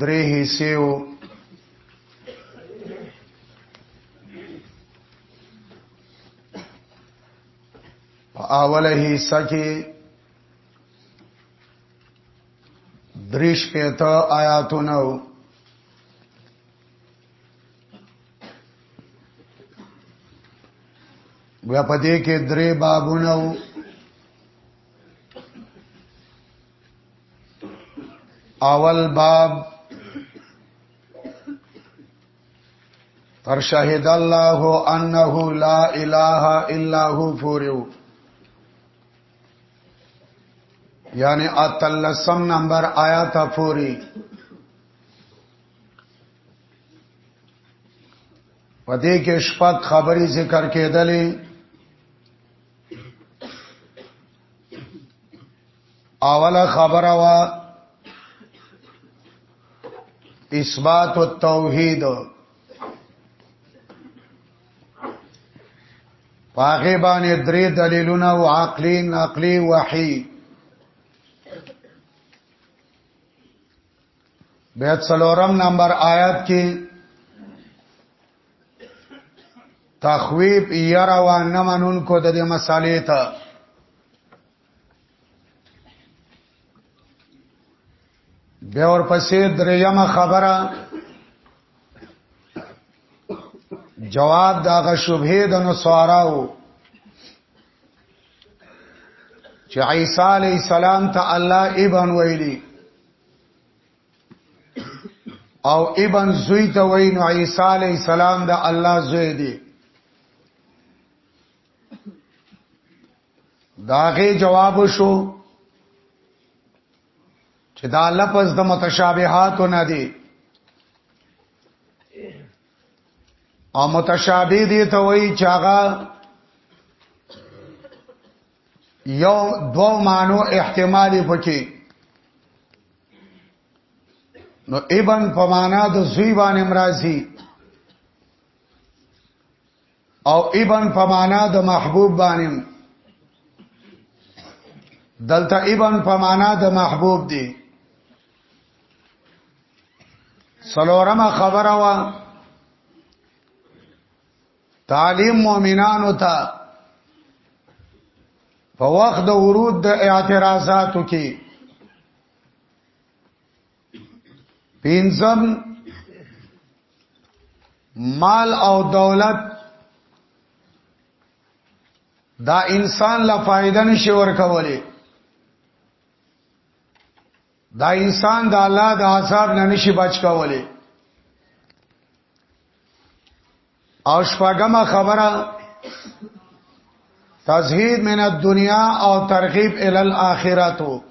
درې حصے او په اوله حصہ کې دریش پیتا آیاتونه او بیا په دې کې درې بابونه او اول باب پر شهد الله انه لا اله الا هو فوریو یعنی اتلسم نمبر آیات فوری پدې کې شپږ خبرې ذکر کېدلې اوله خبره وا اثبات التوحید پاغه باندې درې دلیلونه او عقلی نقلی وحی بیت سلورم نمبر آیات کې تخویب یروا نه منون کو د دې مسالې ته بیا ورپسې درېیمه خبره جواب داغه شبهه د نصاراو چې عیسی علی السلام ته الله ابن ویلی او ابن زوی ته وای نو عیسی علی السلام د الله زوی دی داغه جواب شو چې دا لفظ د متشابهات نه دی او متشابه دی ته وای چې هغه یو دو مانو احتمالی پکی نو ابن په معنا د زوی باندې مرাজি او ابن په معنا د محبوب باندې دلته ابن په معنا د محبوب دی سلورمه خبره وا تعلیم مؤمنانو ته په وخت د ورود د اعتراضاتو کې پینځم مال او دولت دا انسان لا فائدہ نشي ورکولې دا انسان د الله د عذاب نه نشي بچ کولای او شپږمه خبره تزهید من الدنیا او ترغیب ال الاخرتو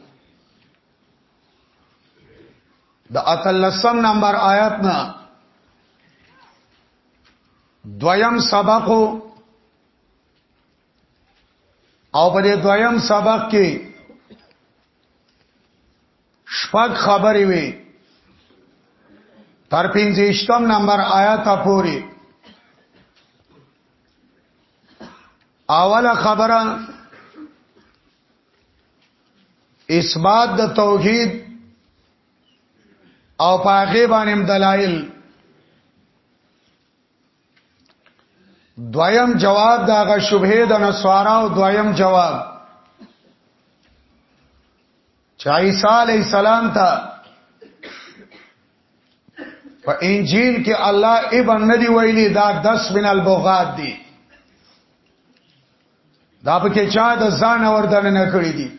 د اتلسم نمبر آیات نه دویم سبق او په دې دویم سبق کې شپږ خبرې وي تر پنځشتم نمبر آیات پورې اوله خبره اثبات د توحید او پاغه باندې دلایل دویم جواب داغه شبهه د نسوارا او دویم جواب چې عیسی علی السلام ته په انجیل کې الله ابن ندی ویلی دا 10 من البغات دی دا پکې چا د ځان اوردن نه کړی دي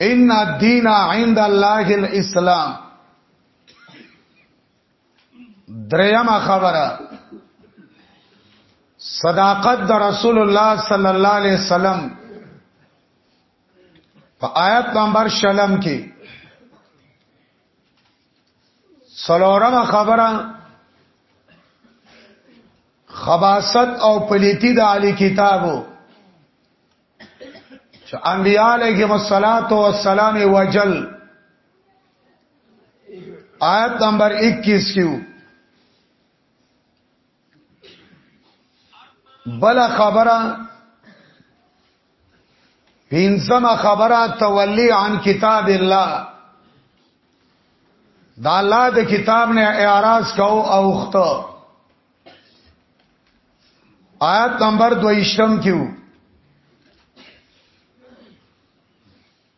ان الدین عند الله الاسلام درېمه خبره صداقت د رسول الله صلی الله علیه وسلم په آیت نمبر شلم کې سلورمه خبره خباست او پلیتی د علی کتابو چې انبیاء علیهم الصلاۃ والسلام وجل آیت نمبر 21 کیو بل خبره پینځم خبره تولی عن کتاب الله دا الله د کتاب نه اعراض کو او خط آیت نمبر 22 کیو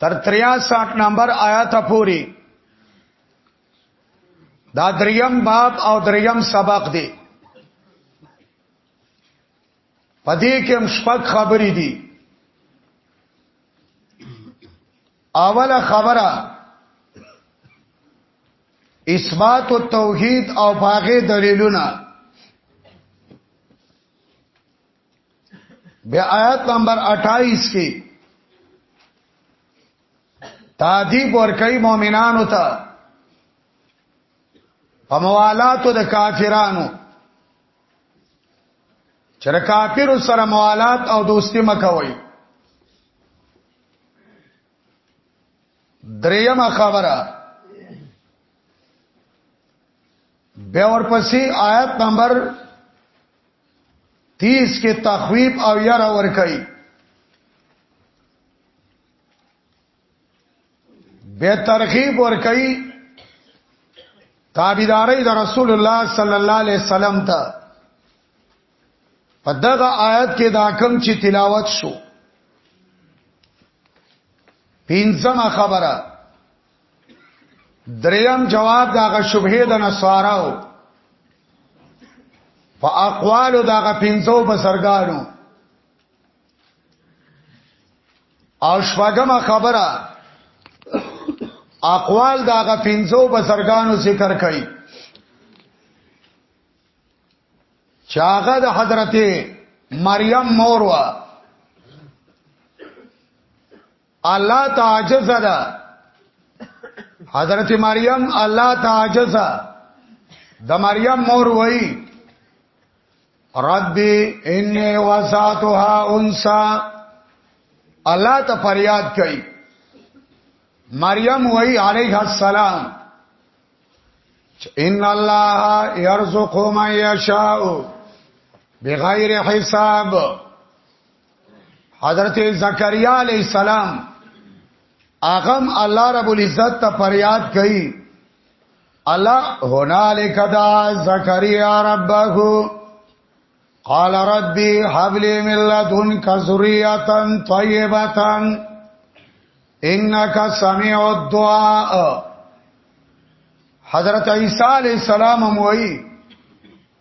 تر 63 نمبر آیات پوری دا دریم باب او دریم سبق دی پدې کې هم شپږ خبرې دي اوله خبره اثبات او توحید او باغې دلیلونه بیا آیت نمبر 28 کې تادیب ورکړي مؤمنانو ته په موالاتو د کافرانو چر کافر سره موالات او دوستی مکوي دریمه خبره بیا ورپسې آیت نمبر تیز کې تخویب او یره ور کوي به ترغیب ور کوي تابعداري د رسول الله صلی الله علیه وسلم ته په دغه آیت کې دا کم چې تلاوت شو پینځمه خبره دریم جواب داغه شبهه د نصاراو په اقوالو داغه پنځو بسرګانو او شپږم خبره اقوال داغه پنځو بسرګانو ذکر کړي چاغه د حضرت مریم مور وا الله تعجز ده حضرت مریم الله تعجز د مریم مور وای رب انی وساتها انسا الله ته فریاد کوي مریم وای علیها السلام ان الله يرزق من يشاء بغیر حساب حضرت زکریا علی السلام اغم الله رب العزت ته فریاد کړي الله هنالک دا زکریا ربه قال ربي هب لي من لدنك ذريه طيبه انك سميع الدعاء حضرت عیسی علیہ السلام موئی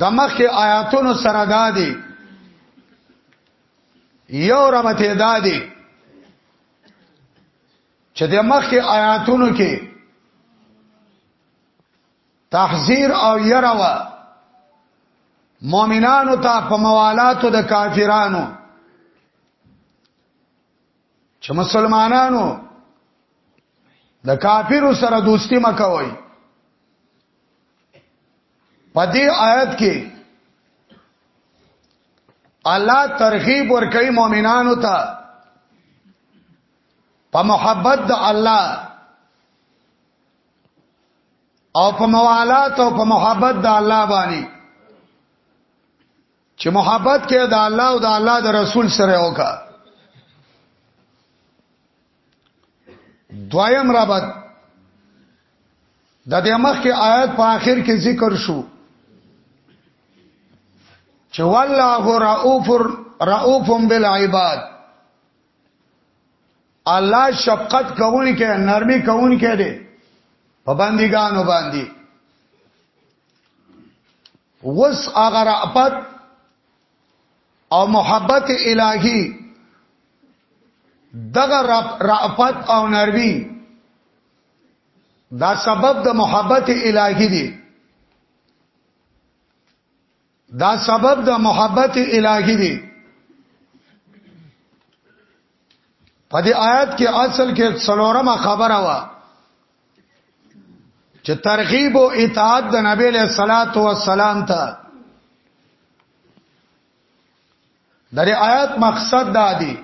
د مخکې آیاتونو سره دا دی یو ربطه دا دی چې د مخکې آیاتونو کې تحذير او يروا مؤمنانو ته په موالاتو د کافرانو چې مسلمانانو د کافرو سره دوستی مکوئ په دې آیت کې الله ترغیب ورکړي مؤمنانو ته په محبت د الله او په موالات او په محبت د الله باندې چې محبت کې د الله او د الله د رسول سره وکړه دویم رابط د دې مخکې آیت په آخر کې ذکر شو چې والله رؤوف رؤوف بالعباد الله شفقت کوونی کې نرمي کوونی کې دی په بندګانو باندې وس هغه رأفت او محبت الهی دغه رافت او نرمی دا سبب د محبت الهی دی دا سبب د محبت الهی دی په دې آیات کې اصل کې څلورمه خبره وا چې ترغیب او اطاعت د نبی له صلوات و سلام ته درې آیات مقصد دا دی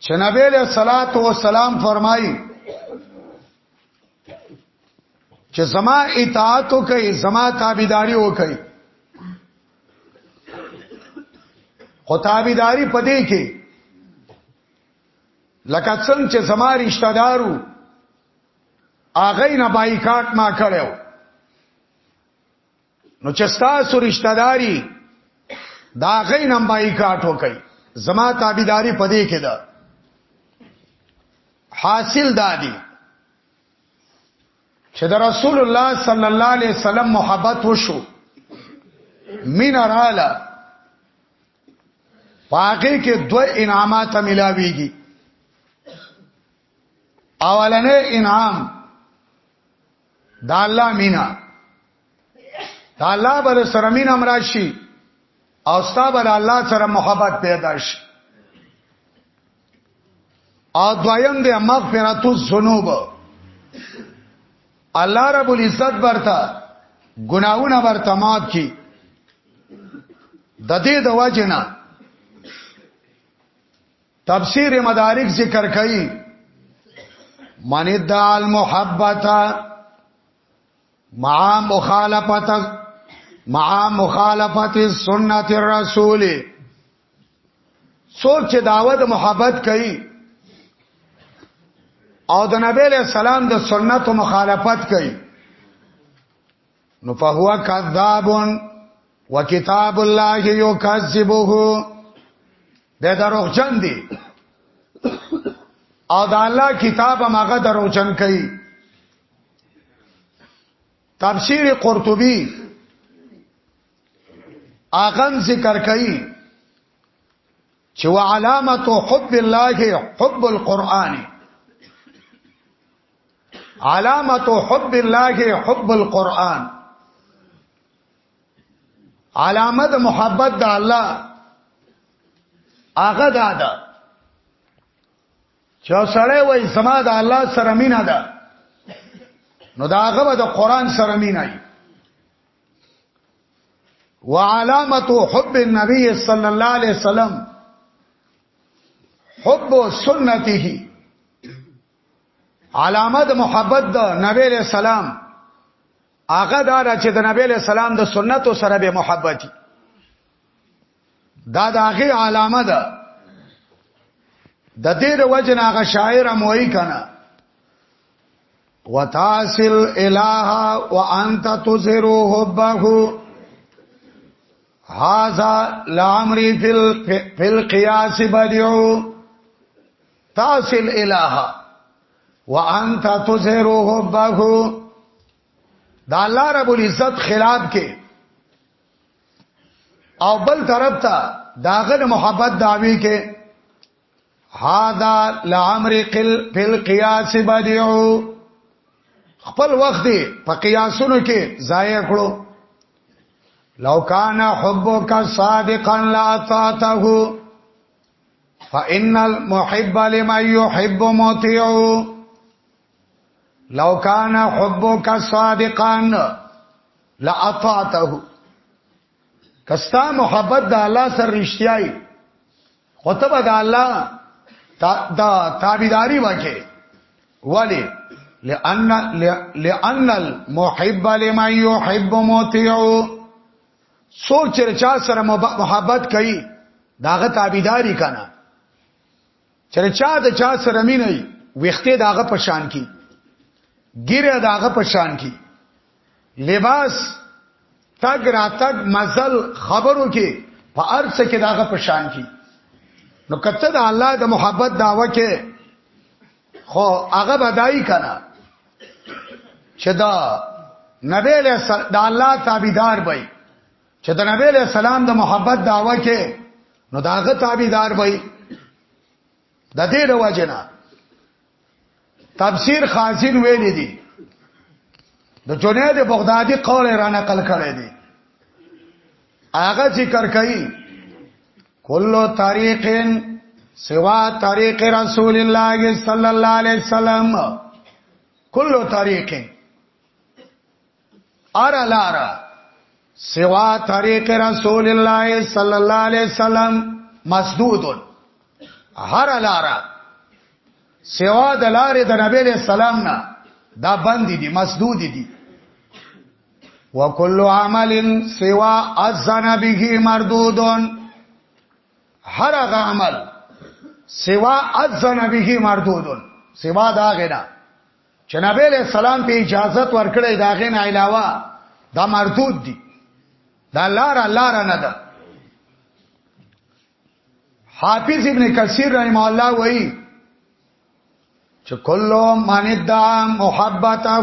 چې نبی له صلوات و سلام فرمایي چې زما اطاعت وکي زما تابعداري وکي خو تابعداري پدې کې لکه څنګه چې زما رشتہ دارو اغه نه بایکاټ ما کړو نو چې تاسو رشتہ داری دا غي نه بایکاټ وکي زما تابعداري پدې کې ده حاصل دادی چې د رسول الله صلی الله علیه وسلم محبت وشو مین رااله پاګه کې دوه انعامات ملاويږي اولنې انعام دا الله مینا دا الله بر سره مینا مراشي او ستا بر الله سره محبت پیدا شي او دویم دی مغفرت الذنوب الله رب العزت برتا گناہونه برتا معاف کی د دې د واجنا تفسیر مدارک ذکر کړي من ادعا المحبتا مع مخالفت مع مخالفت سنت الرسول څوک چې دعوت محبت کوي او د نبی له سلام د سنت مخالفت کوي نو فهو کذاب وکتاب الله یکذبه د دروغجن دی او د الله کتاب هغه دروغجن کوي تفسیر قرطبی اغن ذکر کوي چې وعلامت حب الله حب القرآن علامت حب الله حب القرآن علامت محبت د الله هغه دا ده چې سړی وای سما د الله سره مینا ده نو دا هغه د قرآن سره مینا وي وعلامت حب النبي صلى الله عليه وسلم حب سنته علامه د محبت د نبی له سلام هغه دا چې د نبی له سلام د سنتو سره به محبتي دا د هغه علامه ده د دې د وجه هغه شاعر هم وایي کنه وتاصل الہ وانت تظهر حبه هذا لامری فی القیاس بدیع تاصل الہ وانت تظهر حبه دا الله رب العزت خلاف کې او بل طرف ته داغه محبت داوی کې هاذا لامر قل فل قیاس بدیو خپل وخت دی په قیاسونو کې ضایع کړو لو کان حبک صادقا لا تعته فان المحب لما يحب مطيع لو کان حبک صادقا لاطعته کستا محبت د الله سره رښتیاي خطبه د الله دا تابعداري وکي ولی لأن لأن المحب لما يحب مطيع سوچ چا سره محبت کوي داغه تابعداري کنه چر چا د چا سره مين نه ويخته داغه پشان کی ګیره داغه پشان کی لباس تګ را تګ مزل خبرو کې په ارڅ کې داغه پشان کی نو کته د الله د محبت داوا کې خو هغه بدای کنا چې دا نبی له د الله تابعدار وي چې د نبی له سلام د محبت داوا کې نو داغه تابعدار وای د دې د وجنه تفسیر خازن ویل دي د جنید بغدادي قول را نقل کړی دی هغه ذکر کوي کلو طریقین سوا طریق رسول الله صلی الله علیه وسلم کلو طریقین ار لار سوا طریق رسول الله صلی الله علیه وسلم مسدود هر لار سوا د لارې د نبی له سلام نه دا بند دي مسدود دي وکل عمل سوا اذن به مردود هر هغه عمل سوا اذن به مردود سوا دا غنا چې نبی علیہ السلام په اجازت ورکړی دا غین علاوه دا مردود دي دا لار لار نه ده حافظ ابن کثیر رحم الله وایي چې کلو من ادعا محبته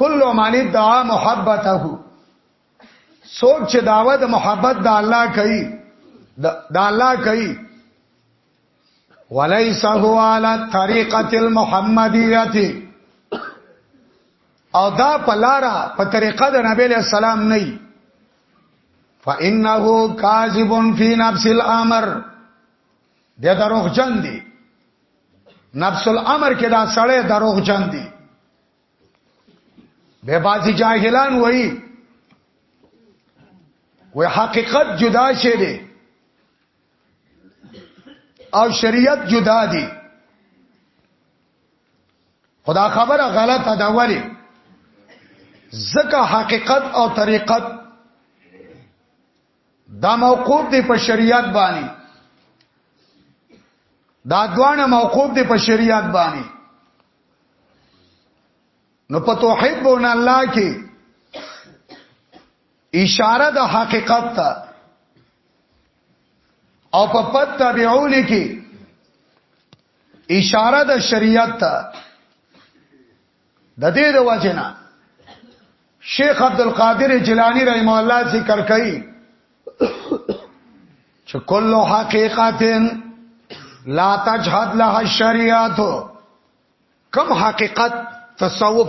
کلو من ادعا محبته څوک چې داوت محبت د الله کوي د الله کوي وليس هو على طريقه المحمديه او دا پلارا په طریقه د نبی له سلام نه وي فانه کاذب فی نفس الامر د دروغ جن دی نفس الامر کې دا سړی دروغ جن دی به بازی جاهلان وایي و حقیقت جدا شه دی او شریعت جدا دي خدا خبره غلطه ده ولی ځکه حقیقت او طریقت دا موقوف دی په شریعت باندې دا دوانه موقوف دی په شریعت باندې نو په توحید بون الله کې اشاره د حقیقت ته او په پد تابعون کې اشاره د شریعت ته د دې د وجنه شیخ عبد القادر جیلانی رحم الله ذکر کوي چې کله حقیقتن لا تجحد لها الشریعت کم حقیقت تصوف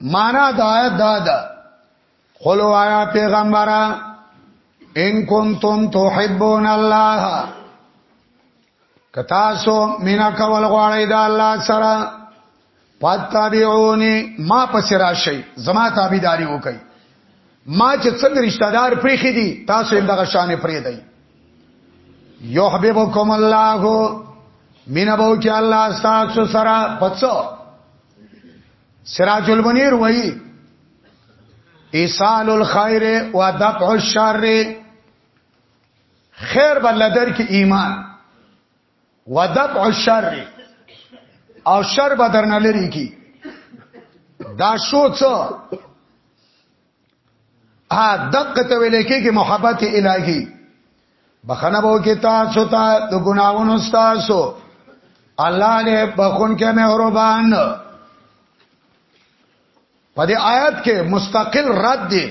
معنا د آیت دا ده قل وایا پیغمبره ان کنتم تحبون الله کتا سو مینا کول غواړی دا الله سره پاتابعونی ما پس راشی زما تابعداري وکي ما چې څنګه رشتہ دار پریخي دي تاسو هم دغه شان پرې دی یحببکم الله مینا بو کې الله تاسو سره پڅو سراج المنیر وای ایصال الخير و دفع الشر خیر بلدر کې ایمان و دفع الشر او شر بدرنه لري کی دا شو څه ا دقه ته ویل کېږي محبت الهي بخنه بو کې تاسو ته د ګناوونو تاسو الله دې بخون کې مهربان په دې آیات کې مستقل رد دی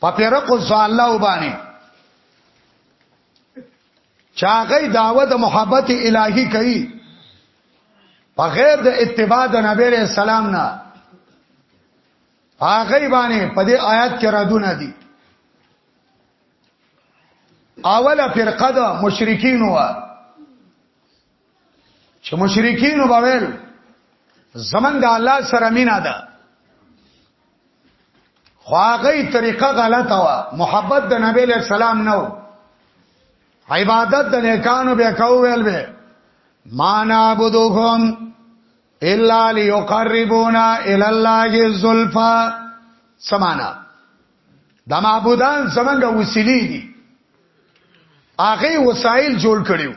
په پیرقو الله وبانی چاغی دعوه د محبت الهی کوي بغیر د اتباع د نبی رسول الله نه هغه باندې په دې آیات کې رادونه دي اوله فرقه د مشرکین و چې مشرکین وبویل زمنګ د الله سره مینا ده خو هغه طریقه غلطه و محبت د نبی له سلام نه و عبادت د نیکانو به کوول به ما نعبدوهم الا ليقربونا الى الله زلفا سمانا دا معبودان زمنګ وسیلی دي هغه وسایل جوړ کړیو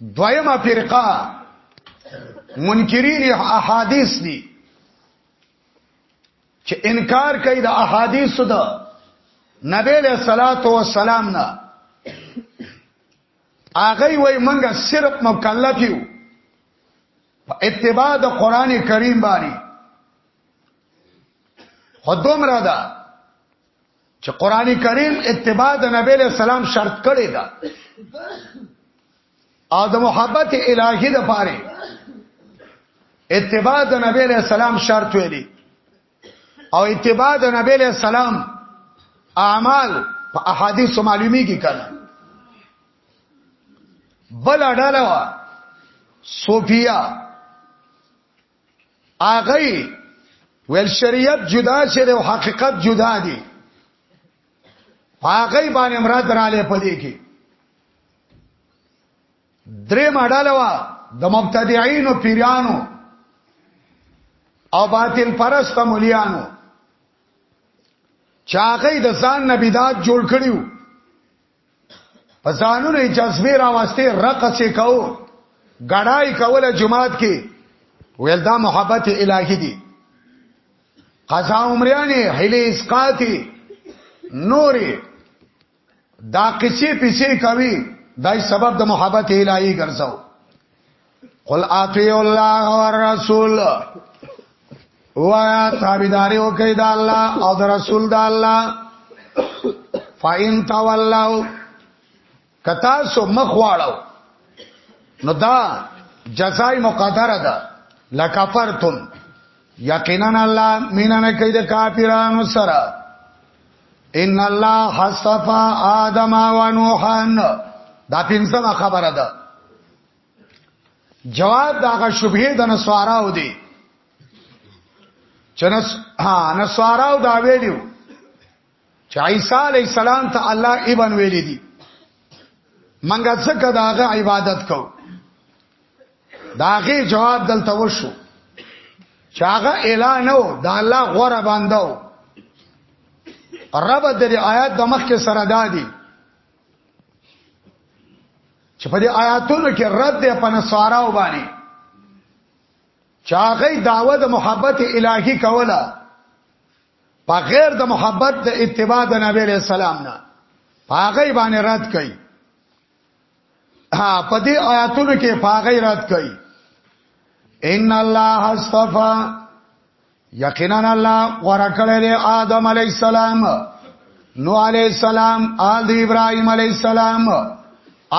دویمه فرقه منکرین احادیث دي چې انکار کوي د احادیثو د نبی له صلوات و سلام نه هغه وای منګه صرف مکلف یو په اتباع د قران کریم باندې خدوم را ده چې قران کریم اتباع د نبی له سلام شرط کړی دا او د محبت الهی د پاره اتباع د نبی له سلام شرط ویلی او اتباع د نبی له سلام اعمال په احادیث معلومی کی کړه بل اډاله وا صوفیا اغه ول شریعت جدا شه او حقیقت جدا دي هغه باندې مراد را لې پدې کې درې ماډاله وا د مبتدعين او پیرانو او باطل پرست مليانو چاغې د ځان نبیدات جوړ کړیو په ځانونو یې جذبه راوسته رقص یې کاو غړای کوله جمعات کې ویل دا محبت الهی دی قضا عمریانی حلی اسقاتی نوری دا قصې پیسې کوي دای سبب د محبت الهی ګرځاو قل اطیع الله والرسول وایا تابعداري وکي د الله او د رسول د الله فاین تولوا کتا سو مخواړو نو دا جزای مقدره ده لکفرتم یقینا الله مینه نه کوي د کافرانو سره ان الله حصف آدم و نوحان دا پنځمه خبره ده جواب داغه شبهه د نسواراو دی چنس ها نسواراو دا ویلو چې عیسی علی السلام ته الله ابن ویل دي منګه څخه داغه عبادت کو دا غي جواب دلته وشو چې هغه اعلان نو دا الله غره باندې رب د آیات د مخ کې سره دادی چې په دې آیاتونو کې رد دی په نصاراو باندې چاغې داوه د محبت الهی کوله په غیر د محبت د اتباع د نبی له سلام نه پاغې باندې رد کړي ها په دې آیاتونو کې پاغی رات کوي ان الله استفا یقینا الله ورکړی دی آدم علی السلام نو علی السلام آل دی ابراهیم علی السلام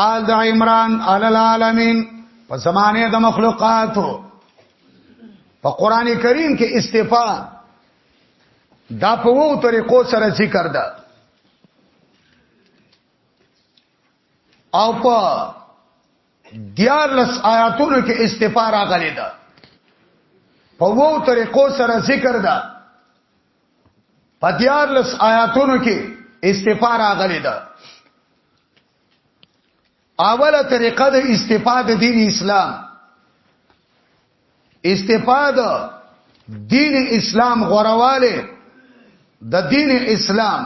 آل د عمران علی العالمین په زمانه د مخلوقاتو په قران کریم کې استفا دا په وو طریقو سره ذکر ده او په دیارلس آیاتونو کې استفاره راغلي ده په وو طریقو سره ذکر ده په دیارلس آیاتونو کې استفاره راغلي ده اوله طریقه د استفاده دین اسلام استفاده دین اسلام غورواله د دین اسلام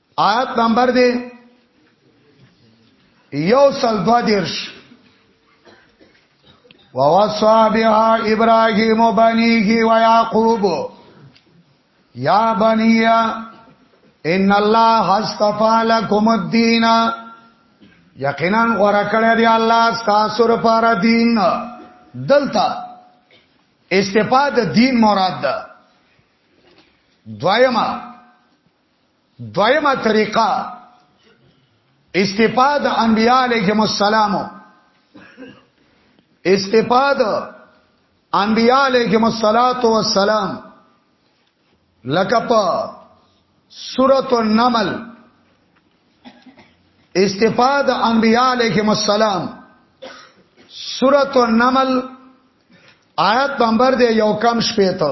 آیت نمبر دی یو سل دو دیرش ووصا بها ابراهيم بنيه ويعقوب يا بني ان الله اصطفى لكم الدين یقینا غره کړی دی الله ستاسو لپاره دین دلته استفاده دین مراد ده دویما دویمه طریقه استفاده انبیاء علیهم السلام استفاده انبیاء علیهم الصلاۃ والسلام لکه په سورۃ النمل استفاده انبیاء علیهم السلام سورۃ النمل آیت نمبر دی یو کم شپې ته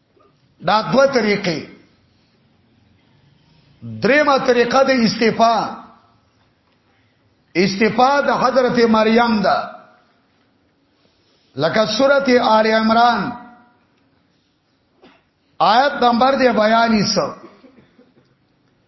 دا دوه طریقې درېمه طریقه د استعفا استعفا د حضرت مریم ده لکه سورته آل عمران آیت نمبر دی بیانی سو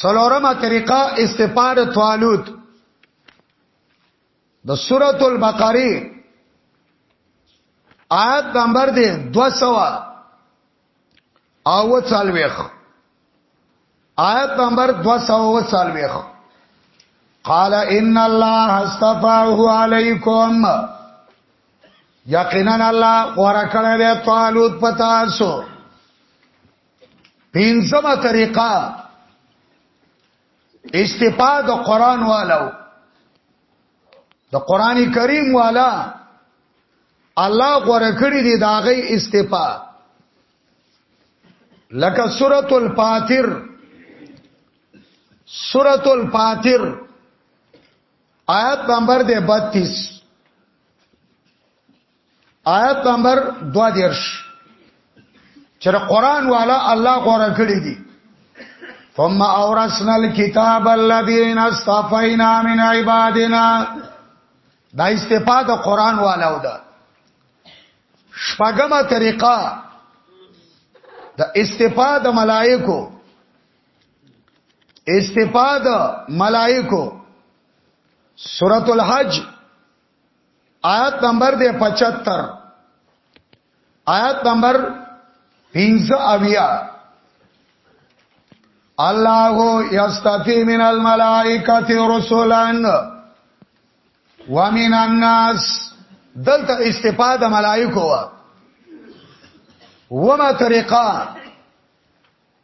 څلورمه طریقه استفاده طالوت د سورۃ البقره آیت نمبر دی 200 او څلويخ آیت نمبر 200 او څلويخ قال ان الله استفاه عليكم یقینا الله ورکړی طالوت پتاسو پنځمه طریقه استفاده قران والو د قران کریم والا الله غره کړی دی دا غي استفا لکه سورۃ الفاتر سورۃ الفاتر آیت نمبر 32 آیت نمبر 22 چې قرآن والا الله غوړه کړی دی ثم اورثنا الكتاب الذين اصطفينا من عبادنا دا استفاده قرآن والا ودا شپږمه طریقه د استفاده ملائکو استفاده ملائکو سورۃ الحج آیت نمبر دے پچتر آیت نمبر پینز اویا اللہ یستفی من الملائکت رسولان ومن الناس دلتا استفاد ملائکو وما طریقہ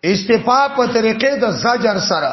استفاق په طریقې د زجر سره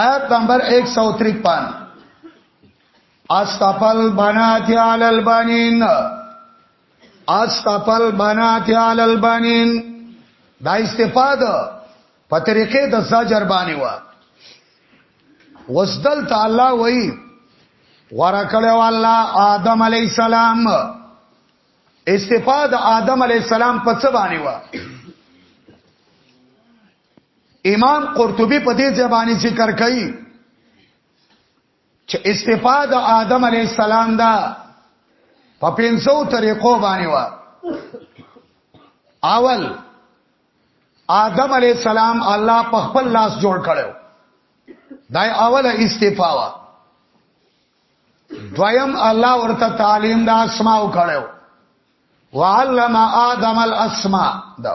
آیت نمبر 153 استفل بنات علی البنین استفل بنات علی البنین دا استفاده په طریقې د زجر باندې و وسدل تعالی وای ورکړو الله آدم علی السلام استفاده آدم علی السلام په څه باندې و امام قرطبي په دې ځباني ذکر کوي چې استفاده آدم علی السلام دا په پنځو طریقو باندې و اول آدم علی السلام الله په خپل لاس جوړ کړو دا اوله استفاده دویم الله ورته تعلیم د اسماء کړو وعلم آدم الاسماء دا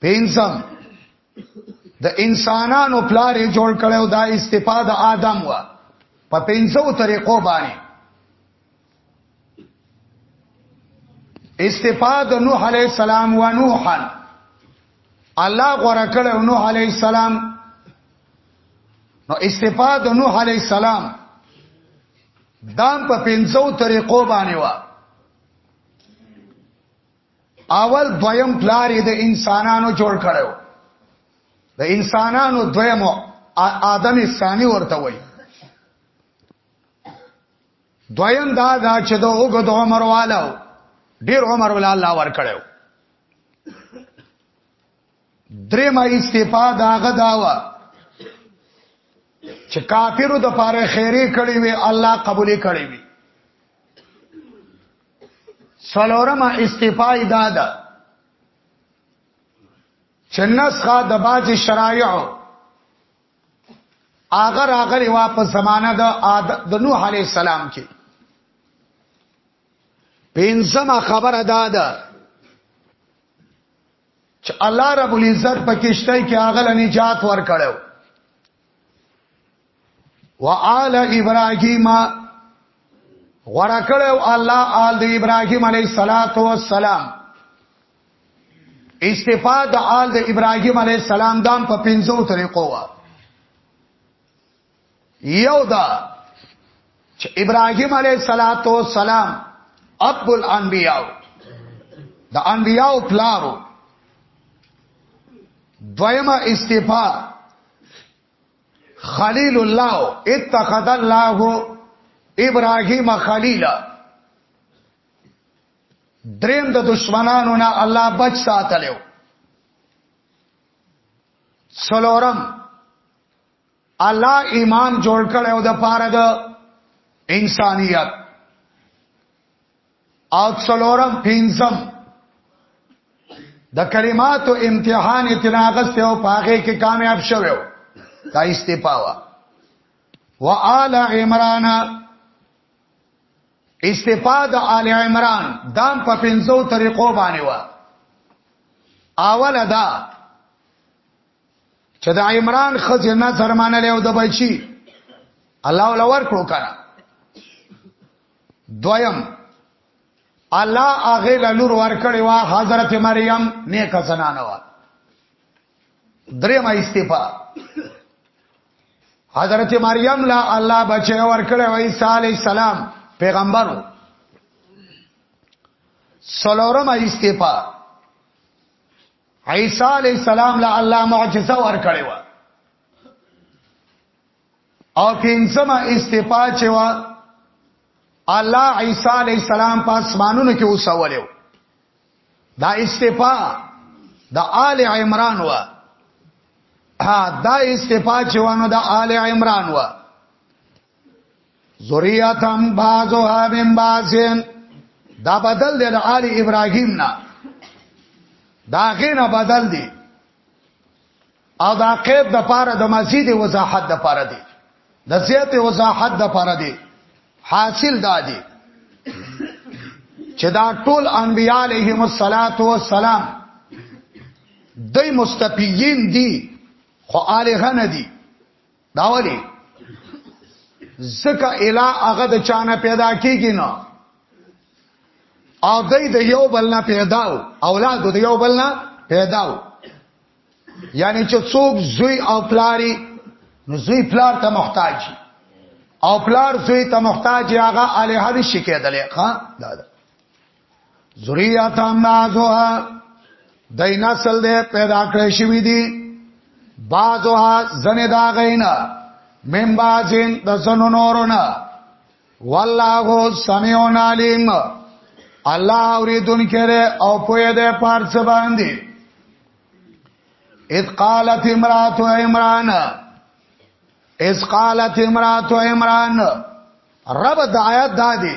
پینځم د انسانانو پلار یې جوړ کړو دا استفاده آدم وا په پینځو طریقو باندې استفاده نوح علی السلام و نوحا الله غره کړو نوح علی السلام نو استفاده نوح علی السلام دام په پینځو طریقو باندې وا اول دویم پلار یې د انسانانو جوړ کړو د انسانانو دویم آدم ثانی ورته وای دویم دا دا چې د اوګد عمر والو ډیر عمر ول الله ور کړو درې ما استعفا داغه داوا چې کافرو د پاره خیره کړی وي الله قبول کړی وي څلورم استفای دا ده چې نسخه د باج شرایع هغه راغلی وا په زمانہ د د نوح علی السلام کې پنځمه خبره دا ده چې الله رب العزت پکشته کې هغه لنجات ورکړو وآل ابراهیم غره کړو الله آل د ابراهیم علیه الصلاۃ والسلام استفاده آل د ابراهیم علیه السلام دام په پنځو طریقو وا یو دا چې ابراهيم عليه صلوات و سلام ابو الانبیاء د انبیاء پلارو دویمه استفا خلیل الله اتخذ الله ابراهيم خلیلا دریم د دشمنانو نه الله بچ ساتلو څلورم الله ایمان جوړ کړو د پاره د انسانیت او څلورم پینځم د کلماتو امتحان اتناغست او پاغه کې کامیاب شوو دا استفاوا وآل عمران استفاده آل عمران دام په پنځو طریقو باندې و اول دا چې د عمران خزه نه درمانه له د بچي الله ولور کړو کنه دویم الله هغه لور ور کړی وا حضرت مریم نیک زنانه وا دریم استفا حضرت مریم لا الله بچي ور کړی و عیسی علی السلام پیغمبرو سلورم استفا عیسی علی السلام له الله معجزه ورکړې و او پنځمه استفا چې و الله عیسی علی السلام په اسمانونو کې وسولیو دا استفا د آل عمران و ها دا استفا چې وانه د آل عمران و ذریاتم بعضها من بعضین دا بدل دی آل ابراهیم نه دا غینه بدل دی او دا قید د پاره د مزید وضاحت د پاره دی د زیات وضاحت د پاره دی حاصل دا دی چې دا ټول انبیاء علیهم الصلاۃ والسلام دای مستفیین دي خو الہ نه دي دا ولی زکه الا هغه د چانه پیدا کیږي نه او دای د یو بل نه پیدا او اولاد د یو بل نه پیدا او یعنی چې څوک زوی او پلاری نو زوی پلار ته محتاج او پلار زوی ته محتاج هغه الیه دې شکې دلې ښا دا دا ذریاتم نازوها دای نسل دې پیدا کړی شوی دی بازوها زنه دا غینا من بازین د زنو نورونه والله سمیع علیم الله اوریدون کړي او پوهه دې پارڅ باندې اذ قالت امرات عمران اذ قالت امرات عمران رب د آیات دادی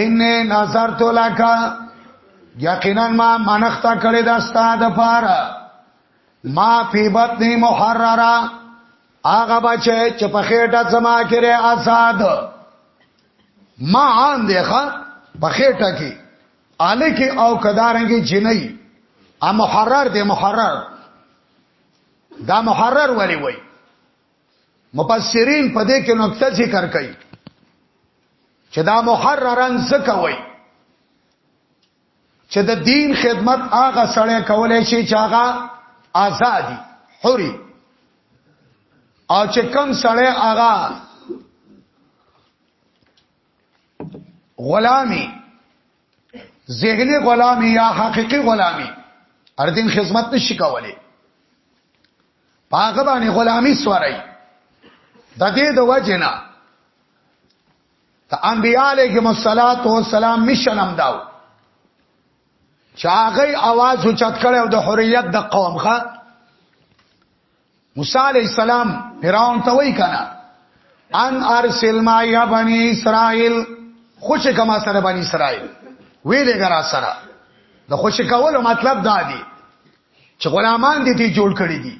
ان نظر تو لکا یقینا ما منختا کړی دا ستاد د پاره ما فی بطنی محررا هغه بچه چې په خېټه زما کړي آزاد ما عام دی ښا په خېټه کې اله کې او کدارنګي جنئی ا محرر دی محرر دا محرر ولی وای مفسرین په دې کې نقطه ذکر کوي چې دا محررن څه کوي چې د دین خدمت هغه سړی کولای شي چې هغه ازادي حوري او چې کم سړی هغه غلامی ذهنی غلامی یا حقیقی غلامی اردین خدمت نشي کولای پاغه باندې غلامی سوري د دې د وجنا ته انبیاء علیهم الصلاۃ والسلام مشن هم داو چاغی आवाज اوچت کړو د حریت د قوم ښا موسی علی السلام فرعون ته وای کنا ان ارسل ما یا بنی اسرائیل خوش کما سره بنی اسرائیل ویلې ګرا سره د خوش کولو مطلب دا دی چې غلامان دي ته جوړ کړی دي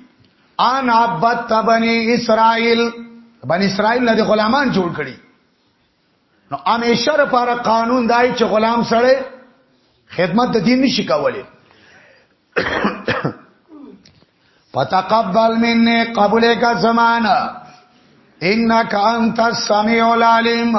ان عبدت بني اسرائيل بني اسرائيل نه دي غلامان جوړ کړی نو همیشه لپاره قانون دای چې غلام سره خدمت د دین نشي کولای فتقبل مني قبول کا زمانہ انك انت السميع العليم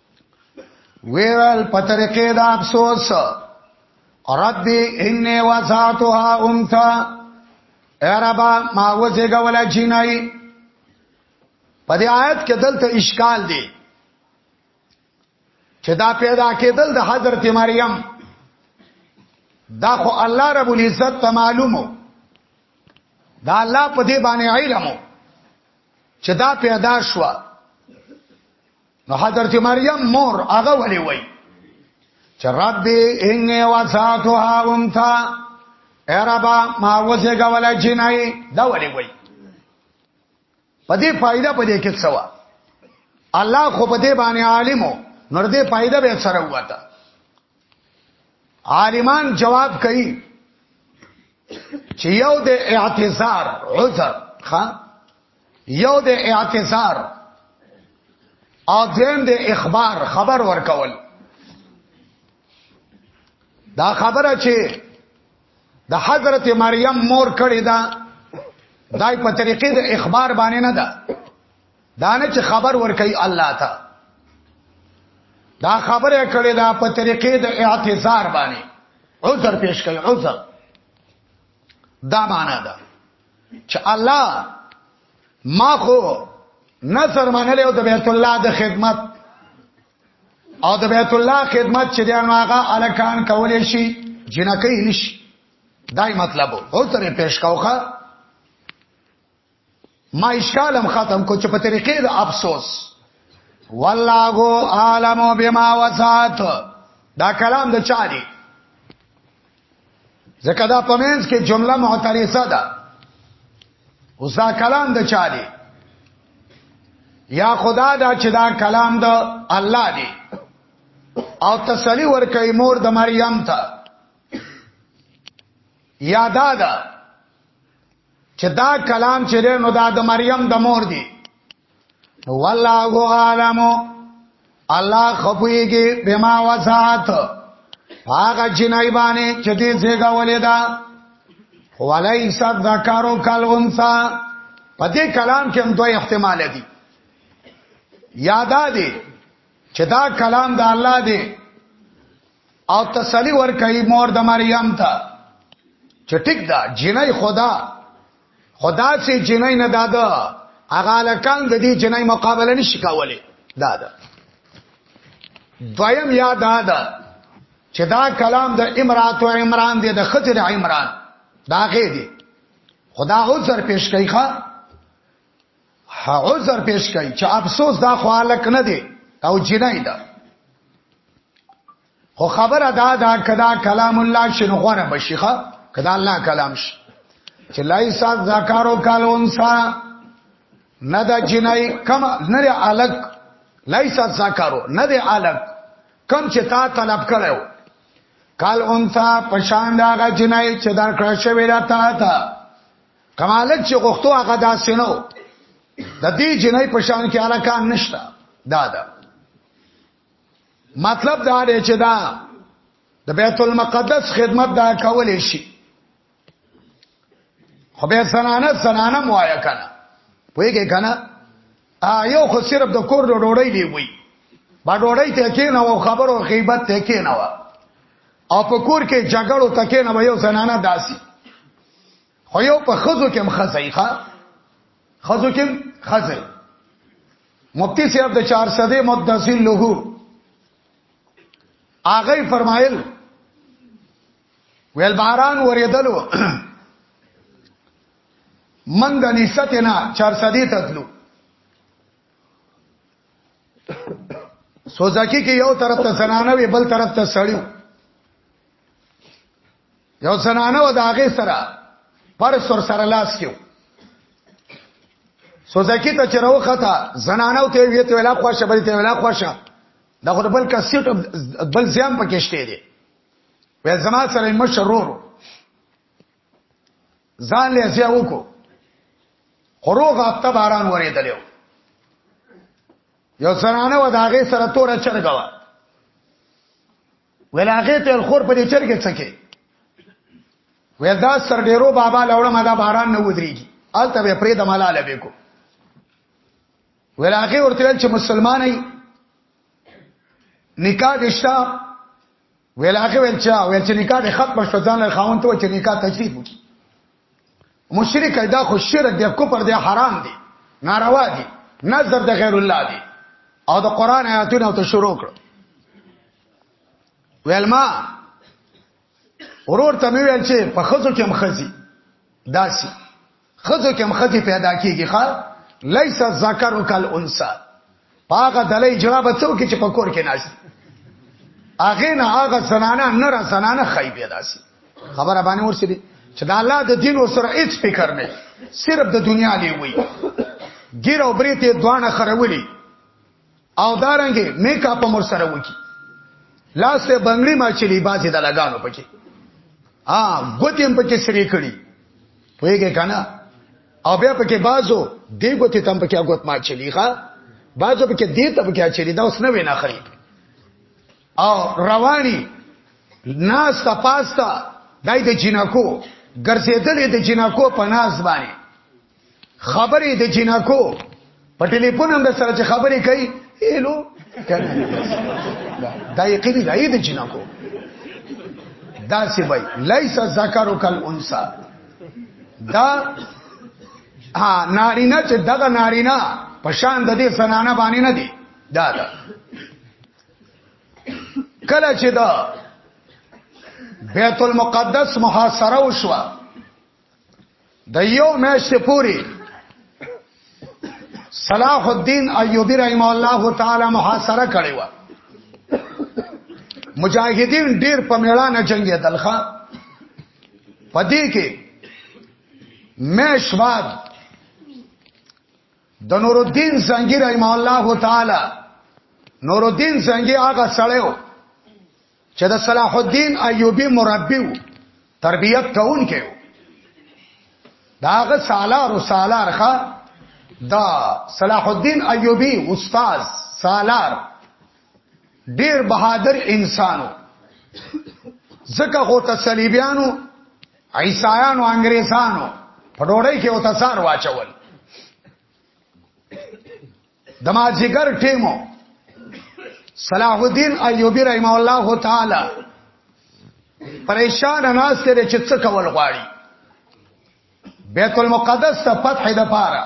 ویل پترکه دا افسوس ربی انی وزاتها امتا اربا ما وزګه ولا جنای په دې آیت کې دلته اشکال دی چې دا پیدا کېدل د حضرت مریم دا خو الله رب العزت ته معلومو دا الله په دې باندې علمو چې دا پیدا شوه نو حضرت مریم مور هغه ولې وای چې رب ان وساتها انثى اربا ما وسه غولا جنای دا ولې وای په دې فائدہ په دې کې څه و الله خو په دې باندې عالمو نور دې فائدہ به سره وته عالمان جواب کوي چې یو د اعتذار عذر ښا یو د اعتذار او دیم د اخبار خبر ورکول دا خبره چې د حضرت مریم مور کړی دا دای په طریقې د اخبار باندې نه ده دا نه چې خبر ورکړي الله ته دا خبره کړی دا په طریقې د اعتذار باندې عذر پیش کړي عذر دا معنا ده چې الله ما خو نظر منلی او د بیت الله د خدمت او د بیت الله خدمت چې دیانو هغه الکان کولې شي جنکې نشي دای مطلب او ترې پیش کاوخه ما اشکالم ختم کو چې په طریقې د افسوس والله عالم بما وسات دا کلام د چا دی ځکه دا پمنس کې جمله معترضه ده اوس دا کلام د چا دی یا خدا دا چې دا کلام د الله دی او تسلی ورکړي مور د مریم ته یا دا دا چې دا کلام چې نو دا د مریم د مور دی والله عالم الله خپويږي بما وسات هغه جنای باندې چې دې څنګه ولیدا ولیس ذکرو کل انسا په دې کلام کې هم دوه احتمال دي یادا دي چې دا کلام د الله دی او تسلی ور کوي مور د مریم ته چې ټیک دا جنای خدا خدا سي جنای نه دادا هغه لکان د دې جنای مقابله نشي کولای دادا دویم یا دادا چې دا کلام د امرات او عمران دی د خضر عمران دا غې دی خدا عذر پیش کوي ښا عذر پیش کوي چې افسوس دا خالق نه دی او جنای ده خو خبره دا دا کدا کلام الله شنو غره بشيخه کدا الله کلام شي چې لای سات زکارو کالون سا نه دا جنای کم نه الک لای سات زکارو نه دی الک کم چې تا طلب کړو کال اونتا پشان داغه جنای چې در کړ شوی را تا تا کمالک چې غختو هغه داسینو د دې جنای پشان کې الکان نشتا دادا دا. مطلب دا دی چې دا د بیت المقدس خدمت دا کول شي خو به سنانه سنانه موایا کنه پوهیږي کنه ا یو خو صرف د کور ډوډۍ دی وی با ډوډۍ ته کې نه و خبرو غیبت ته کې نه و او په کور کې جګړو ته کې نه و یو سنانه داسي خو یو په خزو کې مخزای ښا خزو کې خزای مفتی صاحب د 400 مدثل له هغه فرمایل ویل باران وریدلو من د نساتنا 400 ته تلو سوزاکی کې یو طرف ته زنانه وی بل طرف ته سړیو یو زنانه و داغه سره پر سر سره لاس کېو سوزکی ته چرو خطا زنانه ته وی ته ولا خوښه بل ته ولا خوښه دا خو بل کسیټ بل زیام پکې شته دي وې زما سره مشرور ځان له زیا وکړو خروغ هفته باران ورېدلو یو زنانه و داغه سره تور چرګوا ویل هغه تل خور په دې چرګه څکه ویل دا سر ډیرو بابا لوړم دا باران نه ودرېږي الته به پرې د ملاله به کو ویل هغه ورته چې مسلمان یې نکاح دشتا ویل هغه ویل چې ویل چې نکاح د ختم شو ځان له خاون ته چې نکاح تجدید وکړي مشرک دا خو شرک دی کفر دی حرام دی ناروا دی نظر د غیر الله دی او د قران آیاتونه ته شروع کړو ویل ما ورور ته مې ویل چې په خزو کې مخزي داسي خزو کې مخزي پیدا کیږي ښا ليس ذکر کل انثى پاګه دلې جواب څو کې چې په کور کې ناشته اغه نه هغه زنانه نه را زنانه خی پیدا سي خبره باندې ورسېدي چې دا الله د دین سره هیڅ فکر نه صرف د دنیا دی وي ګیر او بریته دوانه خرولي او دارنګه میک اپ مر سره وکی لاس ته بنگړی ما چلی بازي د لګانو پکې ها ګوتیم پکې سری کړی پوهیږي کنه او بیا پکې بازو دی ګوتې تم پکې ګوت ما چلی ښا بازو پکې دی ته پکې چلی دا اوس نه وینا خرید او رواني ناس تا پاستا دای د جنکو ګرځیدلې د جنکو په ناز باندې خبرې د جنکو په ټلیفون هم د سره چې خبرې کوي هلو دا یقیني دی د جنکو دا سی وای لیس ذکر کل انسا دا ها نارینا چې دغه نارینا په شان د دې سنانه باندې نه دی دا دا کله چې دا بیت المقدس محاصره وشوه د یو میاشتې پوري صلاح الدین ایوبی رحم الله تعالی محاصره کړی و مجاهدین ډیر په میړانه جنگي دلخه پدې کې میش بعد د نور الدین زنګی رحم الله تعالی نور الدین زنګی هغه سړیو چې د صلاح الدین ایوبی مربی و تربیت کون کې داغه سالار او سالار ښا دا صلاح الدین ایوبی استاد سالار ډیر بهادر انسانو زکه هو تسلیبیانو عیسایانو انګریزانو په ډوړی کې او تسار واچول د ما جګر ټیمو صلاح الدین ایوبی رحم الله تعالی پریشان ناس ته چې څه کول غواړي بیت المقدس ته فتح د پاره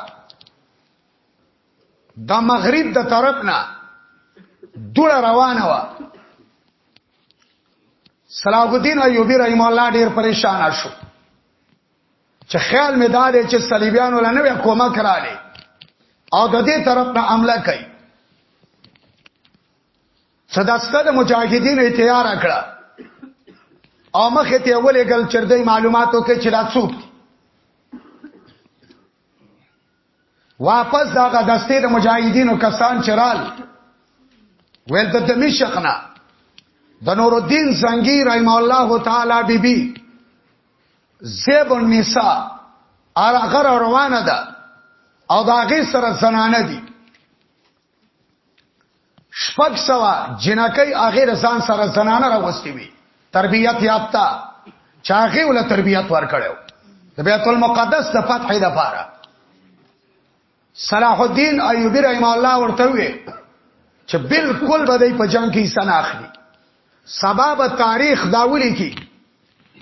د مغرب د طرف نه دوړه روانه و صلاح الدین ایوبی رحم الله ډیر پریشان شو چې خیال مې دا دی چې صلیبیانو له نوې کومک رااله او د دې طرف نه عمله کوي صداسته د مجاهدینو تیار کړه او مخه ته ولې ګل چردې معلوماتو کې چې دا څوک واپس داغه دسته د مجاهدینو کسان چرال ویل د دمشق نه د نور الدین زنګی رحم الله تعالی بی بی زیب النساء ارغه روانه ده او داغه سره زنانه دي شپږ سوا جنکۍ هغه رسان سره زنانه راوستي وي تربيت یافته چاغه ول تربيت ورکړو د بیت المقدس د فتح د پاره صلاح الدین ایوبی رحم الله ورته وي چې بالکل به د په جنگ کې سن اخلي سبب تاریخ داولی کی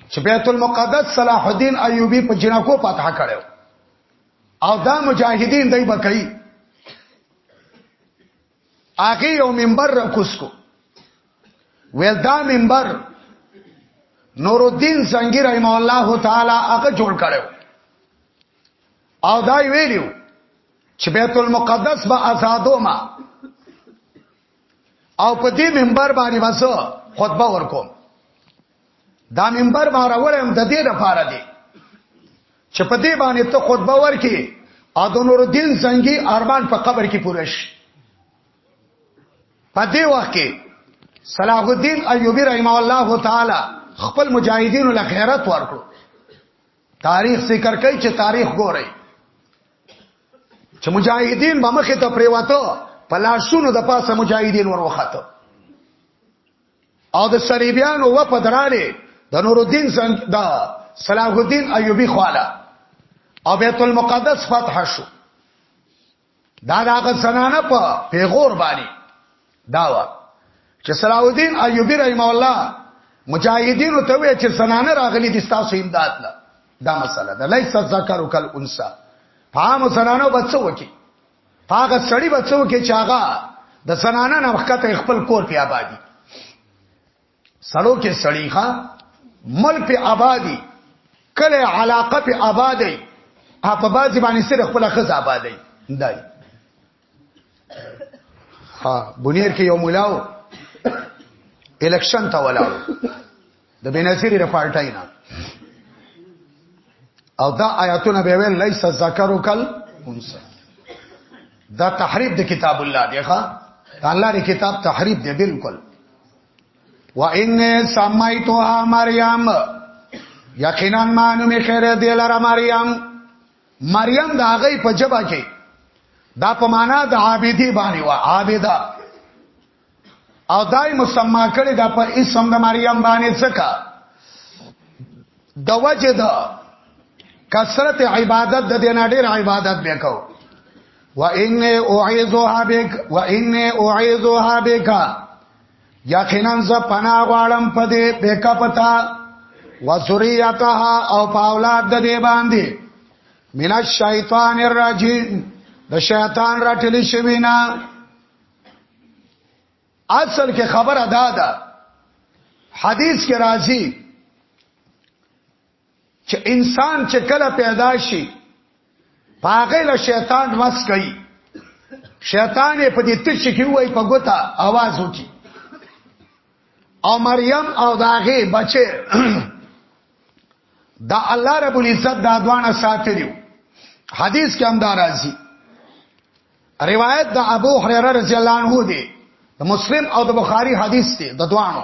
چې بیت المقدس صلاح الدین ایوبی په جنکو فتح کړو او دا مجاهدین دای بکای هغه یو منبر را کوس کو ویل دا منبر نور الدین زنګی رحم الله تعالی هغه جوړ کړو او دا ویلو چې بیت المقدس به آزادو ما او په دې منبر باندې واسه خطبه ورکوم دا منبر ما راوړم د دې لپاره دی چې په دې باندې ته خطبه ورکې او د نور الدین زنګي ارمان په قبر کې پوره شي په دې وخت کې صلاح الدین ایوبی رحمه الله تعالی خپل مجاهدینو له خیرت ورکړو تاریخ ذکر کوي چې تاریخ ګوري چې مجاهدین به مخه ته پریواته پلاشونو د پاسه مجاهدین وروخته او د صلیبیانو و په درانه د نور الدین زنګ دا صلاح الدین ایوبی خواله او بیت المقدس فتح شو دا داغه زنانه په پیغور باندې داوا چې صلاح الدین ایوبی رحم الله مجاهدینو ته وی چې زنانه راغلي دي تاسو امداد لا دا مسله ده لیس ذکر کل انثى پام زنانو بچو وکي پاګه سړی بچو کې چاغه د زنانه نه وخت خپل کور په آبادی سړو کې سړی ښا مل په آبادی کله علاقه په آبادی په بازی باندې سره خپل خز آبادی دای ها بنیر کې یو ملاو الیکشن ته ولاړ د بنظیر د پارټای نه او دا آیاتونه به ویل لیس ذکرو کل انسا دا تحریف د کتاب الله دی ښا الله دی کتاب تحریف دی بالکل و ان سمایتها مریم یقینا ما نو می خیر دی لره مریم مریم د هغه په جبا کې دا په معنا د عابدی باندې وا عابده او دای مسما کړي دا په اسم د مریم باندې څخه د وجه د کثرت عبادت د دین ډیر عبادت وکاو و ان اعیذها بک و ان اعیذها بک یقینا ز پنا غواړم په دې بیک پتا وذریاتها او په اولاد د دې باندې من الشیطان الرجیم د شیطان راټلی شوی نه اصل کې خبره دا ده حدیث کې راځي چې انسان چې کله پیدا شي پاغه له شیطان مس کوي شیطان په دې تش کې وای په ګوتا आवाज وکي او مریم او داغه بچي دا الله رب العزت دا دوانه ساتلیو حدیث کې هم دا راځي روایت د ابو هريره رضی الله عنه دی د مسلم او د بخاری حدیث دی د دوانو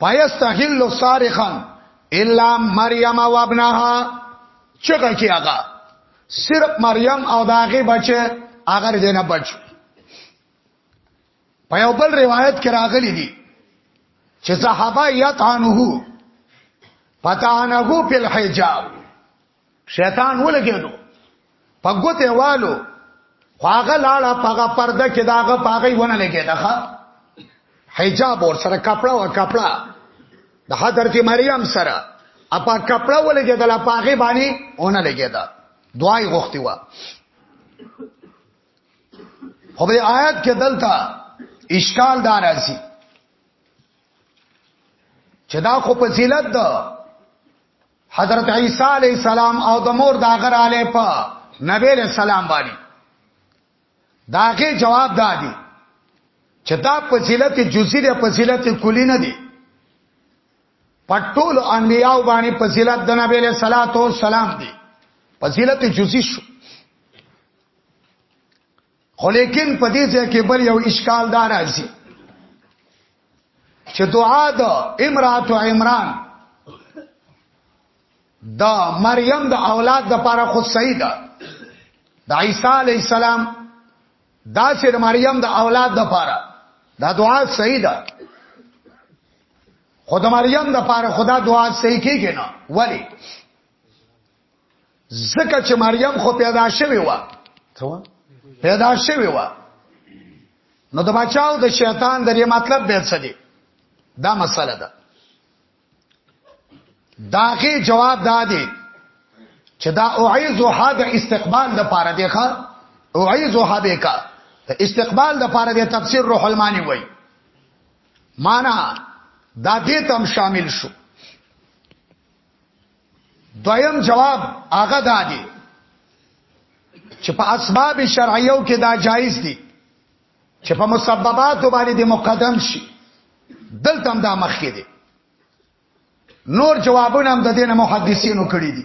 پایستحل صارخا الا مریم و ابنها چغه کی هغه صرف مریم او داغه بچه هغه دینه بچ په یو بل روایت کې راغلی دی چې صحابه یتعنه پتانه په الحجاب شیطان ولګېدو په ګوته والو خواغه لاړه پاغه پرده کې داغه پاغه ونه لګېده ښا حجاب ور سره کپڑا ور کپڑا د حضرت مریم سره اپا کپڑا ولګېدل پاغه باندې ونه لګېده دعای غوښتي و خو به آیات کې دلته اشکال دار راځي چې دا خو فضیلت ده حضرت عیسی علی السلام او د مور دا غر علی په نبی علیہ السلام باندې داغه جواب دادی چې دا فضیلت جزئی دی فضیلت کلی نه دی پټول انبیاء باندې فضیلت د نبی علیہ الصلات والسلام دی فضیلت جزئی شو خو لیکن په دې ځای کې بل یو اشکال دا راځي چې دعا د امرات او عمران د مریم د اولاد د پاره خود صحیح ده د عیسی علی السلام دا چې د مریم د اولاد د پاره دا دعا صحیح ده خود مریم د پاره خدا دعا صحیح کیږي نه ولی زکه چې مریم خو پیدا شوی و څه پیدا شوی و نو د بچاو د شیطان د مطلب به څه دی دا مسله ده داغه جواب دادی چې دا اعیذ حد استقبال د پاره دی ښا اعیذ حد کا د استقبال د پاره دی تفسیر روح المانی وای معنا دا دې تم شامل شو دویم جواب هغه دادی چې په اسباب شرعیو کې دا جایز دي چې په مسببات باندې د مقدم شي دلته هم دا مخ کې دي نور جوابونه هم د دین محدثینو کړی دي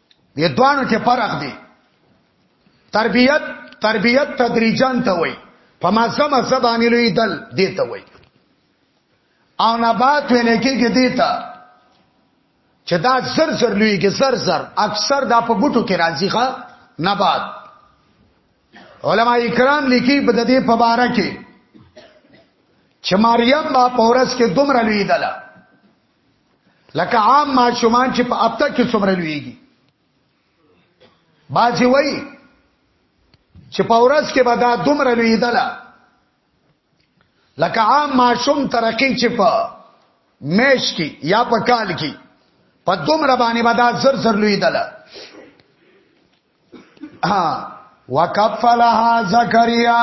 دې دوانو کې فرق دی تربیت تربیت تدریجان ته وای په ما سم سبانی لوی دل دې ته وای او نبات ویل کېږي دې ته چې دا سر سر لوی کې سر سر اکثر دا په بوټو کې راځي ښا نبات علما کرام لیکي په دې په باره کې چې مریم با پورس کې دومره لوی دله لکه عام ماشومان چې په اپته کې څومره لویږي باځي وای چې په ورځ کې به دا دومره لویدله لکه عام ماشوم ترقی چې په میش کې یا په کال کې په دومره باندې به دا زر زر لویدله وکفلها زکریا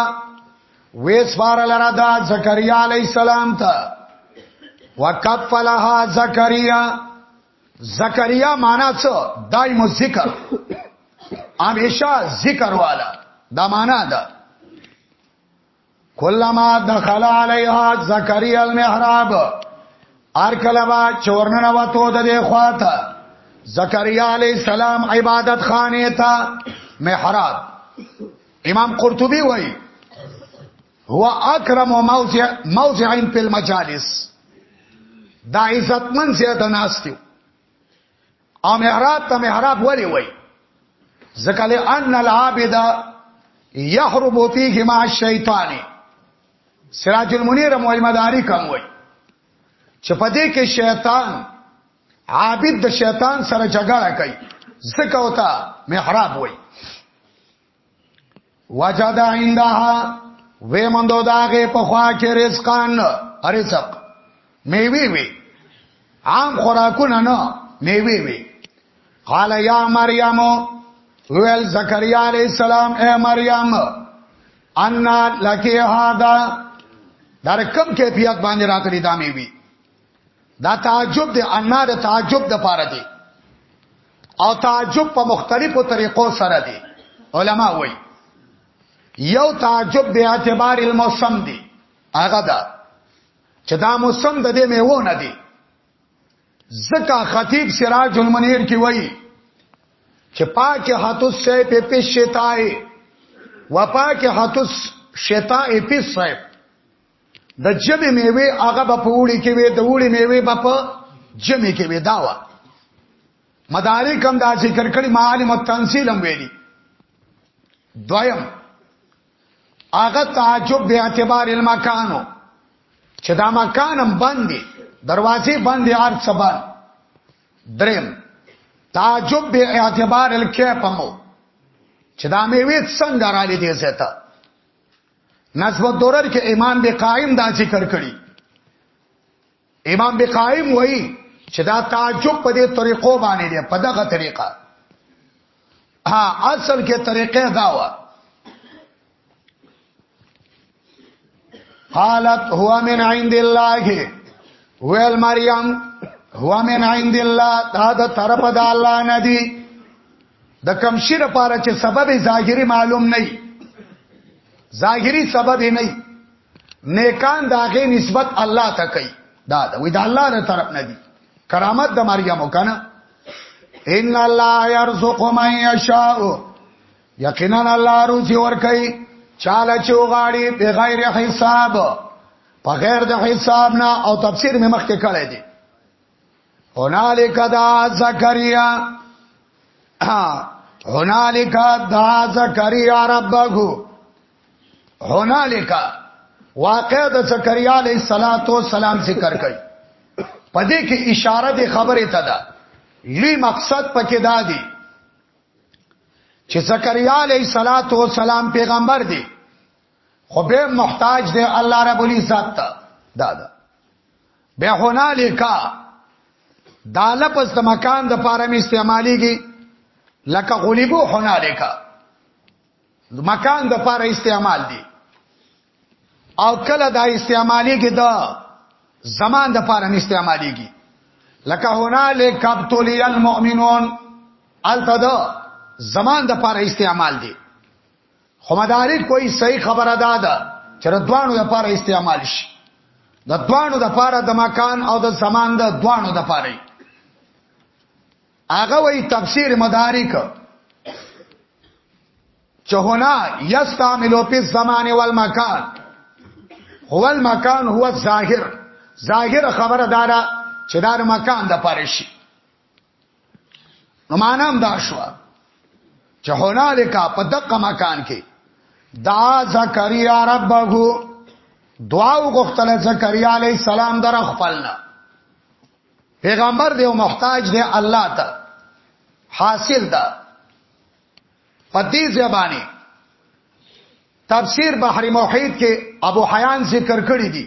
ویس فار لرا دا زکریا علی السلام تا وکفلها زکریا زکریا معنا څه دایمو ذکر همیشه ذکر والا دا معنا ده کلمہ دخل علیها زکریا المحراب ار کلمہ چورنن واتو د دې خواته زکریا علی السلام عبادت خانه تا محراب امام قرطبی وای هو اکرم موضع موضع فی المجالس دا عزتمن زیاده ناستیو او محراب ته محراب ولی وای ذکل ان العابد يحرب فيه مع الشیطان سراج المنیر مولی مداری کم وای چې په دې کې شیطان عابد د شیطان سره جګړه کوي زکه وتا محراب وای وجد عندها وې مندو داغه په خوا کې رزقان رزق میوي وي عام خوراکونه نه میوي وي قال یا مریم ویل زکریا علیہ السلام اے مریم ان لکی هذا در کم کیفیت باندې راتلی دا میوي دا تعجب دی انا د تعجب د پاره دی او تعجب په مختلفو طریقو سره دی علما وایي یو تعجب به اعتبار الموسم دی هغه دا چې دا موسم د دې میوه نه دی زکا خطیب سراج المنیر کی وایي چې پاکه حاتو سه په پیش شتای و پاکه حاتو شتای پیش صاحب د جمع میوه هغه به په وړي کې وي د وړي میوه به په جمع کې وي داوا مدارک هم دا ذکر کړي معالم التنزيل هم ویلي دویم هغه تعجب به اعتبار المکانو چې دا مکان هم باندې دروازې باندې هر څه باندې دریم تعجب به اعتبار الکیف هم چې دا میوه څنګه را لې دي زه ته نصب الدرر کې امام بقائم دا ذکر کړي امام بقائم وایي چې دا تعجب په دې طریقو باندې دی په دغه طریقه ها اصل کې طریقې دا و قالت هو من عند الله ویل مریم هو من عند الله دا د طرف د الله نه دی د کم شي لپاره چې سبب ظاهري معلوم نه وي ظاهري سبب نه وي نیکان داغه نسبت الله ته کوي دا دا وې د الله نه طرف نه دي کرامت د مریم وکنه ان الله يرزق من يشاء یقینا الله روزي ور کوي چاله چوغاړي بغیر حساب په غیر د حساب نه او تفسیر مې مخکې کړی دی هنالک دا زکریا هنالک دا زکریا ربه هنالک واقع د زکریا علیہ الصلات والسلام ذکر کړي پدې کې اشاره د خبره ته ده لوی مقصد پکې دا دی چې زکریا علیہ الصلات والسلام پیغمبر دی خو به محتاج دی الله رب العزت ته دا ده به هنالک دا لپس د مکان د پاره می استعمالیږي لکه غلیبو هنالک مکان د پاره استعمال دي او کله دا استعمالیږي دا زمان د پاره می استعمالیږي لکه هنالک ابتلی المؤمنون التدا زمان د پاره استعمال دي خو مدارک کوئی صحیح خبره ده ده چې د دوانو لپاره استعمال شي د دوانو لپاره د مکان او د زمان د دوانو لپاره هغه وی تفسیر مدارک چهونا یستعملو پی الزمان والمکان هو المکان هو الظاهر ظاهر خبره دارا چې دار مکان د پاره شي نو مانام دا شو چې هنالک په دقه مکان کې دا زکریا ربه دعا وغوښتله زکریا علی السلام در خپلنا پیغمبر دی او محتاج دی الله ته حاصل ده پتی زبانی تفسیر بحر محیط کې ابو حیان ذکر کړی دی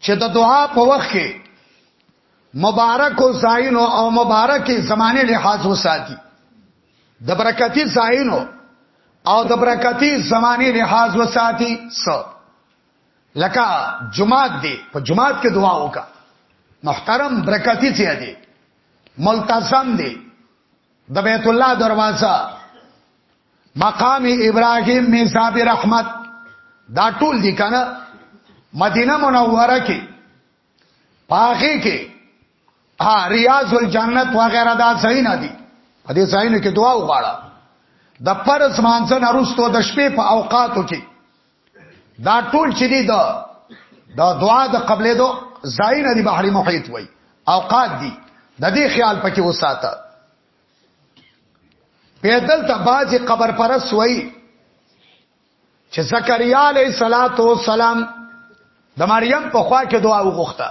چې د دعا په وخت کې مبارک او زاینو او مبارک زمانه لحاظ وساتي د برکتی زاینو او د برکتی زمانه لحاظ وساتي س لکه جمعات دی په جمعات کې دعا وکا محترم برکتی څه دی ملتزم دی د بیت الله دروازه مقام ابراهیم میثاب رحمت دا ټول دي کنه مدینه منوره کې پاخه کې ها ریاض الجنت وغیرہ دا صحیح نه دي په دې ځای نه کې دعا وغواړه د فرض مانځه نرستو د شپې په اوقاتو کې دا ټول چې دي دا د دعا د قبلې دو ځای نه دی بحری محیط وای اوقات دي د دې خیال پکې وساته پیدل ته باج قبر پر سوئی چې زکریا علیہ الصلات والسلام د مریم په خوا کې دعا وغوښته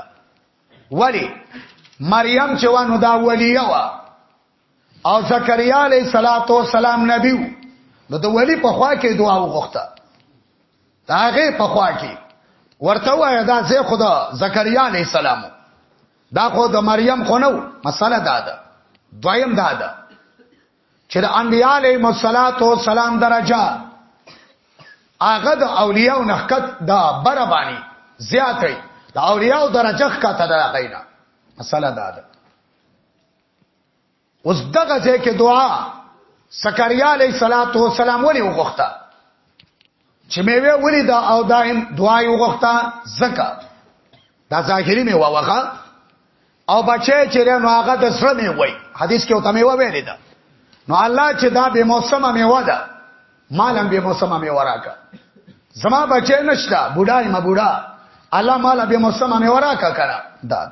ولی مریم چې وانه دا ولیه وا او زکریا علیہ الصلات والسلام نبی وو نو د ولی په خوا کې دعا وغوښته دا هغه په خوا کې ورته وای دا زه خدا زکریا علی السلام دا خو د مریم خو نو مسله دا ده دویم دا ده چې د انبیاء علیهم الصلاۃ والسلام درجه هغه د اولیاء او نحقت دا بره باندې زیاتې د اولیاء درجه ښکته ده غینا مسله دا ده اوس دغه ځای کې دعا سکریا علیہ الصلات والسلام ولې وغوښته چې میوه ولې دا او دایم دعا یې وغوښته زکه دا ظاهری می وغه او بچی چې نو هغه د سره می وای حدیث کې او تمه ویل ده نو الله چې دا به موسمه میوه ده مالم به موسمه میوه راکا زما بچی نشتا بډای ما بډا الله مال به موسمه میوه راکا کرا دا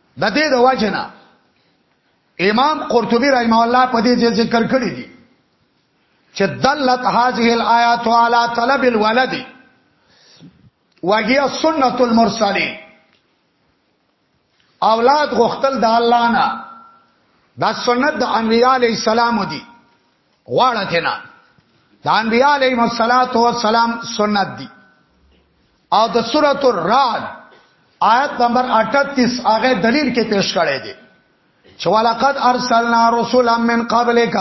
د دې د وجنه امام قرطبي رحمه الله په دې ذکر کړی دی چې دلت هذه الآیات علی طلب الولد وهي سنت المرسلین اولاد غختل د الله نه دا سنت د انبیاء علی السلام دی غواړه تینا د انبیاء علیهم الصلاۃ والسلام سنت دی او د سورۃ الرعد آیت نمبر 38 هغه دلیل کې پیش کړی دی چې ولقد ارسلنا رسولا من قبلک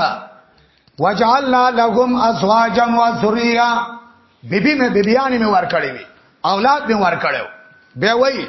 وجعلنا لهم ازواجا وذریا بیبي مې بیبيانی مې ور کړې وي اولاد مې ور کړو به وای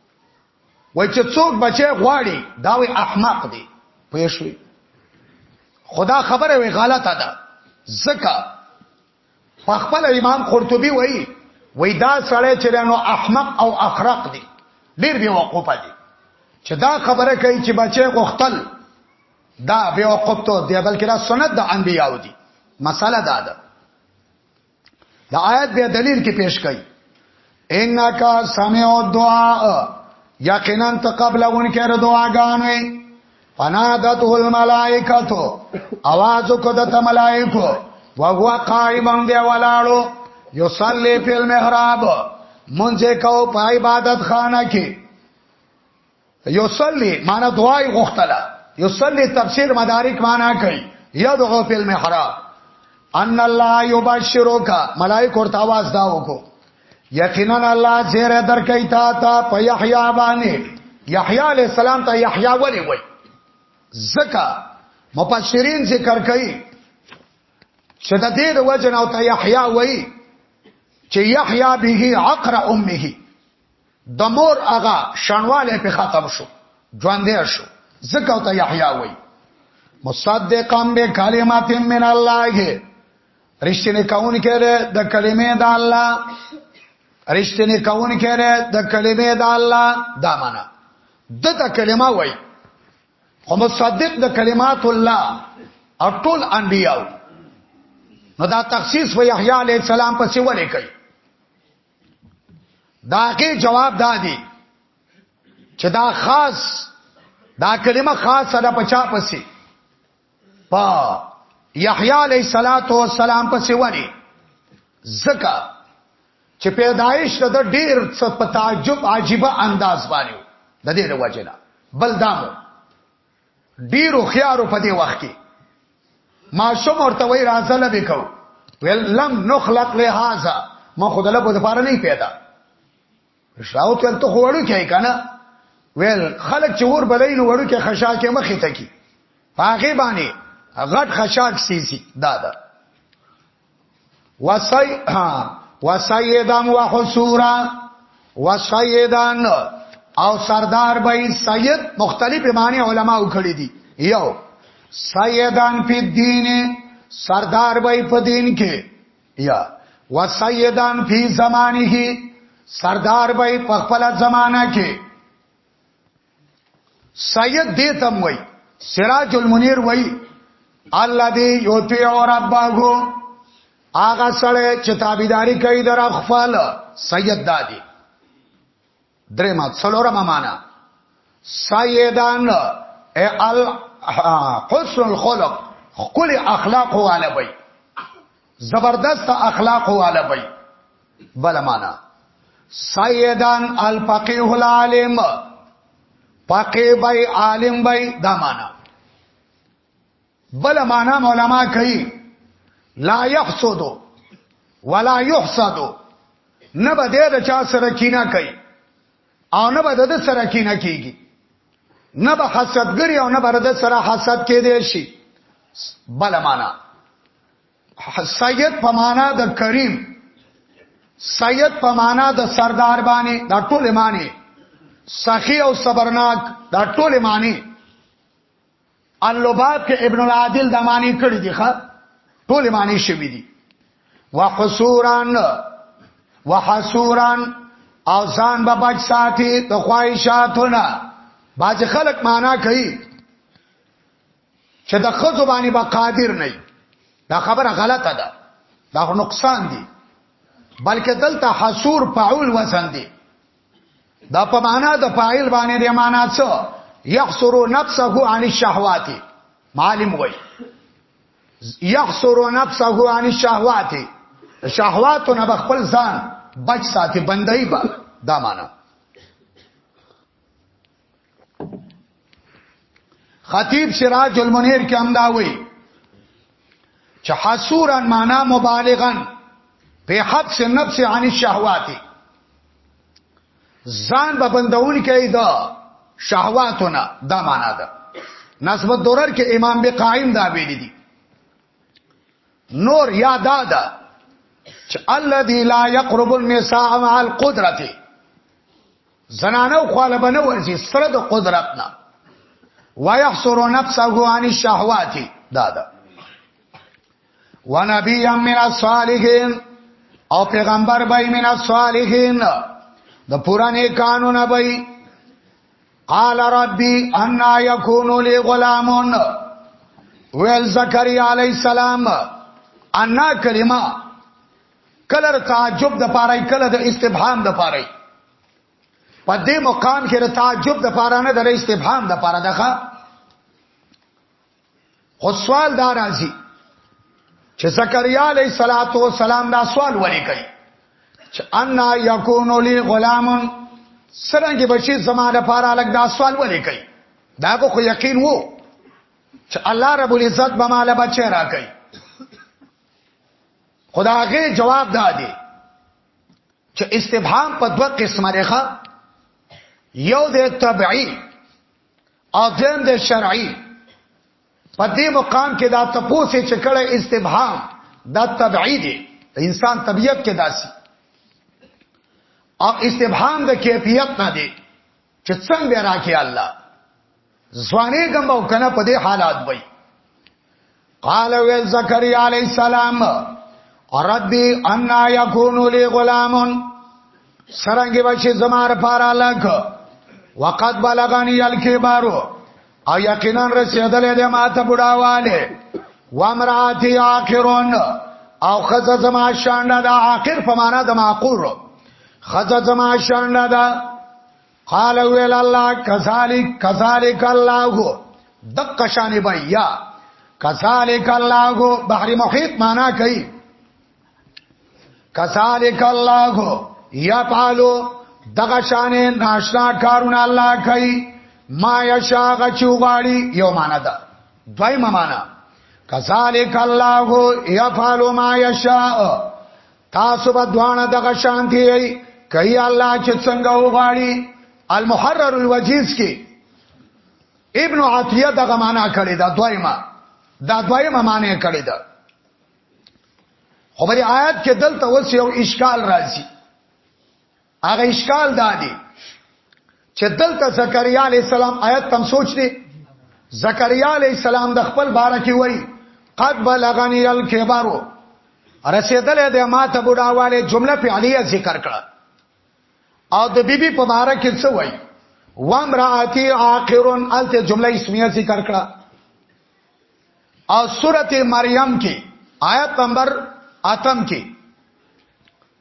وای چې څوک بچي غواړي دا وی احمق دی پوه شوي خدا خبره وی غلطه ده زکه په خپل امام قرطبي وای وای دا سړی چې نو احمق او اخرق دی ډیر بی وقوف دی چې دا خبره کوي چې بچي غختل دا بی وقوف ته دی بلکې دا سنت د انبیاو دی مساله دا ده د آیت به دلیل کې پیش کړي انک سمع الدعاء یقینا تقبلون کې د دعاګانې فنادت الملائکه اواز کو د ملائکه وهو قائما دی ولاړو یصلی فی المحراب منځه کو په عبادت خانه کې یصلی معنا دعای غختله یصلی تفسیر مدارک معنا کوي یدعو فی المحراب ان الله یبشرک ملائک ورته आवाज دا وکړو یقینا الله زیر در کوي تا تا په یحیا باندې یحیا علی السلام ته یحیا ولي وای زکا مفسرین ذکر کوي چې د دې د وجه نه ته یحیا وای چې یحیا به عقر امه د مور هغه شنواله په ختم شو ژوندې شو زکه ته یحیی وای مصدقا به کلمات من الله رښتینه کون کړه د کلمې د الله رښتینه کون کړه د کلمې د الله دا معنا دته کلمه وای خو مصدق د کلمات الله او ټول انبیاء نو دا تخصیص و یحیی علی السلام پسې ولې کوي داګه جواب دادی چې دا خاص دا کلمه خاصه ده پچا پسې په یحیی علیہ الصلات والسلام پسې ونی زکه چې پیدایش د ډیر څه په تعجب عجيبه انداز باندې د دې وجنه بل دامو ډیرو خيارو په دې وخت کې ماشوم ورته وای راځه لبه کو ول لم نخلق لهذا ما خود له په فار نه پیدا شاو ته ته وړو کې کنه ول خلک چې ور بدلین وړو کې خشا کې مخې ته کی پاغه باندې غټ خشاک سیسی دادا وسای وسیدان وحصورا وسیدان او سردار به سید مختلف معنی علما وکړي دي یو سیدان په دین سردار به په دین کې یا وسیدان فی زمانه سردار به په خپل زمانہ کې سید دې تم وای سراج المنیر وای الله دې یو ته او ربغو هغه سره چې تابعداري کوي در خپل سید دادی درې ما څلورم معنا سیدان ال حسن الخلق خپل اخلاق والا وي زبردست اخلاق والا وي بل معنا سیدان الفقیه العالم فقیه بای عالم بای دا معنا بل معنا علماء کوي لا يحسد ولا يحسد نه به د چا سره کینا کوي او نه به د سره کینا کیږي نه به حسدګری او نه به د سره حسد کې دی شي بل معنا سید په معنا د کریم سید په معنا د سردار باندې دا ټول معنی سخی او صبرناک دا ټول معنی اللباب کې ابن العادل د معنی کړی دی ښا ټول معنی شوی دی وحصوران وحصوران او ځان به بچ ساتي د خواهشاتونه باج خلق معنا کوي چې د خزو باندې با قادر نه دا خبره غلطه ده دا نقصان دی بلکې دلته حصور فعول وزن دی دا په معنا د فاعل باندې دی معنا څه یحصر نفسه عن الشهوات معلم وای یحصر نفسه عن الشهوات شهوات نه خپل ځان بچ ساتي بندای با دا معنا خطیب سراج المنیر کې هم دا وایي چې حسورا معنا مبالغا په حبس نفس عن الشهوات ځان به بندون کوي دا شهواتونه دا معنا ده نسب الدرر کې امام به قائم دا ویلي دي نور یا دا ده چې الذي لا يقرب النساء مع القدرته زنانو خواله بنه ورځي سره د قدرت نه ويحصر نفسه عن الشهوات دا دا ونبي من الصالحين او پیغمبر بای من الصالحین د پرانه قانون بای قال ربي ان يكون لي غلام ويل زكريا عليه السلام انا کلمه کله د تعجب د پاره کله د استفهام د پاره په دې مقام کې د تعجب د پاره نه د استفهام د پاره دغه خو سوال دا راځي چې زکریا علیه صلاتو والسلام دا سوال ولې کوي چې ان یکون لی غلام سرنګ بچی زمانه پاره لګ دا سوال ولې کوي دا خو یقین وو چې الله رب العزت به مال بچی راکړي خداغه جواب دا دی چې استفهام په دوه قسمه لري یو د طبعي او دیم د شرعي په دې مقام کې دا تپوسه چې کړه استفهام دا طبعي دی انسان طبيعت کې داسي او استفهام د کیفیت نه دی چې څنګه راکې الله ځواني ګم او کنه په دې حالات وای قال وی زکریا علی السلام ربی ان یکون لی غلام سرنګ بچی زمار پارا لک وقد بلغنی الکبار او یقینا رسیدلې د ماته بډاواله وامراتی اخرون او خزه زما شانډه دا اخر په معنا د معقول خزه زما شانډه دا قال ویل الله کذالک کذالک الله دق شان بیا کذالک الله بحر محیط معنا کوي کذالک الله یا پالو دغه شان ناشنا کارونه الله کوي ما یشا غچو غاړي یو معنا ده دویمه معنا کذالک الله یفعل ما یشاء تاسو به دوانه دغه شانتی یی کوي الله چې څنګه وغاړي المحرر الوجیز کې ابن عطیه دغه معنا کړی دا دویمه دا دویمه معنی کړی دا خبري آیات کې دلته اوس یو اشکال راځي هغه اشکال دا دی چې دلته زکریا علی السلام آیت تم سوچ دی زکریا علی السلام د خپل بار کې وای قد بلغنی الکبر رسیدل د ما ته بډاواله جمله په علیه ذکر کړه او د بیبي په بار کې څه وای و امراتی عاقرن الته جمله اسمیه ذکر کړه او سورته مریم کې آیت نمبر اتم کې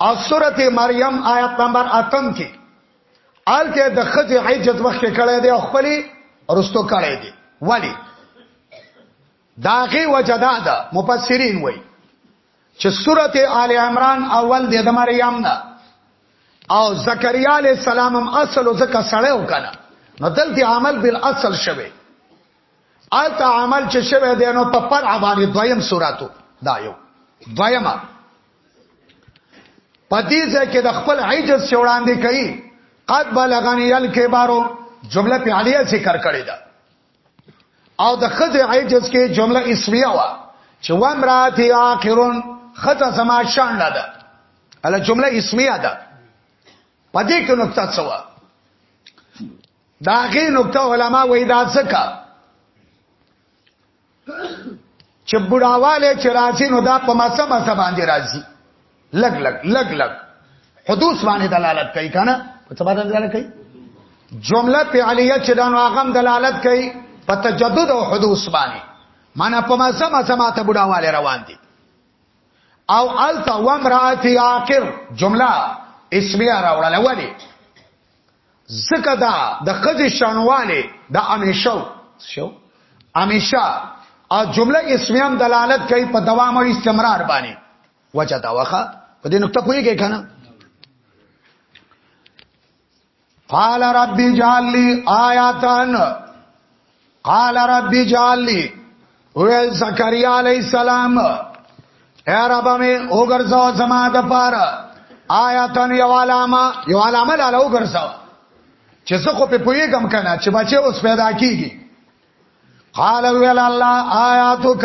او سورته مریم آیت نمبر اتم کې آلته د خځه عجز وخت کې کړه دی او خپلې رستو کړه دی ولی داغه وجدا ده مفسرین وای چې سورته آل عمران اول د مریم نه او زکریا علی السلام هم اصل زکه سړی وکنه نو دلته عمل بل اصل شوه آلته عمل چې شوه دی نو په پر باندې دویم سوراتو دا یو دویمه پدې ځکه د خپل عجز شوړاندې کوي قد بلغنی الکبارو جمله په عالیه ذکر کړی ده او د خځه عجز کې جمله اسمیه وا چې و امراتی اخرون خځه زما شان نه ده اله جمله اسمیه ده پدې کې نقطه څه وا دا غي نقطه علما وې دا ځکه چې بډاواله چې راځي نو دا په مسه مسه باندې راځي لګ لګ لګ لګ حدوث باندې دلالت کوي کنه په څه باندې دلالت کوي جمله فعلیه چې دا نو هغه دلالت کوي په تجدد او حدوث باندې معنا په مسه مسه ماته بډاواله روان دي او التا وامرأتی عاقر جمله اسمیه راوړل ولی زکه دا د خځې شانواله د امیشو شو امیشا او جمله اسمیه هم دلالت کوي په دوام او استمرار باندې وجه دا وخه په دې نقطه پوری کې کنه قال ربي جعل لي آیاتن قال رب اجعل لي ویل زکریا علی السلام اے رب می وګرځاو زما د پار آیاتن یو علامه یو علامه لاله وګرځاو چې زه خو په پویګم کنه چې بچي اوس پیدا کیږي قال ویل الله آیاتک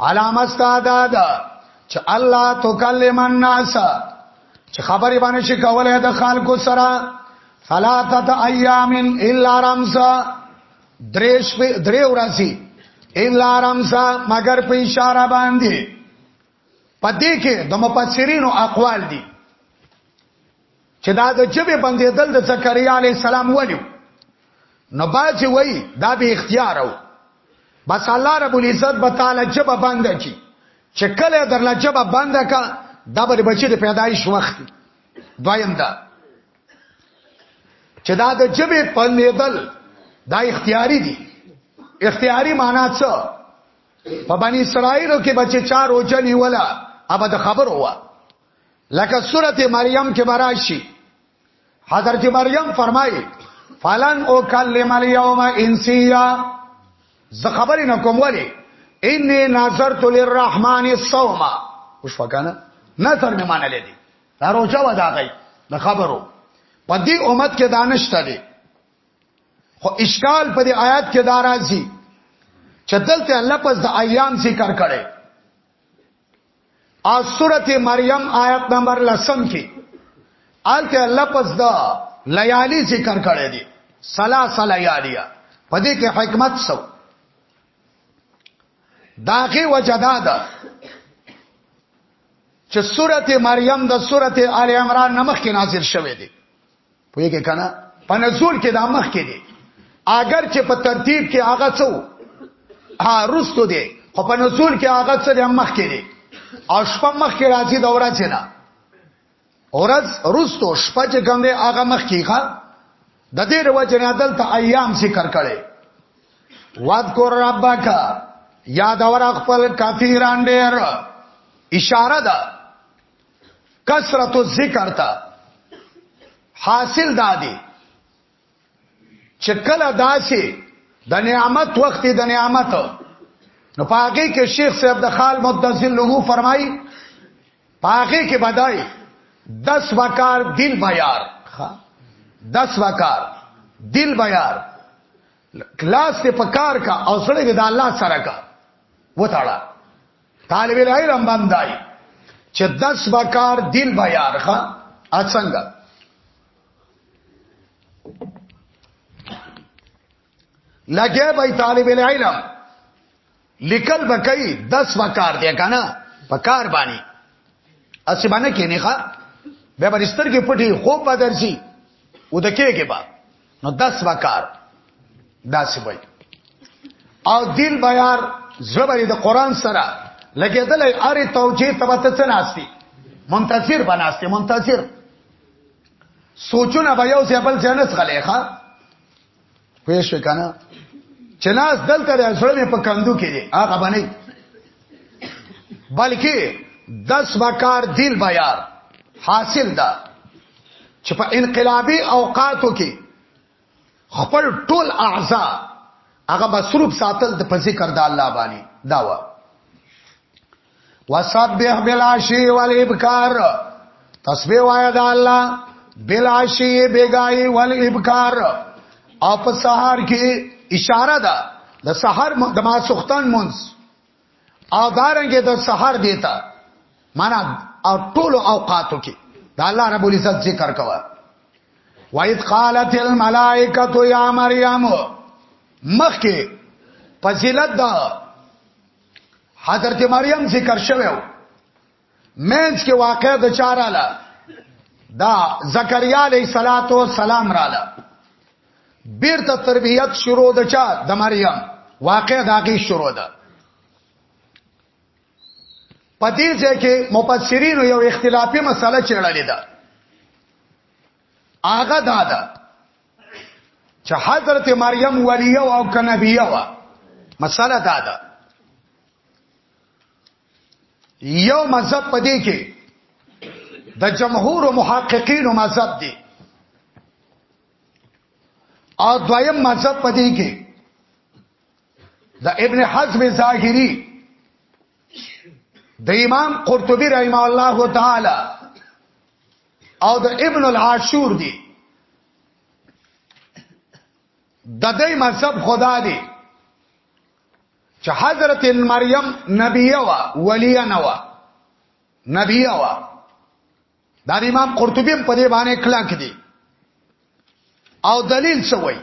علامه استاده ده چې الله تکلم الناس چې خبرې باندې شي کولای د خلکو سره ثلاثه ایام الا رمزا دریش په درې ورځې الا رمزا مگر په اشاره باندې پدې کې د مفسرینو اقوال دي چې دا د جبه باندې دل د زکریا علی السلام ونیو نو باج وای دا به اختیار وو بس الله رب العزت به تعالی جبه بند کی چې کله درنه جبه بند کا دا به بچی د پیدایش وخت دویم دا چې دا د جبه پنیدل دا اختیاري دي اختیاري معنا څه په بنی اسرائیل کې بچي چار اوجنی ولا اب د خبر هوا لکه سورته مریم کې براشي حضرت مریم فرمایي فلن او کلم اليوم انسیا ز خبرې نه کوم ولی انی نظرت للرحمن الصوم وش فکانه نظر می معنی لدی دا روجه و دا غي د خبرو په دې امت کې دانشته دي خو اشکال په دې آیات کې دا راځي چې دلته الله پس د ایام ذکر کړي ا سورته مریم آیت نمبر لسم کې آلته الله پس د لیالی ذکر کړي دي سلاس لیالیا په دې کې حکمت څه داغه وجداد چې سورته مریم د سورته آل عمران نه مخکې نازل شوه دی پوهیږئ کنه په نزول کې د مخ کې دی اگر چې په ترتیب کې هغه څو ها رستو دی خو په نزول کې هغه څه د مخ کې دی او شپه مخ کې راځي د ورځې نه اورز رستو شپه چې کوم دی هغه مخ کیخه د دې وجه نه دلته ایام ذکر کړي واد کو ربک یاد اور خپل کثیران ډیر اشاره ده کثرت الذکر ته حاصل دادی چې کله داسې د نعمت وخت د نعمت نو پاګه کې شیخ صاحب د خال مدذل له فرمای پاګه کې بدای 10 وکار دل بیار 10 وکار دل بیار کلاس ته پکار کا او سره د الله سره کا وتاړه طالب العلم باندې چې 10 وکار دل بیار ښا اڅنګه لګیا به طالب العلم لیکل بکای دس وکار دی کنه په کار باندې اسی باندې کې نه ښا به برستر کې پټي خو په درسي او د کې کې با نو دس وکار داسې وای او دل بیار زبرې د قران سره لګیدل اره توجیه تبته څه ناشتي منتظر بناسته منتظر سوچونه به یو ځای بل ځای نه څغلې ښا وې شو کنه چې ناس دلته د ځړمې په کندو کې دي هغه باندې بلکې دس وکار دل بیار حاصل ده چې په انقلابي اوقاتو کې خپل ټول اعضا هغه مصروف ساتل د ذکر د الله باندې داوا وسبح بالعشی والابکار تسبیح وایا د الله بالعشی بیگای والابکار او په سحر کې اشاره ده د سحر د ما سختن منځ او دارنګ د سحر دیتا معنا او ټول اوقاتو کې د الله رب العزت ذکر کوه وَإِذْ قَالَتِ الْمَلَائِكَةُ يَا مَرْيَمُ مخکې فضیلت دا حضرت مریم ذکر شوی و مینس کې واقع د چاراله دا زکریا علیہ الصلات والسلام رااله بیرته تربیت شروع د چا د مریم واقع داږي شروع ده پدې ځای کې مفسرین یو اختلافي مسله چیړلې ده هغه دا ده چې حضرت مریم ولیه او کنبیه وا مسله دا ده یو مذهب پدې کې د جمهور محققین مذهب دی او دویم مذهب پدې کې د ابن حزم ظاهری د امام قرطبی رحمه الله تعالی او د ابن العاشور دی د دې مذهب خدا دی چې حضرت مریم نبیه وا ولیه نه وا نبیه وا دا امام قرطبی په دې باندې کلک دی او دلیل څه وایي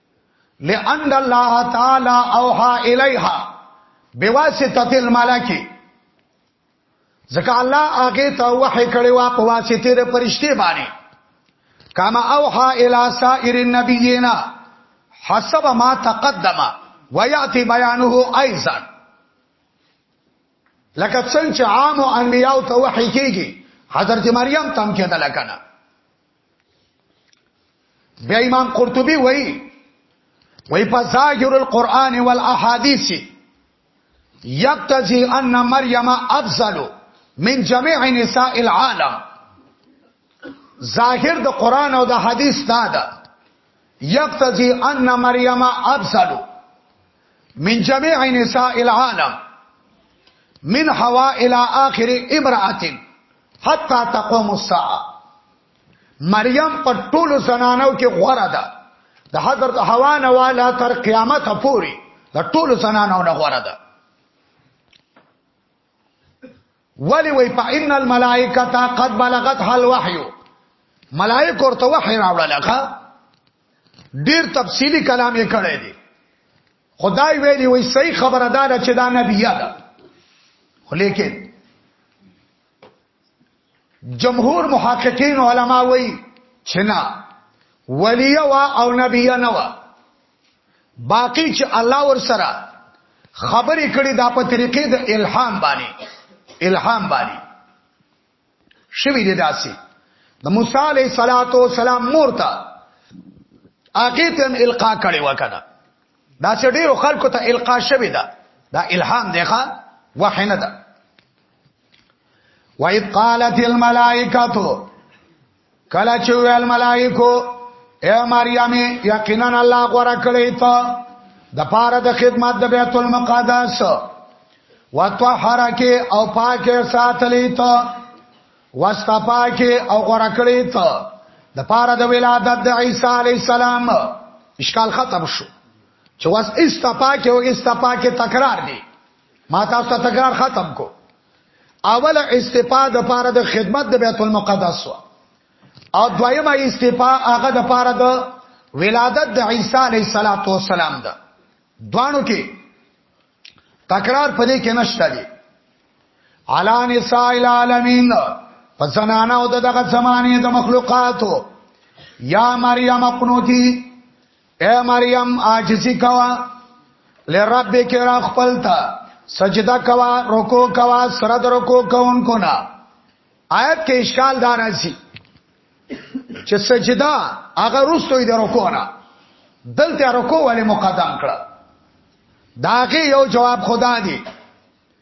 لأن الله تعالی اوها الیها بواسطه الملائکه ځکه الله هغه ته وحی کړي وا په واسطه د پرشته باندې کما اوها الی سائر النبیین حسب ما تقدم وياتي بیانه ايضا لکه څنګه عام انبیاء ته وحی کیږي حضرت مریم تم کېده لکنه بیا امام قرطبي وایي وای په ظاهر القرآن والاحاديث یقتضي ان مریم افضل من جميع نساء العالم ظاهر د قرآن او د حدیث دا ده یقتضي ان مریم افضل من جميع نساء العالم من حوا الى اخر امراه حتا تقوم الساعه مریم په ټولو زنانو کې غوړه ده د حضرت حوا نه والا تر قیامت پورې د ټولو زنانو نه غوړه ده ولی وی په ان الملائکه تا قد بلغت هل وحی ملائک ورته وحی راوړل هغه ډیر تفصیلی کلام یې کړی دی خدای ویلی وی صحیح خبره دا ده چې دا نبی ده خو لیکن جمهور محققین علما وی چې نه ولی وا او نبی نه وا باقی چې الله ور سره خبرې کړي دا په طریقې د الهام باندې الهام باندې شوی دی داسې د موسی علیه الصلاۃ والسلام مور ته هغه ته هم القا کړي وکړه دا چې ډیرو خلکو ته القا شوی ده دا الهام دی ښا وحی نه ده وَإِذْ قَالَتِ الْمَلَائِكَةُ کله چې ویل ملائکو اے مریم یقینا الله غوړه کړی ته د پاره د خدمت د بیت المقدس وتطهرکه او پاکه ساتلی ته واستپاکه او غوړه کړی ته د پاره د ولادت د عیسی علی السلام اشکال ختم شو چې واس استپاکه او استپاکه تکرار دی ما تاسو ته تکرار ختم کو اول استفاء د پاره د خدمت د بیت المقدس وا او دویمه استفاء هغه د پاره د ولادت د عیسی علیه السلام ده دوانو کې تکرار پدې کې نشته دی علا نساء العالمین پسنانا او دغه زمانه د مخلوقاتو یا مریم قنوتی اے مریم عاجزی کوا لربک را خپل تا سجده کوا رکو کوا سره د رکو کوونکو نه آیت کې اشکال دا راځي چې سجده هغه رستوي د رکو نه دلته رکو ولې مقدم کړه داغه یو جواب خدا دی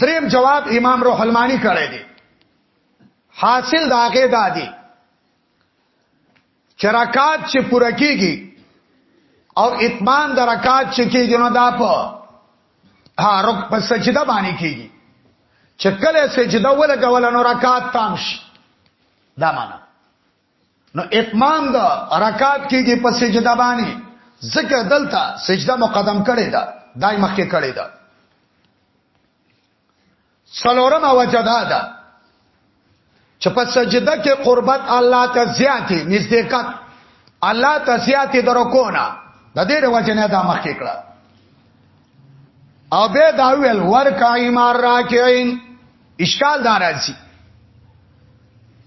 دریم جواب امام روح المانی کړی دی حاصل داغه دادی چرکات چې پوره کیږي او اتمان د رکات چې کیږي نو دا په ها رک په سجده باندې کیږي چې کله سجده ولګول نو رکات تام شي دا معنا نو اتمام د رکعات کېږي په سجده باندې ځکه دلته سجده مقدم کړي ده دای مخکې کړي ده څلورم وجه دا ده چې په سجده کې قربت الله ته زیاتې نزدېکت الله ته زیاتې درکونه د دې وجه نه دا مخکې کړه او به دا ویل ورکای مار راکین اشکال دارازي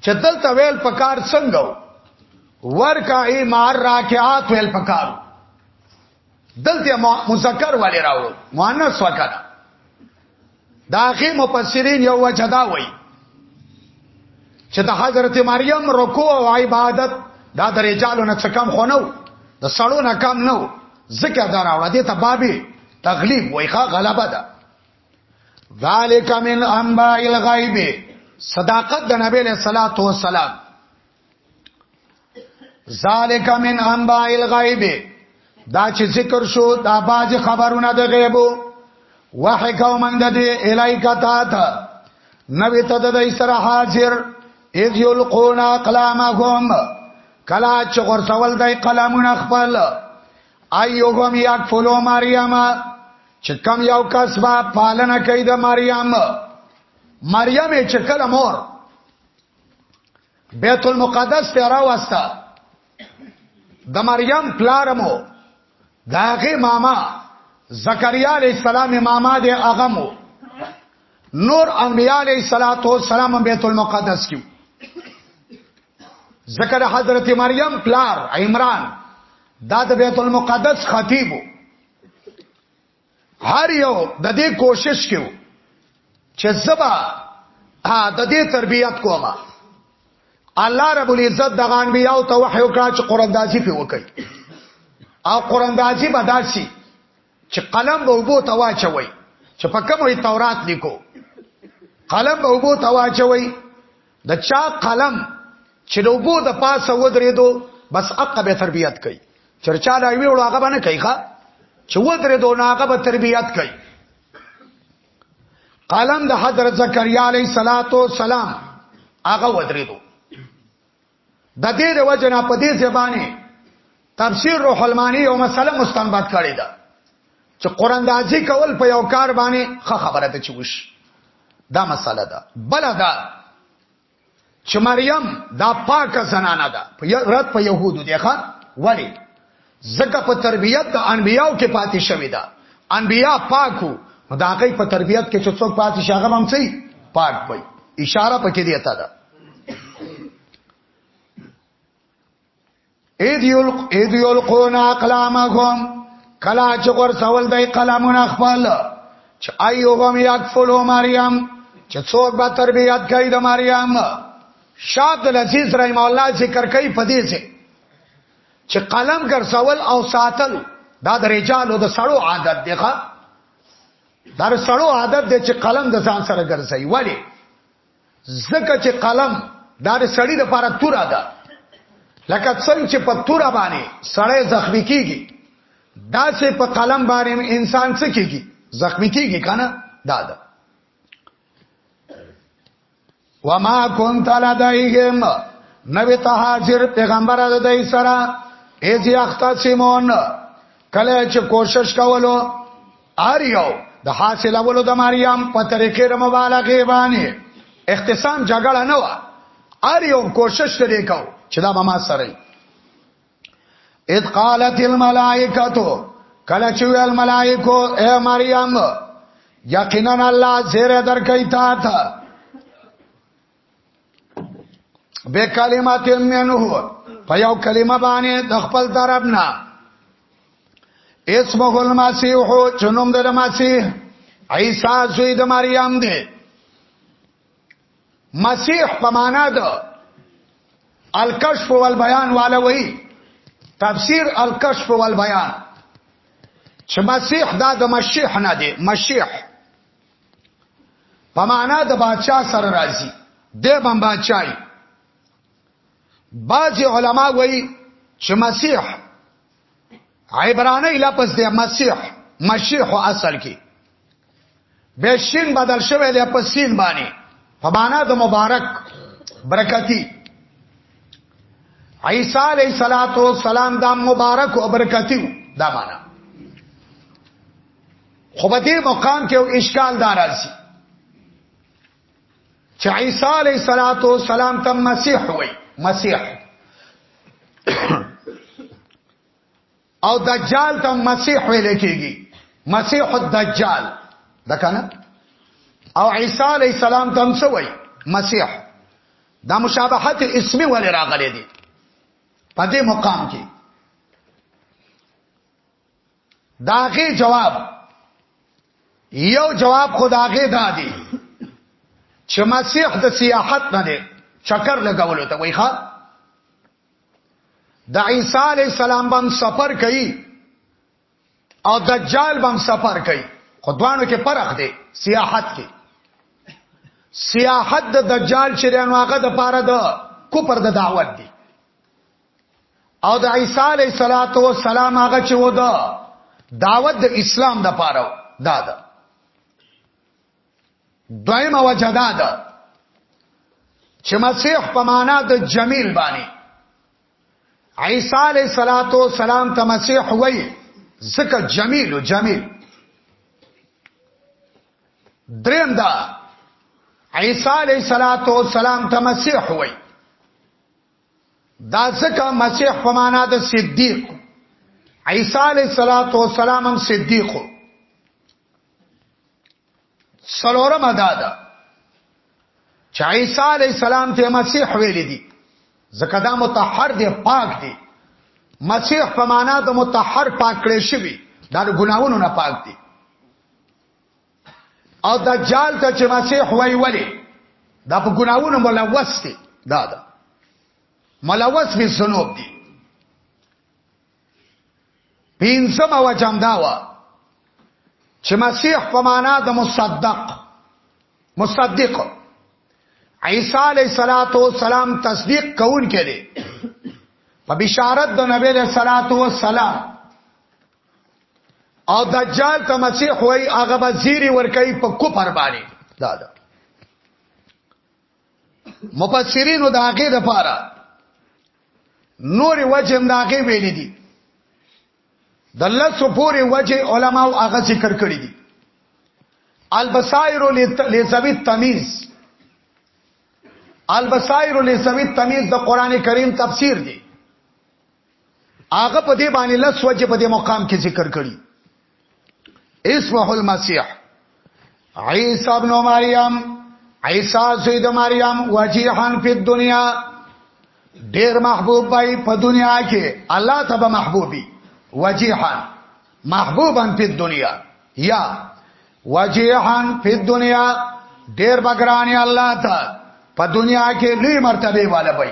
چتل تویل پکار څنګه ورکای مار راکعات ویل پکار دلته مذکر والی راوړو مؤنث وکړه دا غي مفسرین یو وجه دا وای چې د حضرت مریم رکوع او عبادت دا د رجالو نه کم خو نو د سړو نه کم نو ذکر دا راوړه دې ته بابي تغلیب وایخه غلبه ده ذالک من انباء الغیب صداقت د نبی له صلوات و سلام ذالک من انباء الغیب دا چې ذکر شو دا باج خبرونه د غیبو وحی کو من د دې الایکا تا ته نوې ته د سره حاضر اذ یلقون اقلامهم کلا چې غرسول دای قلمونه خپل ایوهم یکفلو مریم چې کم یو کس با پالنه کوي د مریم مریم چې کله مور بیت المقدس ته راوستا د مریم پلارمو داغه ماما زکریا علی السلام ماما دی اغمو نور انبیاء علی صلوات و سلام بیت المقدس کیو ذکر حضرت مریم پلار عمران دا د بیت المقدس خطیبو هر یو د دې کوشش کیو چې زبا د دې تربیت کوما الله رب العزت د غان بیا او توحی او کړه چې قران دازي په وکي او قران دازي بداسي چې قلم به وبو تواچوي چې په کومه تورات لیکو قلم به وبو تواچوي د چا قلم چې د وبو د پاسه ودرېدو بس اقا به تربيت کوي چرچا دا وی وړو هغه باندې کوي ښا چې ودرېدو نه هغه به تربيت کوي قلم د حضرت زکریا علیه صلوات و سلام هغه ودرېدو د دې د وجنا په دې زبانه تفسیر روح المانی یو مسله مستنبط کړی دا چې قران دازي کول په یو کار باندې خه خبره ته چوش دا مسله ده بل دا چې مریم دا پاکه زنانه ده په رد په يهودو دی ښا ولی زکه په تربيت د انبياو کې پاتې شوې ده انبيا پاکو دا هغه په تربيت کې چې څوک پاتې شي هغه هم صحیح پاک وي اشاره پکې دی ته ده اذ یلقون اقلامهم کلا چې ور سوال دای قلمونه خپل چې ایوهم یکفلو مریم چې څوک به تربیت کوي د مریم شاد العزیز رحم الله ذکر کوي پدې سي چې قلم ګر سوال او ساتل دا د رجالو د سړو عادت دی ښا در سړو عادت دی چې قلم د ځان سره ګرځي ولی زکه چې قلم دا د سړی د پاره توره ده لکه څنګه چې په توره باندې سړی زخمی کیږي دا سه په قلم باندې انسان څه کیږي زخمی کیږي کنه دا ده وما كنت لديهم نبی ته حاضر پیغمبر د دای سره ایزی اختصمون کله چې کوشش کولو اریو د حاصلولو د مریم په طریقې د مبالغه باندې اختصام جګړه نه و اریو کوشش لري کو چې دا به ما سره اذ قالت الملائکه کله چې ویل ملائکو اے مریم یقینا الله زیر درکې تا ته به کلمات منه په یو کلمه باندې د خپل طرف نه اسمه المسیح چنوم د مسیح عیسی زوی د مریم دی مسیح په معنا د الکشف والبیان والا وی تفسیر الکشف والبیان چې مسیح دا د مشیح نه دی مشیح په معنا د بادشاہ سره راځي د بم بادشاہي بعض علما وایي چې مسیح عبرانی لفظ دی مسیح مشیح اصل کې به شین بدل شوی دی په سین باندې په معنا د مبارک برکتی عیسی علیہ الصلوۃ والسلام دا مبارک او برکتی دا معنا خو په دې مقام کې یو اشکال دار راځي چې عیسی علیه الصلاۃ والسلام ته مسیح وای مسیح او دجال ته مسیح ویل کېږي مسیح الدجال دا کنه او عیسی علیه السلام ته هم څه وای مسیح دا مشابهت اسمی ولې راغلي دي په دې مقام کې داغه جواب یو جواب خداغه دادی چې مسیح د سیاحت نه دی چکر لګولو ته وای ښا د عیسی علی السلام بم سفر کوي او دجال بم سفر کوي خو دوانو کې فرق دی سیاحت کې سیاحت د دجال چریانو هغه د پاره د کوپر د دعوت دی او د عیسی علی صلوات و سلام هغه چې و دا دعوت د اسلام د پاره دا ده دویم وجه دا ده چې مسیح په معنا د جمیل باندې عیسی علی صلوات و سلام ته مسیح وای زکه جمیل و جمیل دریم دا عیسی علی صلوات و سلام ته مسیح وای دا ځکه مسیح په معنا د صدیق عیسی علیه الصلاۃ والسلام هم صدیق سلورم ادا ده چې عیسی علیه السلام ته مسیح ویل دي ځکه دا متحر دی پاک دی مسیح په معنا د متحر پاک کړی شوی دا د ګناوونو نه پاک دی او دجال ته چې مسیح وای ولی دا په ګناوونو ملوث دي دا دا ملوث به سنوب دي پینځم او جام داوا چې مسیح په معنا د مصدق مصدق عیسی علیہ الصلات والسلام تصدیق کون کړي په بشارت د نبی علیہ الصلات والسلام او دجال ته مسیح وای هغه به زیری ورکای په کوپر باندې دا دا مفسرین دا هغه د پاره نور وجه هم دا هغه ویل دي د لاسو پورې وجه علماو هغه ذکر کړی دي البصائر لذوی تمیز البصائر لذوی تمیز د قران کریم تفسیر دی هغه په دې باندې لس وجه په دې مقام کې ذکر کړي اسمه المسيح عيسى ابن مريم عيسى سيد مريم وجيها في الدنيا ډېر محبوب پای په دنیا کې الله تبا محبوبي وجيها محبوبا في الدنيا یا وجيها في الدنيا ډېر بګراني الله ته په دنیا کې لوی مرتبه والا وي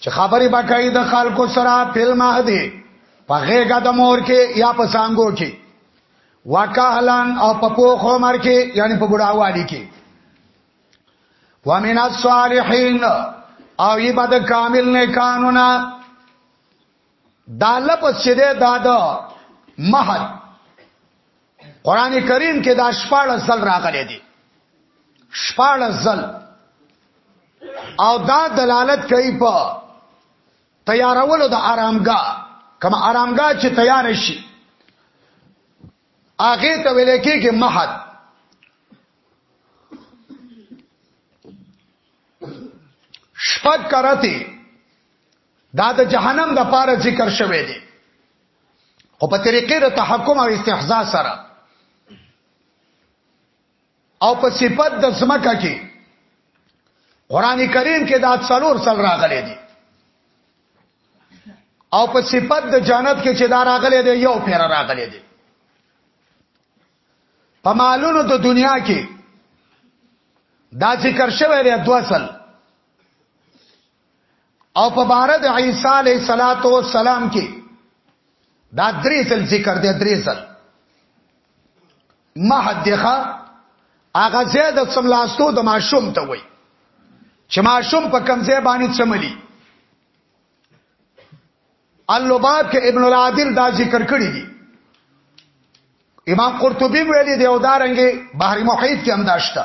چې خبرې به کوي د خلکو سره فلم هدي په غېګه د مور کې یا په سانګو کې وکهلن او په پوخ عمر کې یعنی په بډاوالي کې ومن الصالحین او ای بد کامل نه قانونا دا لپس چې ده دا د محل قران کریم کې دا شپاړه ځل راغلي دي شپاړه ځل او دا دلالت کوي په تیارولو د آرامګاه کما آرامګاه چې تیار شي هغه ته ویل کېږي محد شپږ کرتی دا د جهنم د پاره ذکر شوی دی خو په طریقې د تحکم او استحزاء سره او په صفت د سمکه کې قران کریم کې دا څلور څل راغلي دي او په صفت د جنت کې چې دا راغلي دي یو پیر راغلي دي په مالونو د دنیا کې دا ذکر شوی دی دوه څل او په بار د عیسی علیه صلوات و سلام کې دا درې ځل ذکر دی درې ځل محدخه هغه زید سملاستو د ماشوم ته وای چې ماشوم په کمزې باندې چملی اللباب کې ابن العادل دا ذکر کړی دی امام قرطبی ویلی دی او دارنګي بحر محیط کې هم داشته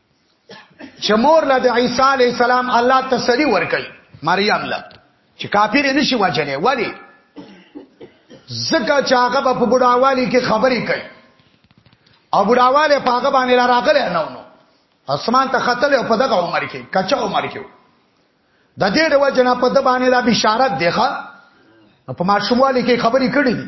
چې مور له د عیسی علی السلام الله تسلی ورکړي مریم له چې کافر نه شي وجلې ولی زکه چې هغه په بډاوالي کې خبرې کوي او بډاواله په هغه باندې را راغله نه نو اسمان ته خطل په دغه عمر کې کچا عمر کې د دې د وجنا په د باندې د بشارت دیخه په ماشوموالي کې خبرې کړې دي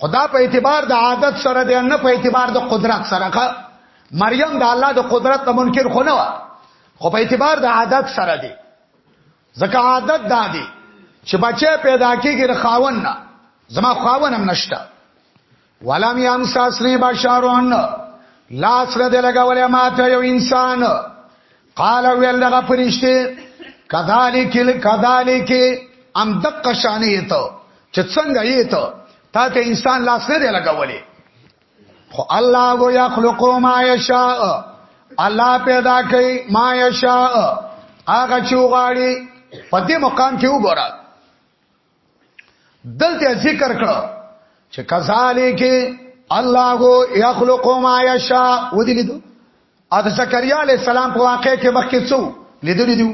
خدا په اعتبار د عادت سره دی نه په اعتبار د قدرت سره ښه مریم د الله د قدرت ته منکر خو نه و خو په اعتبار د عادت سره دی ځکه عادت دا دی چې بچی پیدا کیږي د خاون نه زما خاون هم نشته ولم یم ساسری بشارون لاس را دی لګولې ماته یو انسان قال ویل دغه فرشته کذالک کذالک ام دقه شانې ته چې څنګه یې ته تا ته انسان لاس نه دی لګولې خو الله گو یخلق ما یشاء الله پیدا کوي ما یشاء هغه چوغاړي په دې مقام کې وګوره دلته ذکر کړه چې کذالک الله یخلق ما یشاء ودی لیدو ا د زکریا علی السلام په واقع کې مخکې څو لیدل دي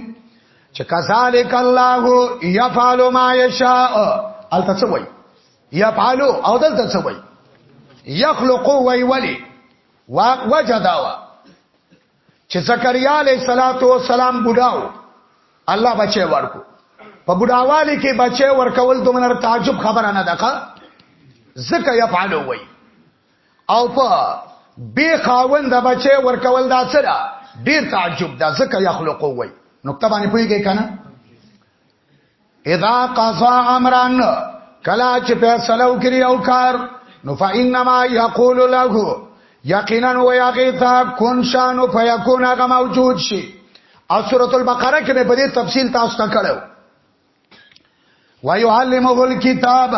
چې کذالک الله یفعل ما یشاء الته څه وای یفعل او دلته څه وای یخلق وای ولی وجداوا چې زکریا علیه صلوات و سلام بډاو الله بچي ورکو په بډاوالي کې بچي ورکول دومره تعجب خبره نه ده زکه یفعل وای او په بے خاوند بچي ورکول دا سره ډیر تعجب ده زکه یخلق وای نو کتابانه پویږي کنه اذا قضا امرن کلا چې فیصله وکړي او کار نو فإنما يقول له یقینا و یغیثا کن شان فیکون هغه موجود شي او سورۃ البقره کې په دې تفصیل تاسو ته کړو ويعلمه الكتاب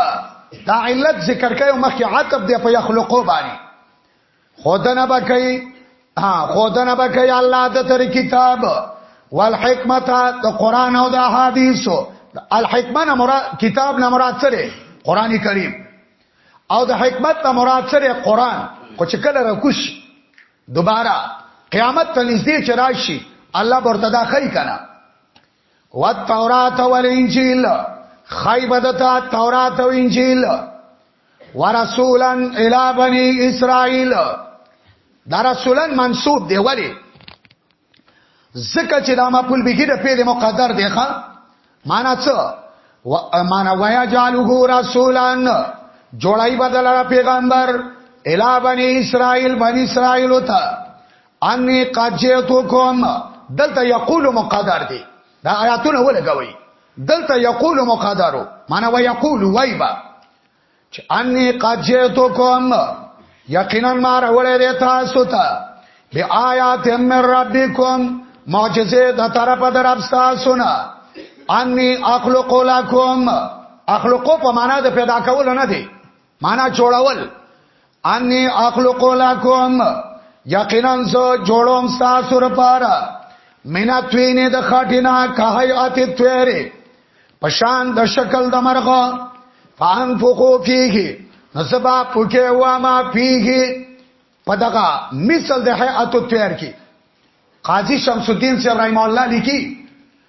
دا علت ذکر کوي مخکې عتب دی په یخلقو باندې خودنه بکای ها خودنه بکای الله د تر کتاب والحکمت د قران او د احادیثو الحکمت نه مراد کتاب نه مراد سره قران کریم او د حکمت نه مراد سره قران خو چې کله راکوش دوباره قیامت ته نږدې چې راشي الله برتدا خی کنه و التورات والانجیل خیبدت التورات و انجیل ورسولا الی بنی اسرائیل دا رسولا منصوب دی ولی زکه چې دا مقبول به د پیل مقدر دی ښا معنا څه و معنا ویا جالو رسولان جوړای بدل پیغمبر الی بنی اسرائیل بنی اسرائیل وتا انی قد جئتکم دلته یقول مقدر دی دا آیاتونه ولګوي دلته یقول مقدرو معنا و یقول وایبا چې انی قد جئتکم یقینا ما راولې ده تاسو ته به آیات من ربکم معجزه د طرفه در رب تاسو نه انی اخلق لکم اخلقو په معنا د پیدا کول نه دی معنا جوړول انی اخلق لکم یقینا زه جوړوم تاسو لپاره مینا توینه د خاټینا کهای اتی تویری پشان د شکل د مرغه فان فوقو فیه نسبا پوکه وا ما فیه پدغه مثل د هيئت تویر کی قاضی شمس الدین سی ابراهیم الله لیکي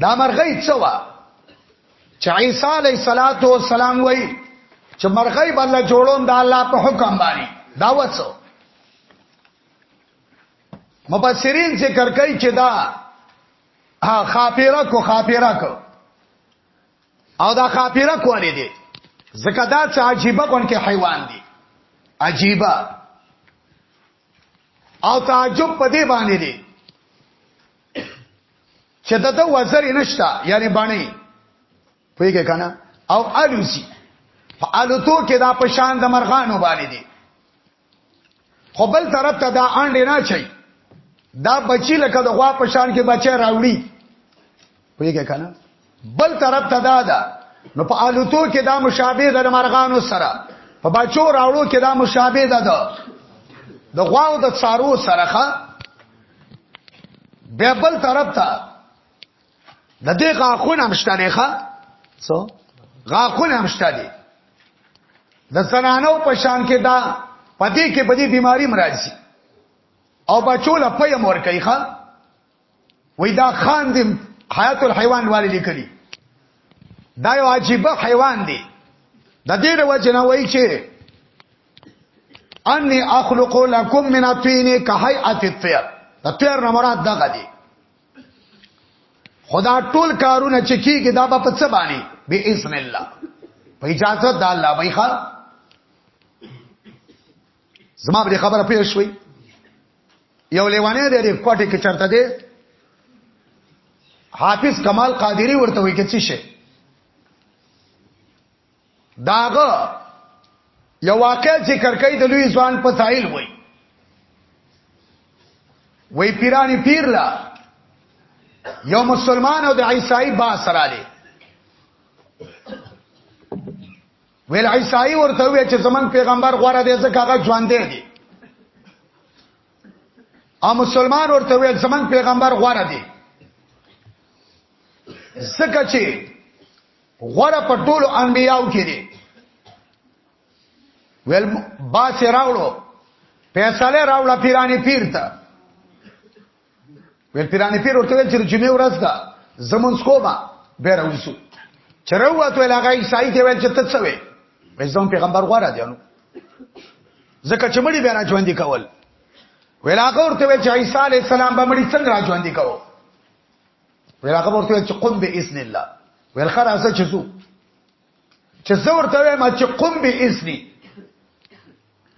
دا مرغۍ څه وا چې عیسی علیه صلوات و سلام وای چې مرغۍ بل جوړون د الله په حکم باندې دا وڅو مبصرین ذکر کوي چې دا ها خاپیره کو خاپیره کو او دا خاپیره کو لري دي زکه دا چې عجیبه کون کې حیوان دي عجیبه او تعجب پدې باندې دي چې د د وزر نشتا یعنی باندې پوهیږي کنه او الوسی په الوتو کې دا پشان د مرغانو باندې دي خو بل طرف ته دا انډې نه چي دا بچی لکه د غوا پشان کې بچي راوړي پوهیږي کنه بل طرف ته دا ده نو په الوتو کې دا مشابه ده د مرغانو سره په بچو راوړو کې دا مشابه ده ده د غواو د څارو سره ښه بیا بل طرف ته د دې غاخونه مشته نه ښه څو غاخونه مشته دي د زنانو په شان کې دا پدې کې بدی بیماری مرাজি او بچو لپاره مور کوي ښه وای دا خان دی حیات الحیوان والی لیکلی دا یو عجیب حیوان دی د دې د وجنه وای چې انی اخلق لكم من الطين كهيئه الطير د طير نه مراد دغه دی خدا ټول کارونه چې کیږي دا په څه باندې به اذن الله په اجازه د الله وای خان زما به خبره پېښ شوي یو لیوانه دی د کوټه کې چرته دی حافظ کمال قادری ورته وی کې څه شي داغه یو واقع ذکر کوي د لوی ځوان په سائل وای وای پیرانی پیر لا یو مسلمان او د عیسائی با سره ویل عیسی ورته وی چې زمون پیغمبر غوړه دی ځکه هغه ژوند دی او مسلمان ورته وی زمون پیغمبر غوړه دی ځکه چې غوړه په ټولو انبیاو کې دی ویل با سراوړو فیصله راوړه پیرانی پیر ته ویل پیرانی پیر ورته ویل چې جمعې ورځ ده زمون سکوبا به راوځو چروا ته لغه عیسائی ته ویل چې ته څه وې مې زمون پیغمبر غواره دی نو ځکه چې مړي به را ژوند کول ویل هغه ورته ویل چې عیسی علی السلام به مړي څنګه را ژوند کول ویل هغه ورته ویل چې قم باذن الله ویل خلاص چې زو چې زه ورته وایم چې قم به اذنی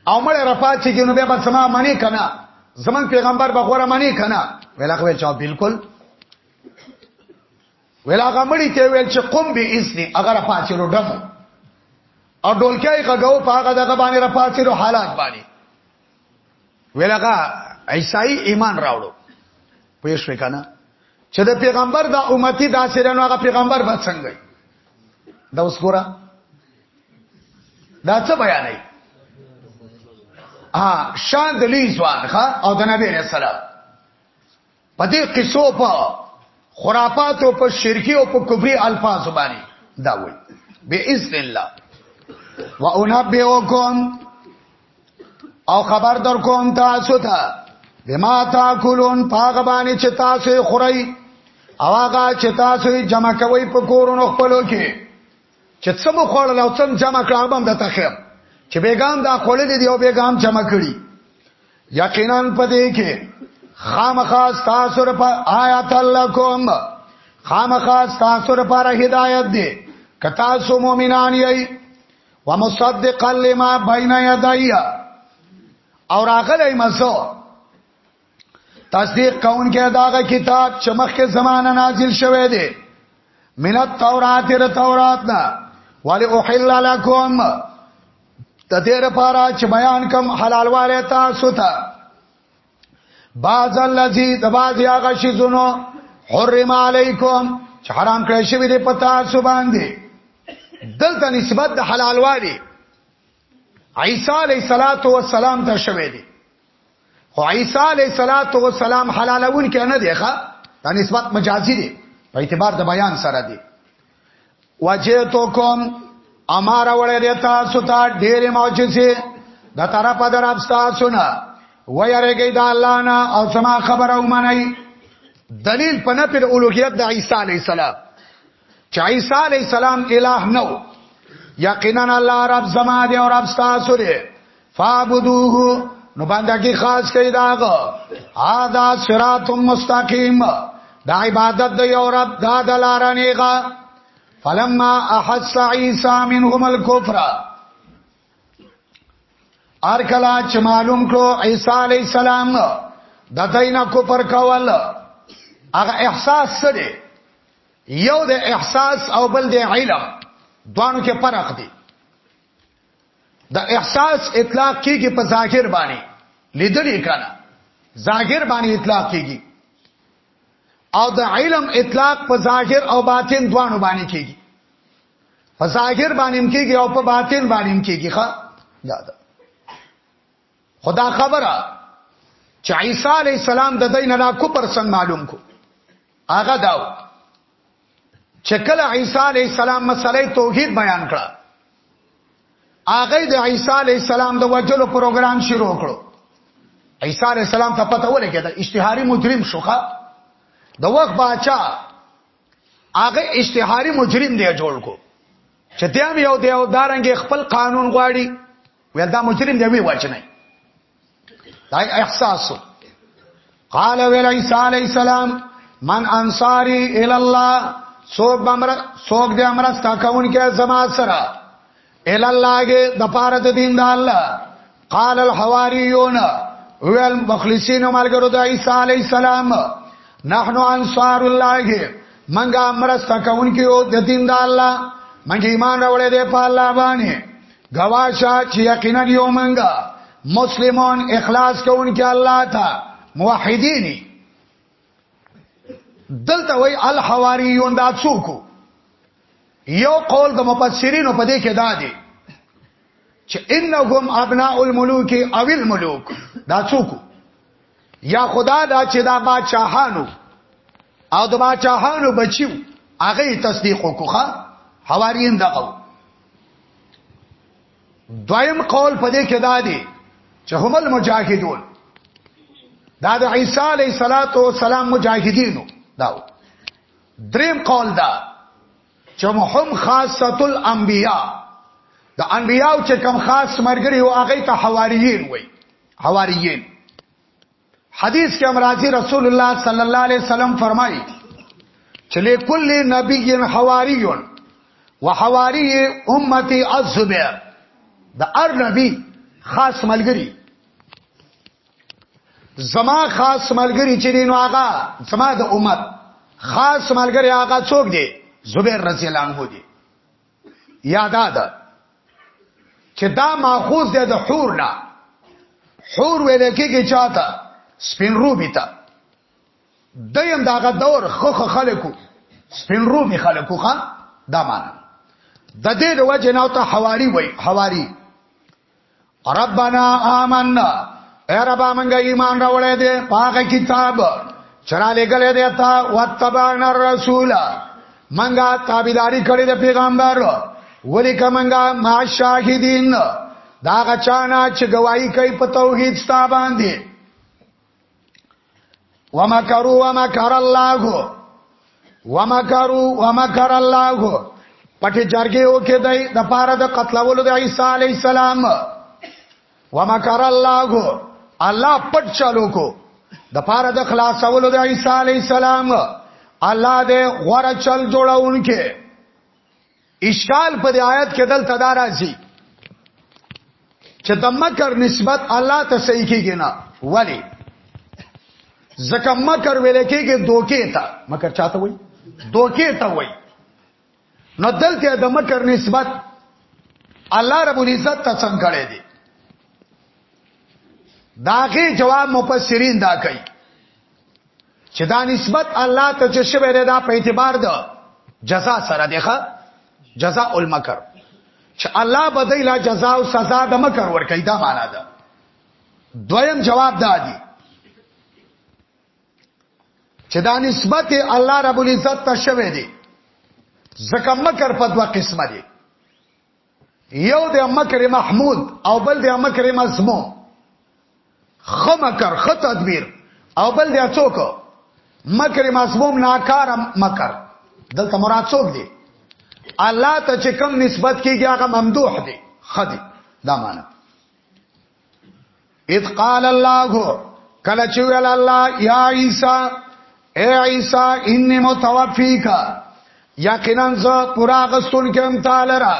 او مړ را پات چې جنوبه به سما معنی کنه زمون پیغمبر به غوړه معنی کنه ویلاغه ویل چا بالکل ویلاغه مړی ته ویل چې قم به اذنی اگر پات چې ډمو او ډولکای غاو پاګه دغه باندې را پات چې حالات باندې ویلغه عیسائی ایمان راوړو پوه شو کنه چې د پیغمبر د امتی دا سرنو هغه پیغمبر به څنګه دا اوس ګورا دا څه بیانې ها شان د لیزوان ښا او د نبی رسول الله په دې قصو په خرافات او په شرکی او په کبري الفاظ باندې دا وایي باذن الله وانبئکم او خبر در کوم تاسو ته بما تاکلون پاغه باندې چې تاسو خورئ او هغه چې تاسو جمع کوي په کورونو خپلو کې چې څه مو خوړل او څنګه جمع کړه به هم د تخیر چې بیګام دا خوړل دي او بیګام جمع کړي یقینا پدې کې خامخا تاسو پر آیات الله کوم خامخا تاسو پر هدایت دي کتا سو مؤمنان یی ومصدقا لما بین یدیا اور اغلی مزو تصدیق کون کې داغه کتاب چې مخکې زمانه نازل شوه دی من التورات تر تورات نه ولی احل لکم د دې لپاره چې بیان کم حلال والے تاسو ته باز الذی د باز هغه شی زونو حرم علیکم چې حرام کړی شوی دی پتا سو باندې دلته نسبت د حلال والي عیسی علیه الصلاۃ والسلام ته شوه دی خو عیسی علیه الصلاۃ والسلام حلالون کې نه دی ښا دا نسبت مجازي دی په اعتبار د بیان سره دی وجهتو کوم امر وړه دی تاسو ته ډېر معجزه د طرفه در اب تاسو نه ويرګي د الله نه او سما خبره ومني دلیل په نه پر اولوهیت د عیسی علی السلام چې عیسی علی السلام الہ نو یقینا الله رب زما دی او رب تاسو دی فعبدوه نو باندې کی خاص کړي داغه هاذا صراط مستقیم دا عبادت دی او رب دا دلارنیغه فلما احس عیسی منهم الكفر ار کلا چې معلوم کړو عیسی علی السلام د دینه کو پر کول هغه احساس سره یو د احساس او بل د علم دوانو کې فرق دی د احساس اطلاق کیږي په ظاهر باندې لیدلې کړه ظاهر باندې اطلاق کیږي او د علم اطلاق په ظاهر او باطن دوانو باندې کیږي په ظاهر باندې کیږي او په باطن باندې کیږي ښا دا ده خدا خبره چې عیسی علی السلام د دین نه کو پرسن معلوم کو هغه دا چې کله عیسی علی السلام مسله توحید بیان کړه هغه د عیسی علی السلام د وجلو پروګرام شروع کړو عیسی علی السلام ته پته ولګی دا اشتهاري مجرم شوخه د وخت باچا هغه اشتهاري مجرم دی جوړ کو چې تیم یو دیو دارنګ خپل قانون غواړي ویل دا مجرم دی وی وچنه دا احساس قال ویل عیسی علی السلام من انصاری الی الله سوک بمر سوک دې امر استا کون کې زما سره ال الله کې د پاره د دین د الله قال الحواریون ویل مخلصین ملګرو د عیسی علی السلام نحنو انصار الله منګه امر استا کون کې د دین د الله منګه ایمان راولې دې په الله باندې گواشا چې یقینا یو منګه مسلمان اخلاص کوونکي الله ته موحدین دلته وای الحواریون دا څوک یو قول د مفسرینو په دې کې دا دی چې انهم ابناء الملوک او الملوک دا څوک یا خدا دا چې دا بادشاہانو او د بادشاہانو بچیو هغه تصدیق وکړه حواریین دغه دویم قول په دې کې دا دی چې هم المجاهدون دا د عیسی علی صلاتو والسلام مجاهدینو دا دریم قول دا چې هم خاصه الانبیاء د انبیاو چې کم خاص مرګري او هغه ته حواریین وای حواریین حدیث کې امراضی رسول الله صلی الله علیه وسلم فرمایي چې لكل نبي حواري وحواري امتي الزبير د ار نبی خاص ملګری زما خاص ملګری چې دینو هغه زما د امت خاص ملګری هغه څوک دی زبیر رضی الله عنه دی یادا ده چې دا ماخوذ ده د حور نه حور ویل کېږي چاته سپین روبی ته دیم داغه دور خو خلکو سپین روبی خلکو خان دا معنا د دې د وجه نه ته حواری وای حواری ربنا آمنا اے رب منګه ایمان راوړې دې پاک کتاب چرا لګلې دې تا وتبعنا الرسول منګه تابعداري کړې دې پیغمبر ولی کمنګه ما شاهدین دا غچانا چې گواہی کوي په توحید ستا باندې ومکروا ومکر الله ومکروا ومکر الله پټي جرګي وکي دای د پاره د قتلولو د عیسی علی السلام ومکر الله الله پټ چالو کو د پاره د خلاصولو د عیسی علی السلام الله دې غره چل جوړونکې اشکال په دې آیت کې دلته دا راځي چې د مکر نسبت الله ته صحیح کېږي نه ولی ځکه مکر ویل کېږي دوکې ته مکر چاته وای دوکې ته وای نو دلته د مکر نسبت الله رب العزت ته څنګه کړی دی داغه جواب مفسرین دا کوي چې دا نسبت الله ته چې شوی دی دا په اعتبار ده جزاء سره دی ښا جزاء المکر چې الله بدای لا جزاء او سزا د مکر ور کوي دا معنا ده دویم جواب دا دی چې دا نسبت الله رب العزت ته شوی دی ځکه مکر په دوه قسمه دی یو د مکر محمود او بل د مکر مزمو خمکر خط تدبیر او بل د څوک مکر مزموم ناکار مکر دلته مراد څوک دی الله ته چې کم نسبت کیږي هغه ممدوح دی خدي دا معنی اذ قال الله کله چې ویل الله یا عیسی اے عیسی انی متوفیک یقینا ز پورا غستون کې هم تعالی را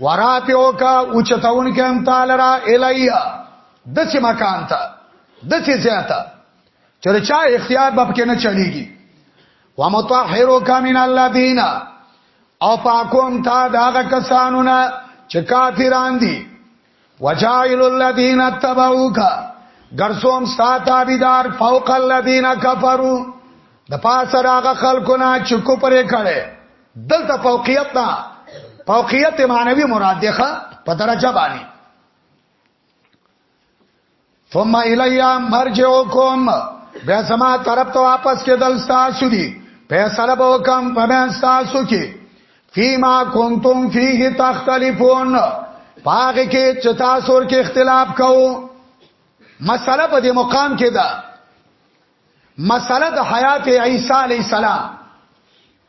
وراته او کا اوچتون کې هم تعالی را الیا د چې مکان ته د چې زیاته چرچا اختیار باب کې نه چلیږي ومطهرو کا من الذین او پاکوم تا داغه کسانو نه چې کافران دي وجائل الذين اتبعوك ګرځوم ستا تابعدار فوق الذين كفروا د پاسه راغه خلکونه چې کو پرې کړي دلته فوقیت نه فوقیت معنوي مراد ده په درجه باندې ثم الیا مرجعکم بیا سما طرف ته واپس کېدل تاسو دي فیصله به وکم په من تاسو کې فیما کنتم فیه تختلفون پاګه کې چې تاسو ورکه اختلاف کوو مسله په دې مقام کې ده مسله د حیات عیسی علی السلام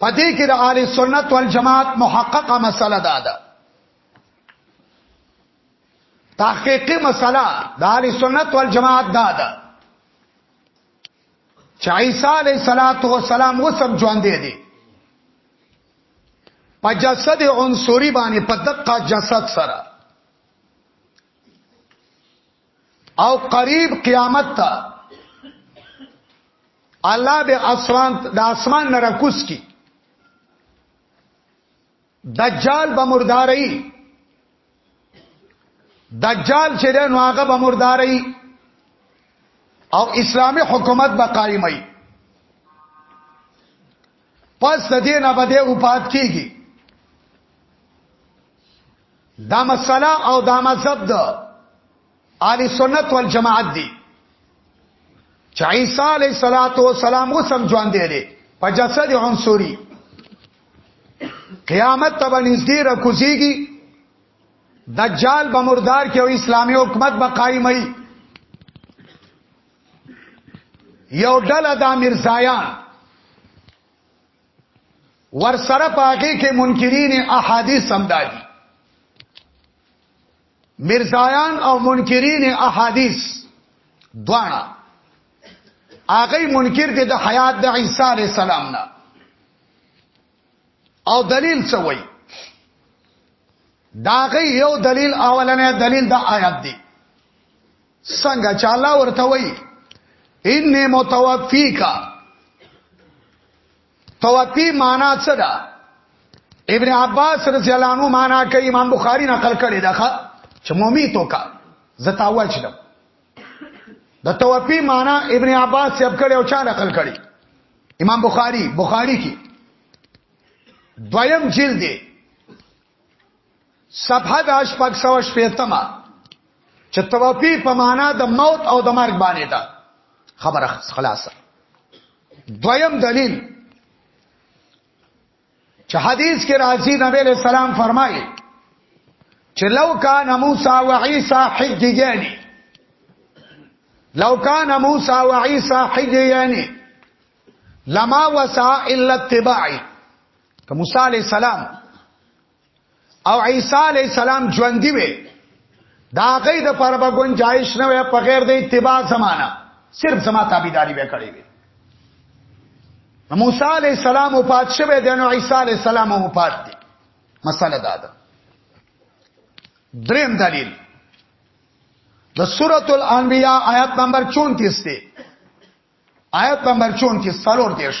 پدې کې د اهل سنت والجماعت محققه مسله ده ده تحقیقی مسله د اهل سنت والجماعت ده ده چې عیسی علیه صلوات و سلام وسم ژوند دي په جسد عنصری باندې په دقه جسد سره او قریب قیامت ته الله به اسمان د اسمان نه راکوس کی دجال به مرداري دجال چې نو هغه به مرداري او اسلامی حکومت به قائمای پس د دینه به دی وفات کیږي دا مسله او دا مذهب د اهل سنت والجماعت دی چې عیسی علیه صلوات و سلام و سم ژوند دی په جسد عنصری قیامت ته نږدې را کوزيږي دجال بمردار کې او اسلامي حکومت به قائمي یو ډله د مرزایان ور سره پاګه کې منکرین احادیث هم دادي مرزایان او منکرین احادیث دواړه هغه منکر دي د حیات د عیسی علی السلام نه او دلیل څه وایي دا غي یو دلیل اولنې دلیل د آیات دی څنګه چې الله ورته وایي ان متوفیکا توفی معنا څه ده ابن عباس رضی الله عنه معنا کوي امام بخاری نقل کړی دا چې مومی تو کا زتا وجلم د توفی معنا ابن عباس یې کړی او چا نقل کړی امام بخاری بخاری کی دویم جلد دی صفحه د اشپاک سو شپیتما چې توفی په معنا د موت او د مرګ باندې ده خبره خلاصه دویم دلیل چې حدیث کې راځي نبی له سلام فرمایي چې لو کان موسی و عیسی حجیانی لو کان موسی و عیسی حجیانی لما وسع الا اتباعی که موسی علی السلام او عیسی علی السلام ژوند دی وي دا غي د پر به گنجائش نه وي په غیر د اتباع زمانہ صرف زما تابعداري به کړی وي موسی علی السلام او پات شوه د نو عیسی علی السلام او پات دي مسله دا ده دریم دلیل د سورۃ الانبیاء آیت نمبر 34 دی آیت نمبر 34 سالور دیش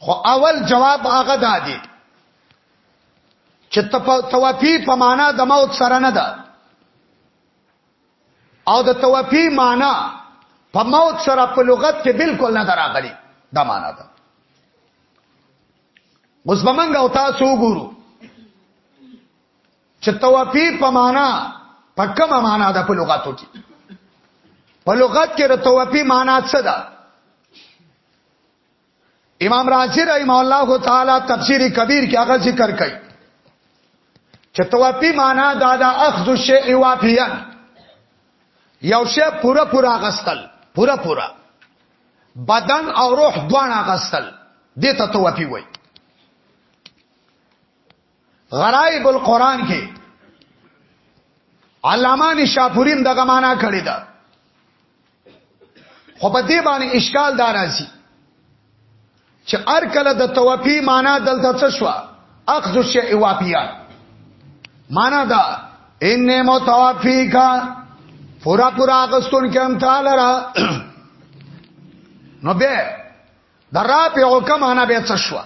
خو اول جواب هغه دادی چې توفی په معنا د موت سره نه ده او د توفی معنا په موت سره په لغت کې بالکل نه دراغلي دا معنا ده اوس به موږ او تاسو وګورو چې توفی په معنا په کومه معنا ده په لغاتو کې په لغت کې د توفی معنا څه ده امام رازی رحم الله تعالی تفسیر کبیر کې هغه ذکر کوي چې توافی معنا دا د اخذ الشیء وافیا یو شی پورا پورا غستل پورا پورا بدن او روح دوه غستل دته توافی وایي غرائب القرآن کې علامه نشاپوریم دغه معنا کړی ده خو په دې باندې اشکال دار راځي چې ار کله د توفی معنا دلته څه شو اخذ الشیء وافیا معنا دا ان متوفی کا پورا پورا اغستون کې هم تعالی را نو به درا په حکم انا به څه شو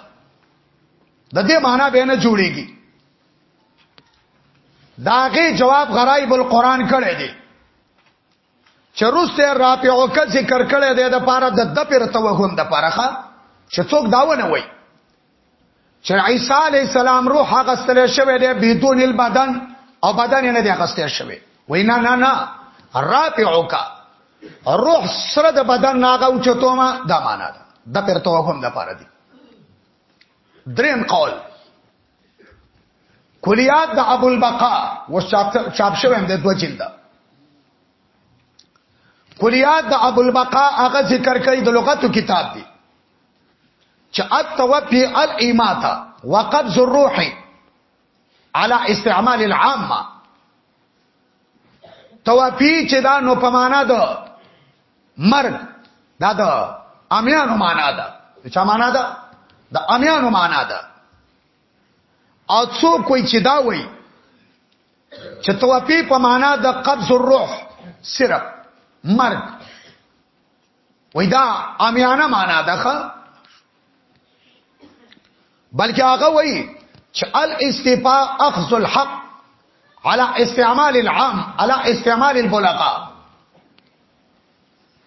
د دې معنا به نه جوړيږي داغه جواب غرایب القرآن کړی دی چروسته رافعو کا ذکر کړی دی د پاره د د پر توهم د پرخه چې څوک داونه وای چې عیسی علی السلام روح هغه ستل شوی دی بدون البدن او بدن نه دی هغه ستل شوی وینا نه نه رافعو کا روح سره د بدن ناغه اوچتو ما دا معنا ده د پر توهم د پاره دی دریم قول کلیات د ابو البقا و چاپ شوی هم د دوه جلد کلیات د ابو البقا هغه ذکر کوي د لغتو کتاب دی چې التوفي الاماته وقبض الروح على استعمال العامه توفی چې دا نو په معنا ده مرګ دا ده امیانو معنا ده چا معنا ده د امیانو معنا ده او څو کوئی چې دا وای چې توفی په معنا د قبض الروح صرف مرګ وای دا امیانه معنا ده بلکې هغه وای چې الاستفاء اخذ الحق على استعمال العام على استعمال البلغاء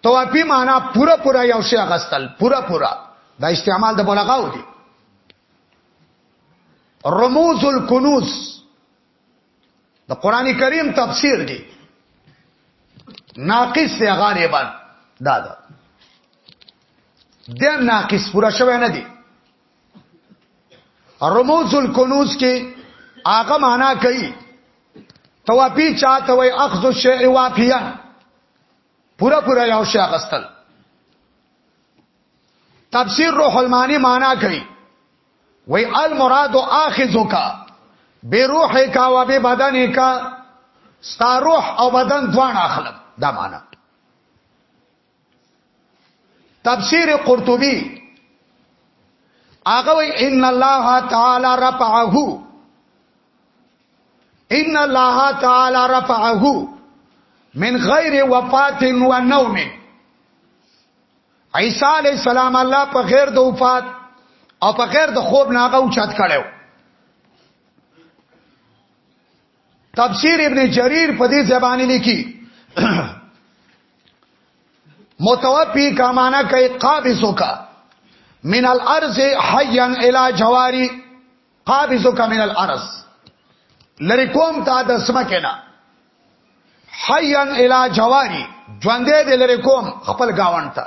توافی معنا پورا پورا یو شی غستل پورا پورا دا استعمال د بلغاو دی رموز الکنوز د قران کریم تفسیر دی ناقص دی غالبا دا دا د ناقص پورا شوی نه دی رموز الکنوز کې هغه معنا کوي توافی چاته وای اخذ الشیء وافیا پورا پورا یو شی اخستل تفسیر روح المانی معنا کوي وی المراد اخذک بروحک و ببدنک ستا روح او بدن دوان اخلم دا معنا تفسیر قرطبی هغه وی ان الله تعالی رفعه ان الله تعالی رفعه من غیر وفات و نوم عیسی علی السلام الله په غیر د وفات او په غیر د خوب نه هغه اوچت کړو تفسیر ابن جریر په دې زبانی لیکي متوفی کا معنی کوي قابضو کا من الارض حيا الى جواری قابضک من الارض لری کوم تا د سمکه نه حیان الی جواری ژوندې دې لری کوم خپل گاوند ته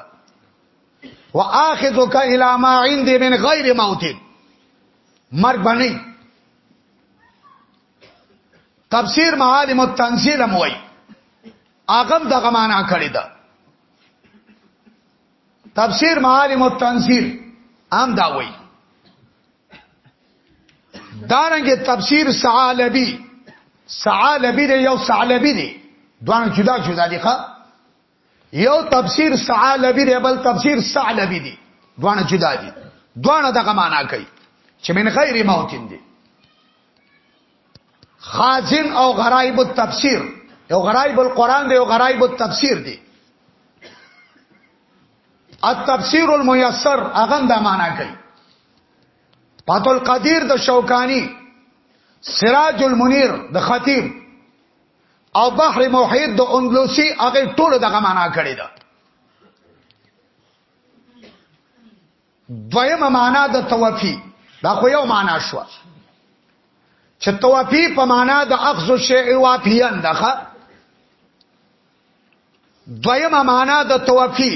واخذک الی ما عندي من غیر موت مرګ باندې تفسیر معالم التنزیل موي اغم دغه معنا کړی دا تفسیر معالم التنزیل هم دا وایي دارنګ تفسیر ثعالبی ثعالبی دی یو ثعالبی دی دوان جدا جدا دي ښا یو تفسیر ثعالبی دی بل تفسیر ثعلبی دی دوان جدا دي دوان دغه معنا کوي چې من غیر موتین دي خازن او غرائب التفسیر یو غرائب القرآن دی یو غرائب التفسیر دی التفسیر المیسر اغم دا معنا کوي فتح القدیر د شوکانی سراج المنیر د خطیب او بحر محیط د اندلسی هغه ټول دغه معنا کړی ده دویمه معنا د توفی دا خو یو معنا شو چې توفی په معنا د اخذ شیء وافیان دغه دویمه معنا د توفی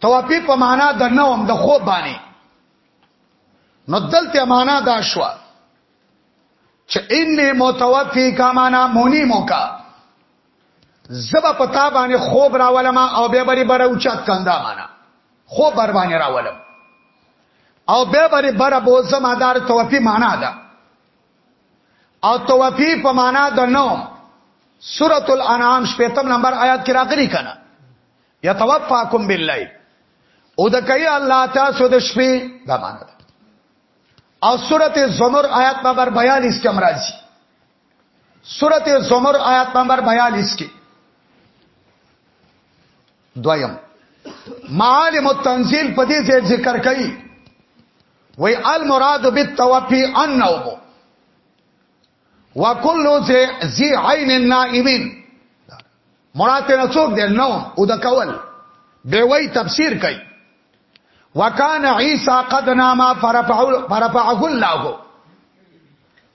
توفی په معنا د نوم د خوب باندې نو دلته معنا دا شو چې انی متوفی کا معنا مونی موکا زبا پتا باندې خوب راولم او به بری بره اوچت کندا معنا خوب بر باندې راولم او به بری بره بوزم ادار توفی معنا ده او توفی په معنا د نو سورۃ الانعام شپږم نمبر آیات کې راغلی کنا یتوفاکم باللیل او د کوي الله تاسو د شپې دا معنا ده او سورۃ زمر آیات نمبر 42 کې مرাজি سورۃ زمر آیات نمبر 42 کې دویم معالم التنزيل په دې ځای ذکر کړي وای المراد بالتوفي النوم وکل ذی عین النائمین مراد نه څوک دی نو او د کول به وای تفسیر کوي وکانه عیسی قد نام فرفعه فرفعه الله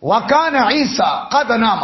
وکانه عیسی قد نام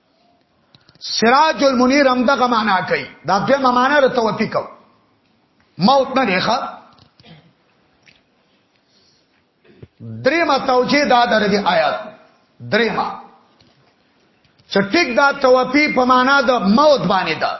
سراج المنیر هم دغه معنا کوي دا به معنا له توفیق موت نه ریخه دریمه توجیه دا در دې آیات دریمه چې ټیک دا توفی په معنا د موت باندې ده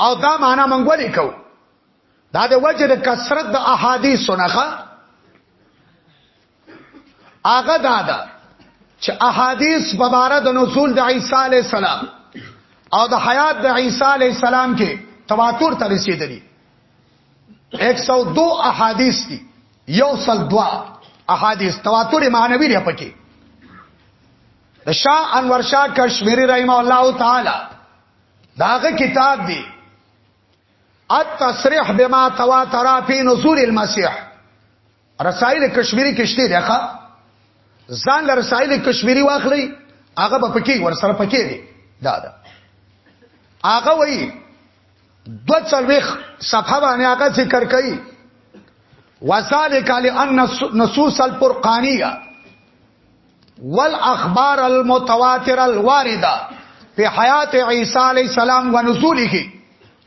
او دا معنا مونږ ولې کو دا د وجه د کثرت د احادیث نه هغه دا ده چې احادیث په اړه د نزول د عیسی علی السلام او د حیات د عیسی علی السلام کې تواتر ته رسیدلی 102 احادیث دي یو سل دوا احادیث تواتر معنوي لري پکې د شاه انور شاه کشمیری رحم الله تعالی داغه کتاب دی التصریح بما تواتر فی نزول المسیح رسائل کشمیری کشته دی ښا ځان له رسائل کشمیری واخلی هغه په پکی ور سره پکی دی دا دا هغه وای دو څلوخ صفحه باندې هغه ذکر کړي وذالک لان نصوص الفرقانیه والاخبار المتواتر الوارده په حیات عیسی علی السلام و نزوله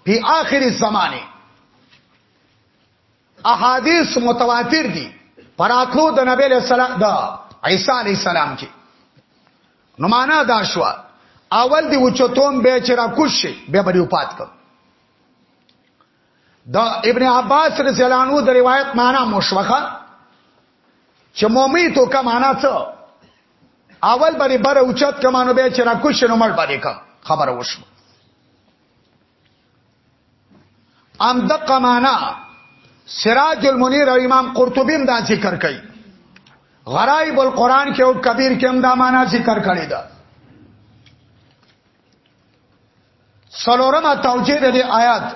په آخر الزمانه احادیث متواتر دي پراتلو د نبی له سلام د عیسی علی السلام کې نو معنا دا شو اول دی وچتوم به چې را کوش شي به بری پات کړ د ابن عباس رضی الله عنه د روایت معنا مشوخه چې مومي تو کا معنا څه اول باندې بر اوچت کمانو به چې را کوش نو مړ باندې کا خبر وشو ام دق معنا سراج المنیر او امام قرطبی دا ذکر کوي غرائب القرآن کې او کبیر کې هم دا معنا ذکر کړی دا سلورمه توجیه د آیات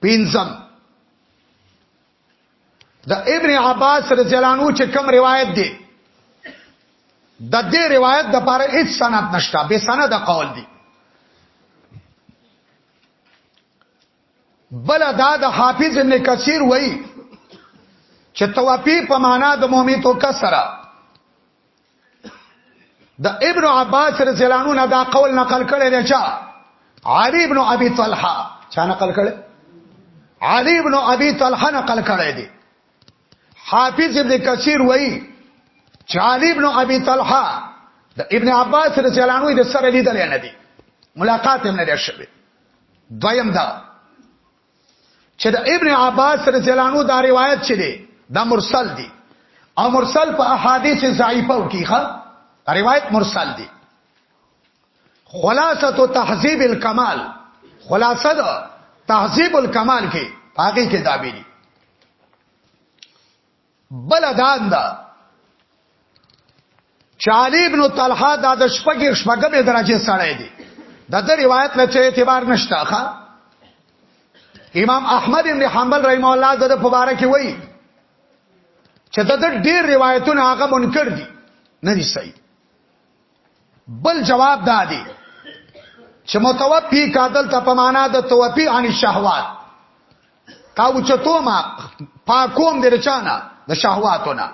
پینځم د ابن عباس رضی الله عنه چې کوم روایت دی د دې روایت د پاره هیڅ سند نشته به سند قول دی بل دا د حافظ ابن کثیر وای چې توافی په معنا د مومی تو کسره د ابن عباس رضی الله عنه دا قول نقل کړی دی چې علي ابن ابي طلحه چا نقل کړی علي ابن ابي طلحه نقل کړی دی حافظ ابن کثیر وایي چې علي ابن ابي طلحه د ابن عباس رضی الله عنه د سره لیدل نه دی ملاقات هم نه دی شوی دویم دا چې د ابن عباس رضی الله عنه دا روایت چي دي دا مرسل دي او مرسل په احادیث ضعیفه کې ښه روایت مرسل دي خلاصه تهذیب الکمال خلاصه ده تهذیب الکمال کې هغه کې دا ویلي بل داندا چالی ابن طلحه دا د شپږ شپږمې درجه سړی دی د دې روایت نه چې اعتبار نشته ښا امام احمد ابن حنبل رحم الله د مبارک وی چې د ډېر روایتونه هغه منکر دي نه دي صحیح بل جواب دا دی چې متوفی قاتل ته په معنا د توفی عن الشهوات کاوچتو ما پاکوم د رچانا د شهواتونه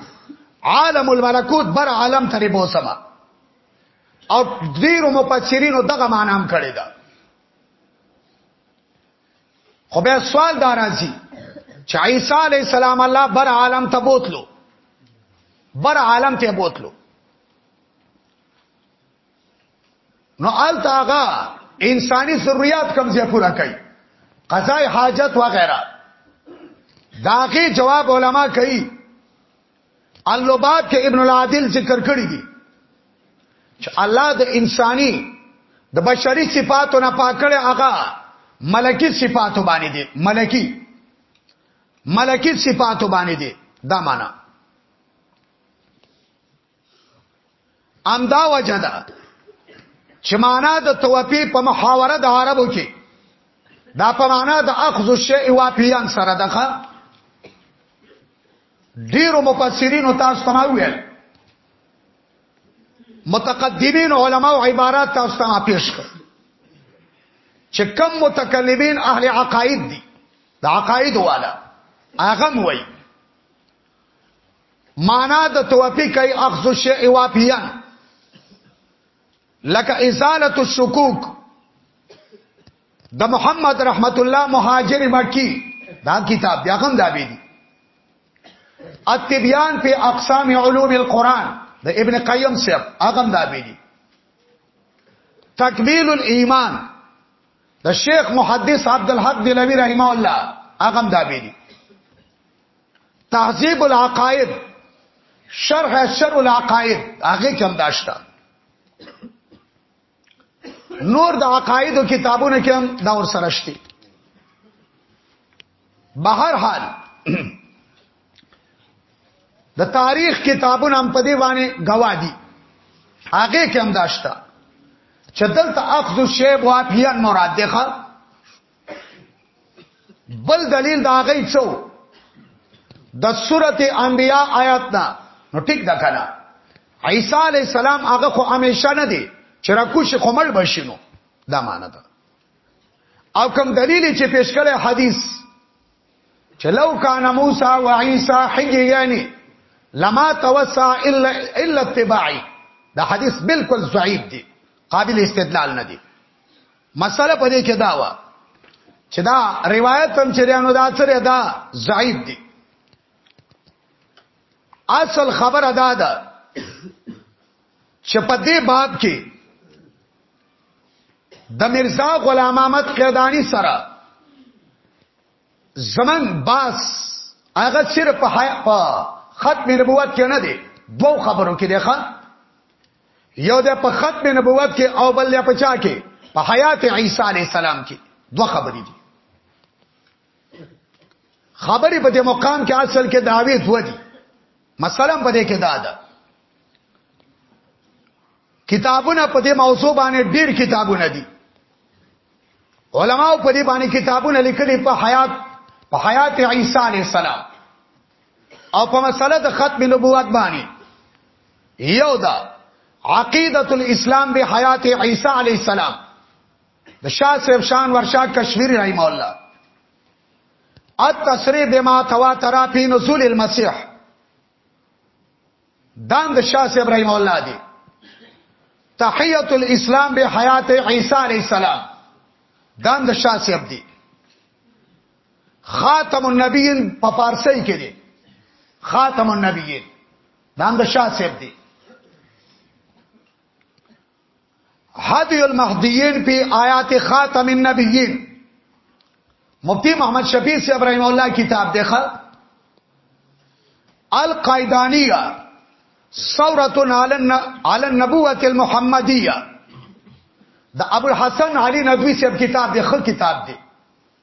عالم الملکوت بر عالم ترې بوسما او ډیرو مفسرینو دغه معنا هم کړی دا خو به سوال دا راځي چې عیسی علی السلام الله بر عالم ته بوتلو بر عالم ته بوتلو نو آلته هغه انساني ضرورت کم ځای پوره کوي قضای حاجت وغیرہ داغه جواب علما کوي اللباب کې ابن العادل ذکر کړی دي چې الله د انساني د بشري صفاتو نه پاکړه هغه ملکی صفاتو باندې دي ملکی ملکی صفاتو باندې دي دا معنا امدا وجه ده چې معنا د توفی په محاوره د عربو کې دا په معنا د اخذ الشیء وافیان سره دغه ډیرو مفسرینو تاسو ته ویل متقدمین علما او عبارات تاسو ته پیش کړ چې کم متکلمین اهل عقاید دي د عقاید والا هغه وایي معنا د توفیق ای اخذ الشیء وافیا لکه ازاله الشکوک د محمد رحمت الله مهاجر مکی دا کتاب بیا هم دا بی دي التبیان په اقسام علوم القرآن د ابن قیم صاحب هغه دا بی دي تکمیل الايمان د شیخ محدث عبد الحق دلوی رحمه الله هغه دا بی دي تهذیب العقائد شرح شر العقائد هغه کوم داشتا نور د عقایدو کتابونه کوم دا ور سره شته بهر حال د تاریخ کتابونه هم په دی باندې گواهی هغه کوم داشتا چې دلته اخذ الشیب وافیان مراد ده بل دلیل دا غي څو د سورته انبیاء آیات دا نو ټیک دا کنه عیسی علی السلام هغه خو همیشه نه دی چې را کوشي خمل بشینو دا معنی ده او کوم دلیل چې پیش کړي حدیث چې لو کان موسی و عیسی حجیانی لما توسع الا الا اتباعی دا حدیث بالکل ضعیف دی قابل استدلال نه دی مسله په دې کې دا و چې دا روایت هم چریانو دا سره دا ضعیف دی اصل خبره دا ده چې په دې باب کې د مرزا غلام احمد قیدانی سره زمن باس هغه صرف په ختم نبوت کې نه دی دوه خبرو کې دی ښا یو د په ختم نبوت کې او بل یا پچا کې په حیات عیسی علی السلام کې دوه خبرې دي خبرې په دې مقام کې اصل کې داوی دوه دي مثلا په دې کې دا ده کتابونه په دې موضوع باندې ډېر کتابونه دي علماو په دې باندې کتابونه لیکلي په حیات په حیات عیسی علی السلام او په مسله د ختم نبوت باندې یو دا عقیدت الاسلام به حیات عیسی علی السلام د شاه صاحب شان ورشا کشمیری رحم الله التصریح بما تواتر فی نزول المسیح دان د شاه صاحب رحم الله دی تحیت الاسلام به حیات عیسی علی السلام دان د شاه صاحب دی خاتم النبیین په فارسی کې دی خاتم النبیین نام د شاه صاحب دی هدی المهدیین فی آیات خاتم النبیین مفتی محمد شفیع سے ابراہیم اللہ کتاب دیکھا القائدانیہ سورت علی النبوت المحمدیہ دا ابو الحسن علی نبوی سے اب کتاب دیکھا کتاب دیکھا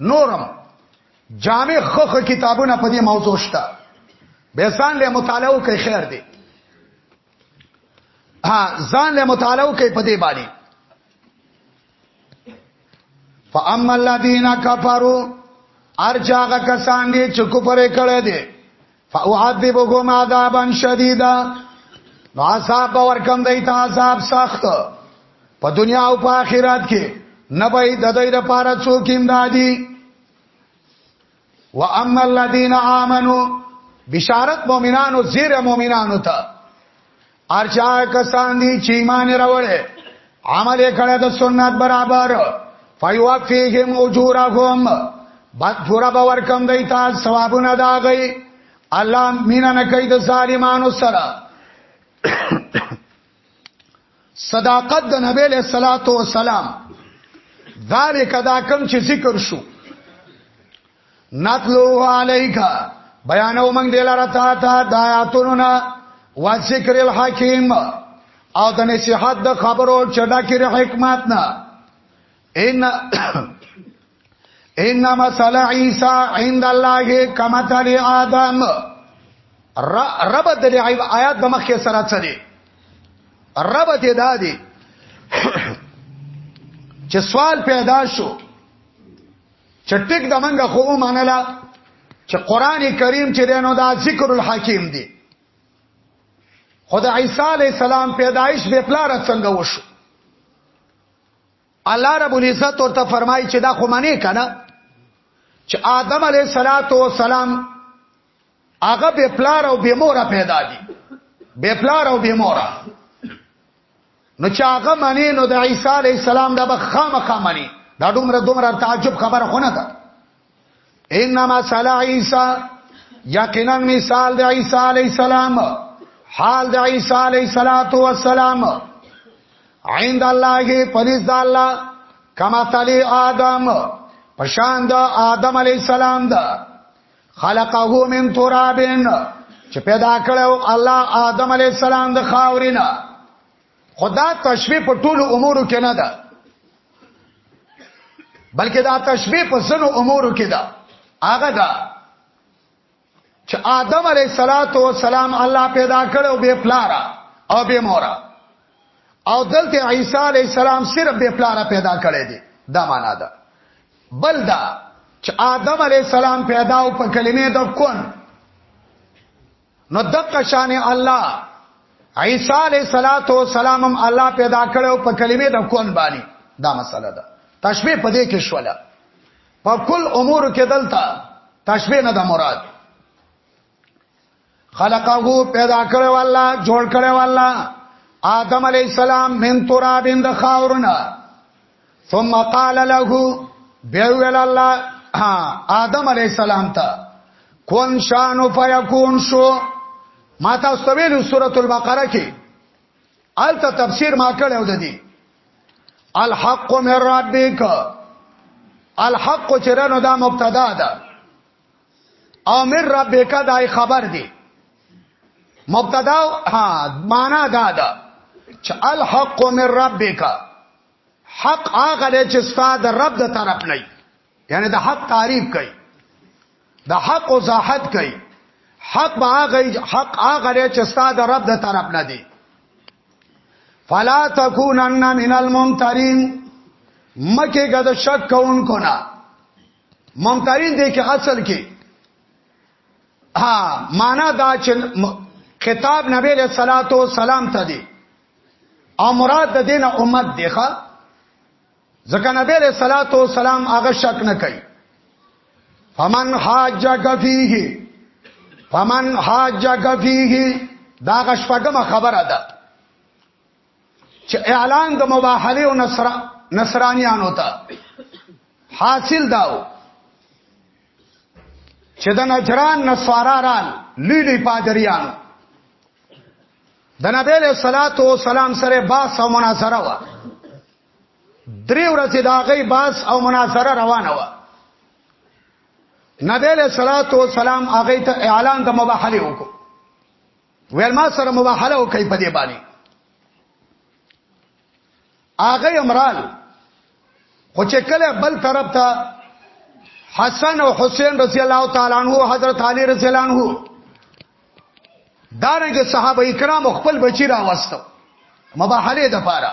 نورم جامع خخ کتابونه په دې موضوع شته به ځان له مطالعه وکړي خیر دی ها ځان له مطالعه وکړي په دې باندې فاما الذين كفروا ارجاغه کسان دي چې کوپر کړه دي فاعذبهم عذابا شديدا نو عذاب ورکم دی ته عذاب سخت په دنیا او په آخرت کې نه به د دوی لپاره څوک امدادي واما الذين امنوا بشارت مؤمنانو زیر مؤمنانو ته ارچا کسان دي چې ایمان راوړي عمل یې کړی د سنت برابر فیوفیهم اجورهم بد پورا باور کم دی تا ثوابونه دا غي الله مینا نه کوي د ظالمانو سره صداقت د نبی له صلوات و سلام ذالک دا کم چې ذکر شو نتلو علیک بیانو موږ دلاره تا ته د آیاتونو نه و ذکر الحکیم او د نصیحت د خبرو چډا کې حکمت نه ان ان مثل عیسی عند الله کمثل آدم رب د آیات د مخ کې سره چلی رب ته دادی چې سوال پیدا شو چټک د منګه خو ومنله چې قران کریم چې دینو دا ذکر الحکیم دی خدای عیسی علی السلام پیدایش به پلار څنګه وشو الله رب العزت ورته فرمایي چې دا خو منی کنه چې آدم علی صلاتو والسلام هغه به پلار او به مور پیدا دي به پلار او به مور نو چې هغه معنی نو د عیسی علی السلام د بخامخه معنی دا دومره دومره تعجب خبره خونه ده انما صلا عیسی یقینا مثال د عیسی علی السلام حال د عیسی علی السلام عند الله پنځ د الله کما تعالی آدم پشان د آدم علی السلام ده خلقه من ترابن چې پیدا کړو الله آدم علی السلام د خاورینا خدا تشبیه په ټولو امورو کې نه ده بلکې دا تشبیه په سنو امورو کې ده هغه ده چې آدم علی صلوات و سلام الله پیدا کړو به پلارا او به مورا او دلته عیسی علی السلام صرف به پلارا پیدا کړی دی دا معنا ده بل دا چې آدم علی السلام پیدا او په کلمې د کون نو دقه شان الله عیسی علی صلوات و سلام هم الله پیدا کړو په کلمې د کون باندې دا مسله ده تشبیه په دې کې شوله په کل امور کې دلته تشبیه نه د مراد خلقه پیدا کړو الله جوړ کړو الله آدم علی السلام من تراب د خاورنا ثم قال له بیاول الله آدم علی السلام ته کون شان فیکون شو ما تاسو ته ویلو سورۃ البقره کې الته تفسیر ما کړو د دې الحق من ربک الحق چرنو دا مبتدا ده او من ربک دای خبر دی مبتدا ها معنا دا ده چې الحق من ربک حق هغه چې ستاسو د رب د طرف نه یعنی د حق تعریف کوي د حق وضاحت کوي حق به هغه حق هغه چې ستاسو د رب د طرف نه دی فلا تکونن من الممترین مکه ګد شک کون کو نه ممتعین دی کې اصل کې ها معنا دا چې خطاب نبی له صلوات و سلام ته دی او مراد د دین امت دی ښا ځکه نبی له صلوات و سلام هغه شک نه کوي فمن حاجک فیه فمن حاجک فیه دا غشپګه خبره ده چې اعلان د مباهله او نصر نصرانيانو ته حاصل داو چې د نجران نصاراران لیلی پادریان د نبی له صلوات و سلام سره باس او مناظره و درې ورځې دا غي باس او مناظره روانه و نبی له صلوات و سلام هغه ته اعلان د مباهله وکړ ویل ما سره مباحله وکي په دې باندې هغه عمران خو چې کله بل طرف ته حسن او حسین رضی الله تعالی عنہ حضرت علی رضی الله عنہ دارنګ صحابه کرام خپل بچی را وستو مباحله د پاره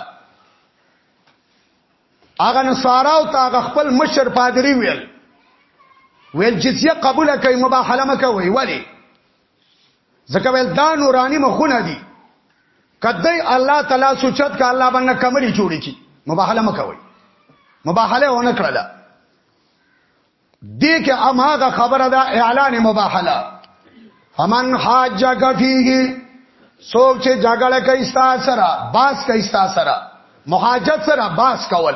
هغه نصارا او هغه خپل مشر پادری ویل ویل جزیه قبول کړي مباحله مکوي ولی ځکه ول دا نورانی مخونه دي کدی الله تعالی سوچت کا الله باندې کمري جوړی کی مباهله مکوي مباهله ونه کړل دې کې اماغه خبره ده اعلان مباهله فمن حاجک فيه سوک چې جګړه کوي ستا سره باس کوي ستا سره مهاجت سره باس کول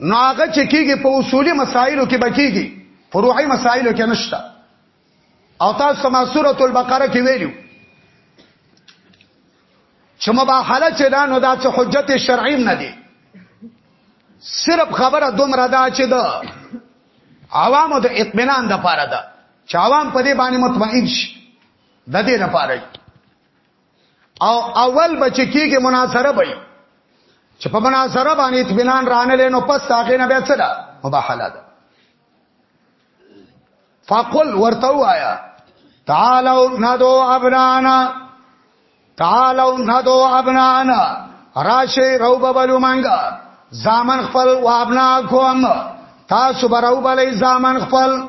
نو هغه چې کېږي په اصولي مسایلو کې بکیږي فروعي مسایلو کې نشته او تاسو ما سورۃ البقره کې ویلو چې مباحله چې دا نو دا چې حجت شرعي نه دی صرف خبره دومره دا چې دا عوامو د اطمینان د پاره ده چې عوام په دې باندې مطمئن شي د دې لپاره او اول بچی کیږي مناظره به چې په مناظره باندې اطمینان رانه لینو پس هغه نه بیا څه ده مباحله ده فقل ورته وایا تعالوا ندو ابنانا تعالوا ندو ابنانا راشي روب بلو منګه زامن خپل وابنا کوم تاسو براو بلې زامن خپل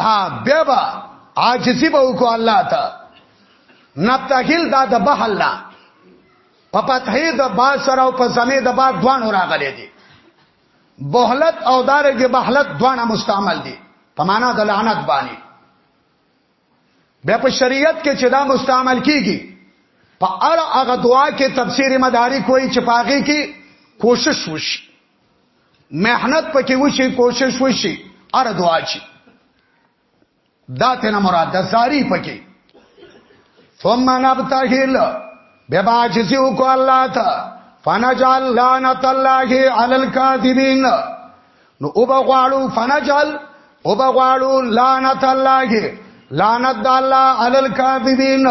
ها بیا با عاجزی به وکړو الله ته نبتهل دا د به الله په پتهې د با سره او په زمې د با دوان راغلي دي بهلت او دارګه بهلت دوانه مستعمل دي په معنا د لعنت باندې بیا په شریعت کې چې دا مستعمل کیږي په اړه هغه دعا کې تفسیر مدارک وایي چې پاغي کې کوشش وشي محنت پکې وشي کوشش وشي ار دعا چی دا تینا مراد د زاری پکې ثم نبتهل بیا باجزی وکړه الله ته فنجعل لعنت الله علی الكاذبین نو او بغواړو فنجعل او بغواړو لعنت الله لعنت د الله علی الكاذبین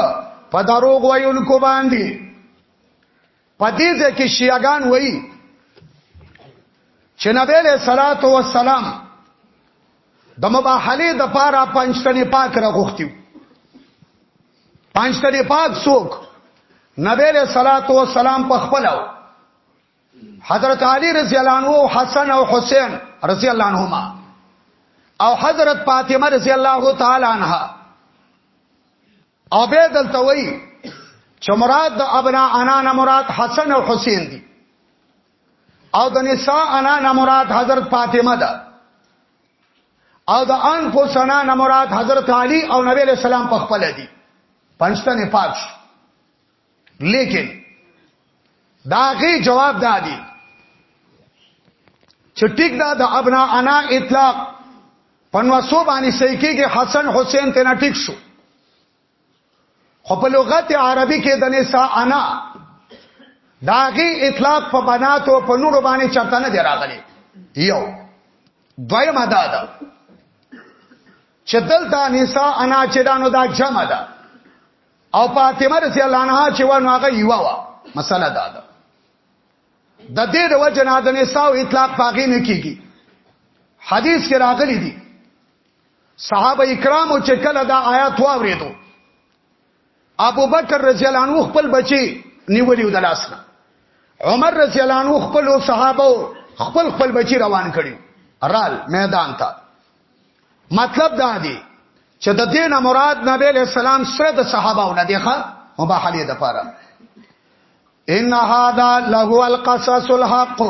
په دروغ ویونکو باندې په دې ځای کې شیعاګان وایي چې نبی له صلوات و سلام د مباحله د پاره پنځتنې پاک راغوښتي پنځتنې پاک څوک نبی له صلوات و سلام په خپل حضرت علی رضی الله عنه او حسن او حسین رضی الله عنهما او حضرت فاطمه رضی الله تعالی عنها او به دلته وایي چې مراد د ابنا انا نه مراد حسن او حسین دي او د نساء انا نه مراد حضرت فاطمه ده او د انفس انا نه مراد حضرت علی او نبی له سلام په خپل دي پنځتنه پاک شو لیکن دا غي جواب دادی چې ټیک دا د ابنا انا اطلاق پنوسو باندې صحیح کېږي حسن حسین تینا ټیک شو خو په لغت عربي کې د نساء انا داغي اطلاق په بنات او په نور باندې چرته نه دی راغلی یو دویم ادا ده چې دلته نساء انا چې دانو دا جمع ده او فاطمه رضی الله عنها چې ونه هغه یوا وا مسله دا ده د دې د وجه نه د نساء اطلاق پاغې نه کیږي حدیث کې راغلي دي صحابه کرامو چې کله دا آیات واوریدو ابو بکر رضی الله عنه خپل بچي نیولیو د لاس نه عمر رضی الله عنه خپل صحابه خپل خپل بچي روان کړي رال میدان ته مطلب دا دی چې د دینه مراد نبی له سلام سره د صحابه او نه دی ښه مباحله د پاره ان هذا له القصص الحق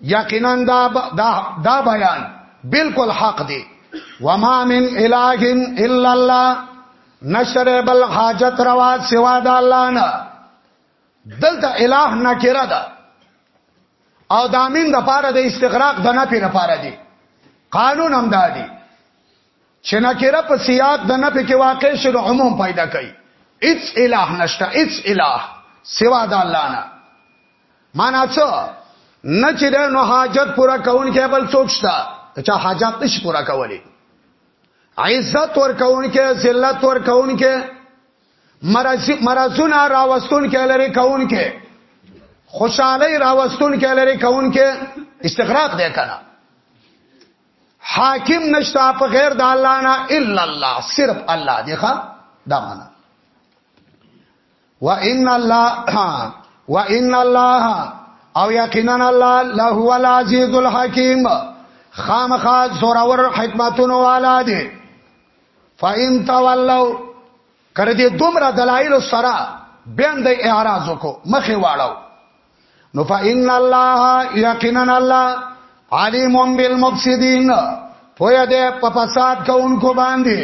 یقینا دا دا, دا بیان بالکل حق دی وما من اله الا الله نشر بل حاجت روا سوا د الله نه دلته اله نکره ده او دامین د پاره د استغراق د نفي لپاره دی قانون هم دادی چې نکره په سیاق د نفي کې واقع شي نو عموم پیدا کوي اڅ الہ نشته اڅ الہ سوا د الله نه معنا څه نه چې د نو حاجت پورا کون کې بل څوک شته چې حاجت نشي پورا کولی عزت ور کون کې ذلت ور کون کې مرض مرزونه راوستون کې لري کون کې خوشحالي راوستون کې لري کون کې استغراق دی کنه حاکم نشتا په غیر د الله نه الا الله صرف الله دی ښا دا معنا وان الله وان الله او یقینا الله له هو العزیز الحکیم خامخا زورور حکمتونو والا دی فاین تولوا کړه دې دومره دلایل سره بیان د اعراض کو مخه واړو نو فإن الله یقینا الله علیم بالمفسدین پویا دې په فساد کوونکو باندې